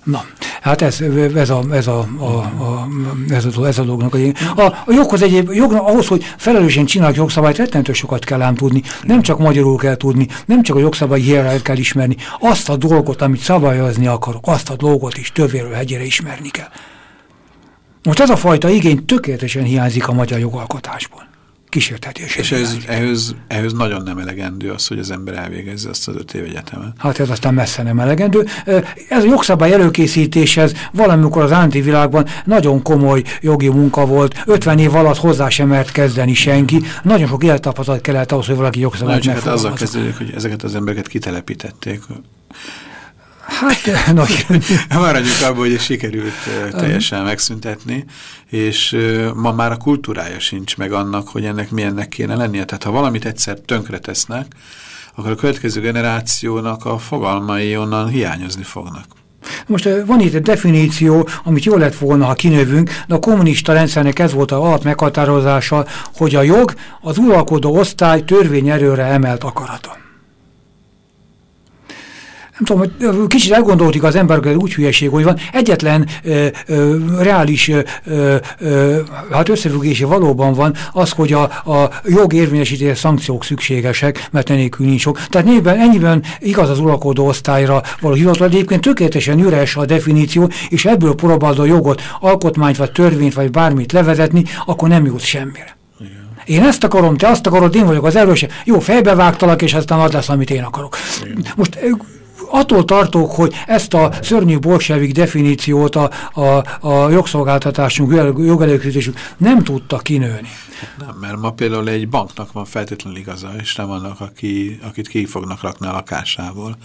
Na, hát ez, ez, a, ez, a, a, a, ez, a, ez a dolognak. A, a joghoz egyéb, jognak, ahhoz, hogy felelősen csinálják jogszabályt, rettentő sokat kell ám tudni. Nem csak magyarul kell tudni, nem csak a jogszabályi hierarchiát kell ismerni. Azt a dolgot, amit szabályozni akarok, azt a dolgot is tövéről hegyére ismerni kell. Most ez a fajta igény tökéletesen hiányzik a magyar jogalkotásból kísértetés. És ez, ehhez, ehhez nagyon nem elegendő az, hogy az ember elvégezze azt az öt év egyetemet. Hát ez aztán messze nem elegendő. Ez a jogszabály előkészítéshez valamikor az antivilágban nagyon komoly jogi munka volt. 50 év alatt hozzá sem mert kezdeni senki. Nagyon sok élettapasztalat kellett ahhoz, hogy valaki jogszabályt hát azzal kezdődik, hogy ezeket az embereket kitelepítették. Hát, nagy. Maradjunk abban, hogy sikerült teljesen megszüntetni, és ma már a kultúrája sincs meg annak, hogy ennek milyennek kéne lennie. Tehát ha valamit egyszer tönkre tesznek, akkor a következő generációnak a fogalmai onnan hiányozni fognak. Most van itt egy definíció, amit jól lett volna, ha kinövünk, de a kommunista rendszernek ez volt a alap meghatározása, hogy a jog az uralkodó osztály törvényerőre emelt akarata nem tudom, hogy kicsit elgondoltik az emberek, úgy hülyeség, hogy van egyetlen ö, ö, reális ö, ö, hát összefüggése valóban van az, hogy a, a jog érvényesítés szankciók szükségesek, mert enélkül nincs sok. Tehát ennyiben, ennyiben igaz az uralkodó osztályra való hivatal, egyébként tökéletesen üres a definíció, és ebből próbálod a jogot, alkotmányt, vagy törvényt, vagy bármit levezetni, akkor nem jut semmire. Én ezt akarom, te azt akarod, én vagyok az erőse. Jó, fejbevágtalak, és aztán az lesz, amit én akarok. Igen. Most attól tartok, hogy ezt a szörnyű bolsevik definíciót a, a, a jogszolgáltatásunk, jogelőkészítésünk nem tudta kinőni. Nem, mert ma például egy banknak van feltétlenül igaza, és nem annak, aki, akit ki fognak rakni a lakásából.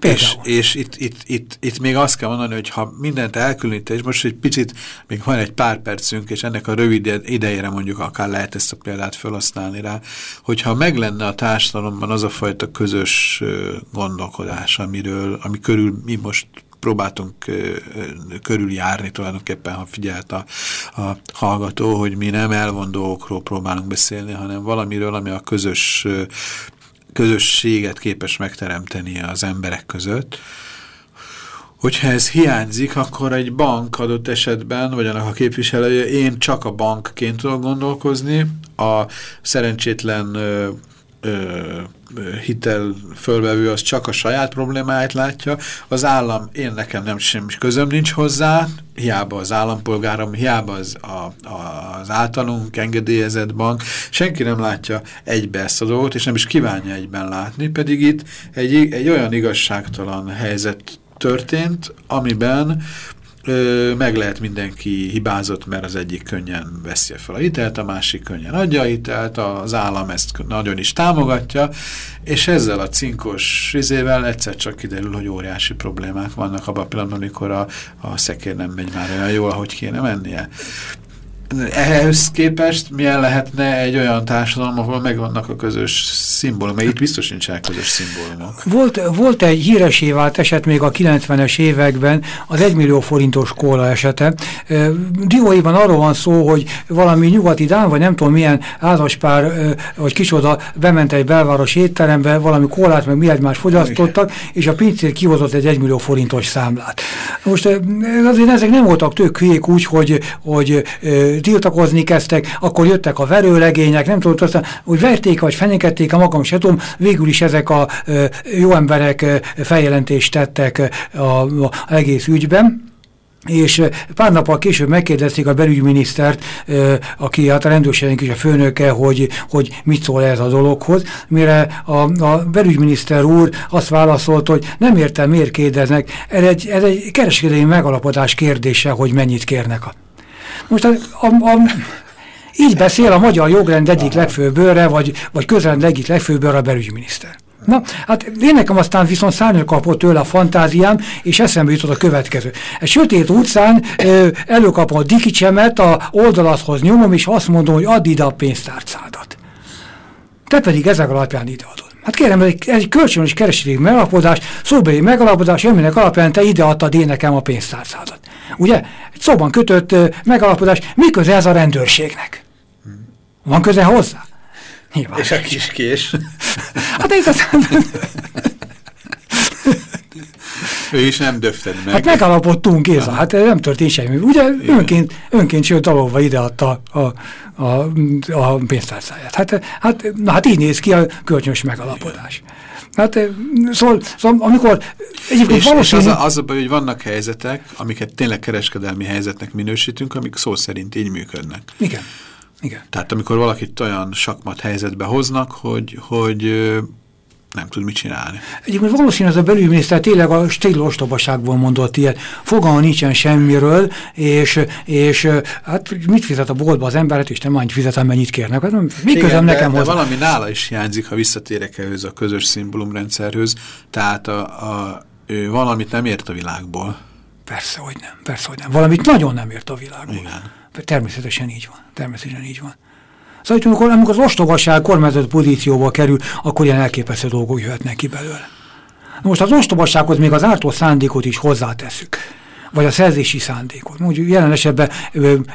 És, és itt, itt, itt, itt még azt kell mondani, hogy ha mindent elkülönít, és most egy picit, még van egy pár percünk, és ennek a rövid idejére mondjuk akár lehet ezt a példát felhasználni rá, hogyha meg lenne a társadalomban az a fajta közös gondolkodás, amiről, ami körül mi most próbáltunk körüljárni tulajdonképpen, ha figyelt a, a hallgató, hogy mi nem elvon dolgokról próbálunk beszélni, hanem valamiről, ami a közös közösséget képes megteremteni az emberek között. Hogyha ez hiányzik, akkor egy bank adott esetben, vagy annak a képviselője, én csak a bankként tudok gondolkozni, a szerencsétlen ö, hitel fölvevő az csak a saját problémáit látja, az állam, én nekem nem semmi közöm nincs hozzá, hiába az állampolgárom, hiába az, a, a, az általunk engedélyezett bank, senki nem látja egybe ezt a dolgot, és nem is kívánja egyben látni, pedig itt egy, egy olyan igazságtalan helyzet történt, amiben meg lehet mindenki hibázott, mert az egyik könnyen veszi fel a hitelt, a másik könnyen adja a hitelt, az állam ezt nagyon is támogatja, és ezzel a cinkos izével egyszer csak kiderül, hogy óriási problémák vannak abban a pillanatban, amikor a, a szekér nem megy már olyan jól, ahogy kéne mennie ehhez képest milyen lehetne egy olyan társadalom, ahol megvannak a közös szimbólumok, itt biztos nincsenek közös szimbólumok. Volt, volt egy híresé vált eset még a 90-es években, az 1 millió forintos kóla esete. Dióiban arról van szó, hogy valami nyugati dán, vagy nem tudom milyen házaspár, vagy kicsoda bement egy belváros étterembe, valami kólát, meg mi egymást fogyasztottak, és a pincér kihozott egy 1 millió forintos számlát. Most azért ezek nem voltak tök hülyék úgy, hogy, hogy tiltakozni kezdtek, akkor jöttek a verőlegények, nem tudom, aztán úgy verték, vagy fenyekették, a magam se tudom, végül is ezek a jó emberek feljelentést tettek a egész ügyben. És pár nappal később megkérdezték a belügyminisztert, aki hát a rendőrségnek is a főnöke, hogy, hogy mit szól ez a dologhoz, mire a, a belügyminiszter úr azt válaszolt, hogy nem értem, miért kérdeznek, ez egy, ez egy kereskedelmi megalapodás kérdése, hogy mennyit kérnek a most a, a, a, így beszél a magyar jogrend egyik legfőbb őre, vagy, vagy közrend egyik legfőbb őre a belügyminiszter. Na, hát én nekem aztán viszont szárnyal kapott tőle a fantáziám, és eszembe jutott a következő. Egy sötét utcán ö, előkapom a dikicsemet, a oldalathoz nyomom, és azt mondom, hogy add ide a pénztárcádat. Te pedig ezek alapján ideadod. Hát kérem, ez egy, egy kölcsönös kereskedelmi megalapodás, szóbeli megalapodás, aminek alapján te ide adtad én nekem a pénztárcádat. Ugye? Egy szóban kötött megalapodás, mi köze ez a rendőrségnek? Van köze hozzá? Nyilván. És a kis kés. hát ez az... ő is nem döfted meg. Hát megalapodtunk, Géza, hát nem történt semmi. Ugye önként, önként sőt dalolva ideadta a, a, a pénztárcáját. Hát, hát, na, hát így néz ki a kölcsönös megalapodás. Hát, szóval, szóval amikor egyébként és, valószínű... és az, a, az a baj, hogy vannak helyzetek, amiket tényleg kereskedelmi helyzetnek minősítünk, amik szó szerint így működnek. Igen. Igen. Tehát amikor valakit olyan sakmat helyzetbe hoznak, hogy, hogy nem tud mit csinálni. Egyébként valószínűleg ez a belügyminiszter tényleg a stíl ostobaságból mondott ilyet. Fogalma nincsen semmiről, és, és hát mit fizet a boltba az emberet, és nem annyit fizet, amennyit kérnek. Hát, mi Igen, közöm nekem de, de valami nála is hiányzik, ha visszatérek ehhez a közös szimbólumrendszerhöz. Tehát a, a, ő valamit nem ért a világból. Persze, hogy nem. Persze, hogy nem. Valamit nagyon nem ért a világból. Igen. Természetesen így van. Természetesen így van. Szóval, amikor, amikor az ostobaság kormányzat pozícióba kerül, akkor ilyen elképesztő dolgok jöhetnek ki belőle. Most az ostobasághoz még az ártó szándékot is hozzáteszük vagy a szerzési szándékot. Úgy jelen esetben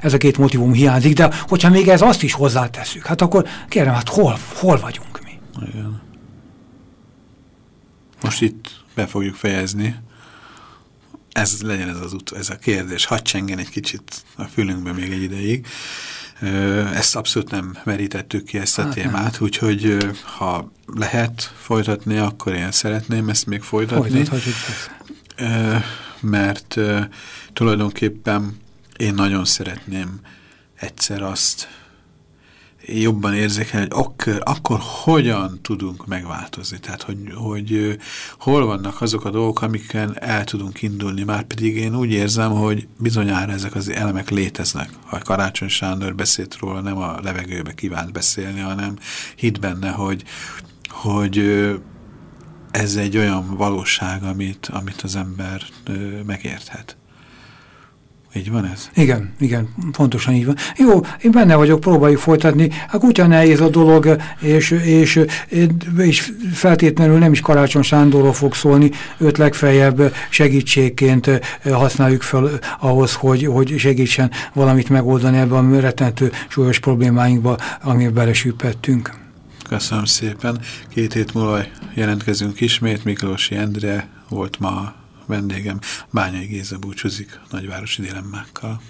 ez a két motivum hiányzik, de hogyha még ez azt is hozzáteszük, hát akkor kérem, hát hol, hol vagyunk mi? Igen. Most itt be fogjuk fejezni. Ez legyen ez az út, ez a kérdés. Hadd csengen egy kicsit a fülünkbe még egy ideig. Ezt abszolút nem merítettük ki ezt a hát témát, úgyhogy ha lehet folytatni, akkor én szeretném ezt még folytatni. Mert tulajdonképpen én nagyon szeretném egyszer azt jobban érzékelni, hogy akkor, akkor hogyan tudunk megváltozni. Tehát, hogy, hogy hol vannak azok a dolgok, amiken el tudunk indulni. Már pedig én úgy érzem, hogy bizonyára ezek az elemek léteznek. Ha Karácsony Sándor beszélt róla, nem a levegőbe kívánt beszélni, hanem hit benne, hogy, hogy ez egy olyan valóság, amit, amit az ember megérthet. Így van ez? Igen, igen, pontosan így van. Jó, én benne vagyok, próbáljuk folytatni. Hát kutya nehéz a dolog, és, és, és feltétlenül nem is Karácsony Sándorról fog szólni, őt legfeljebb segítségként használjuk fel ahhoz, hogy, hogy segítsen valamit megoldani ebben a rettentő súlyos problémáinkba, amiben belesüppettünk. Köszönöm szépen. Két hét múlva jelentkezünk ismét. Miklósi Endre volt ma vendégem Bányai Géza búcsúzik nagyvárosi dilemmákkal.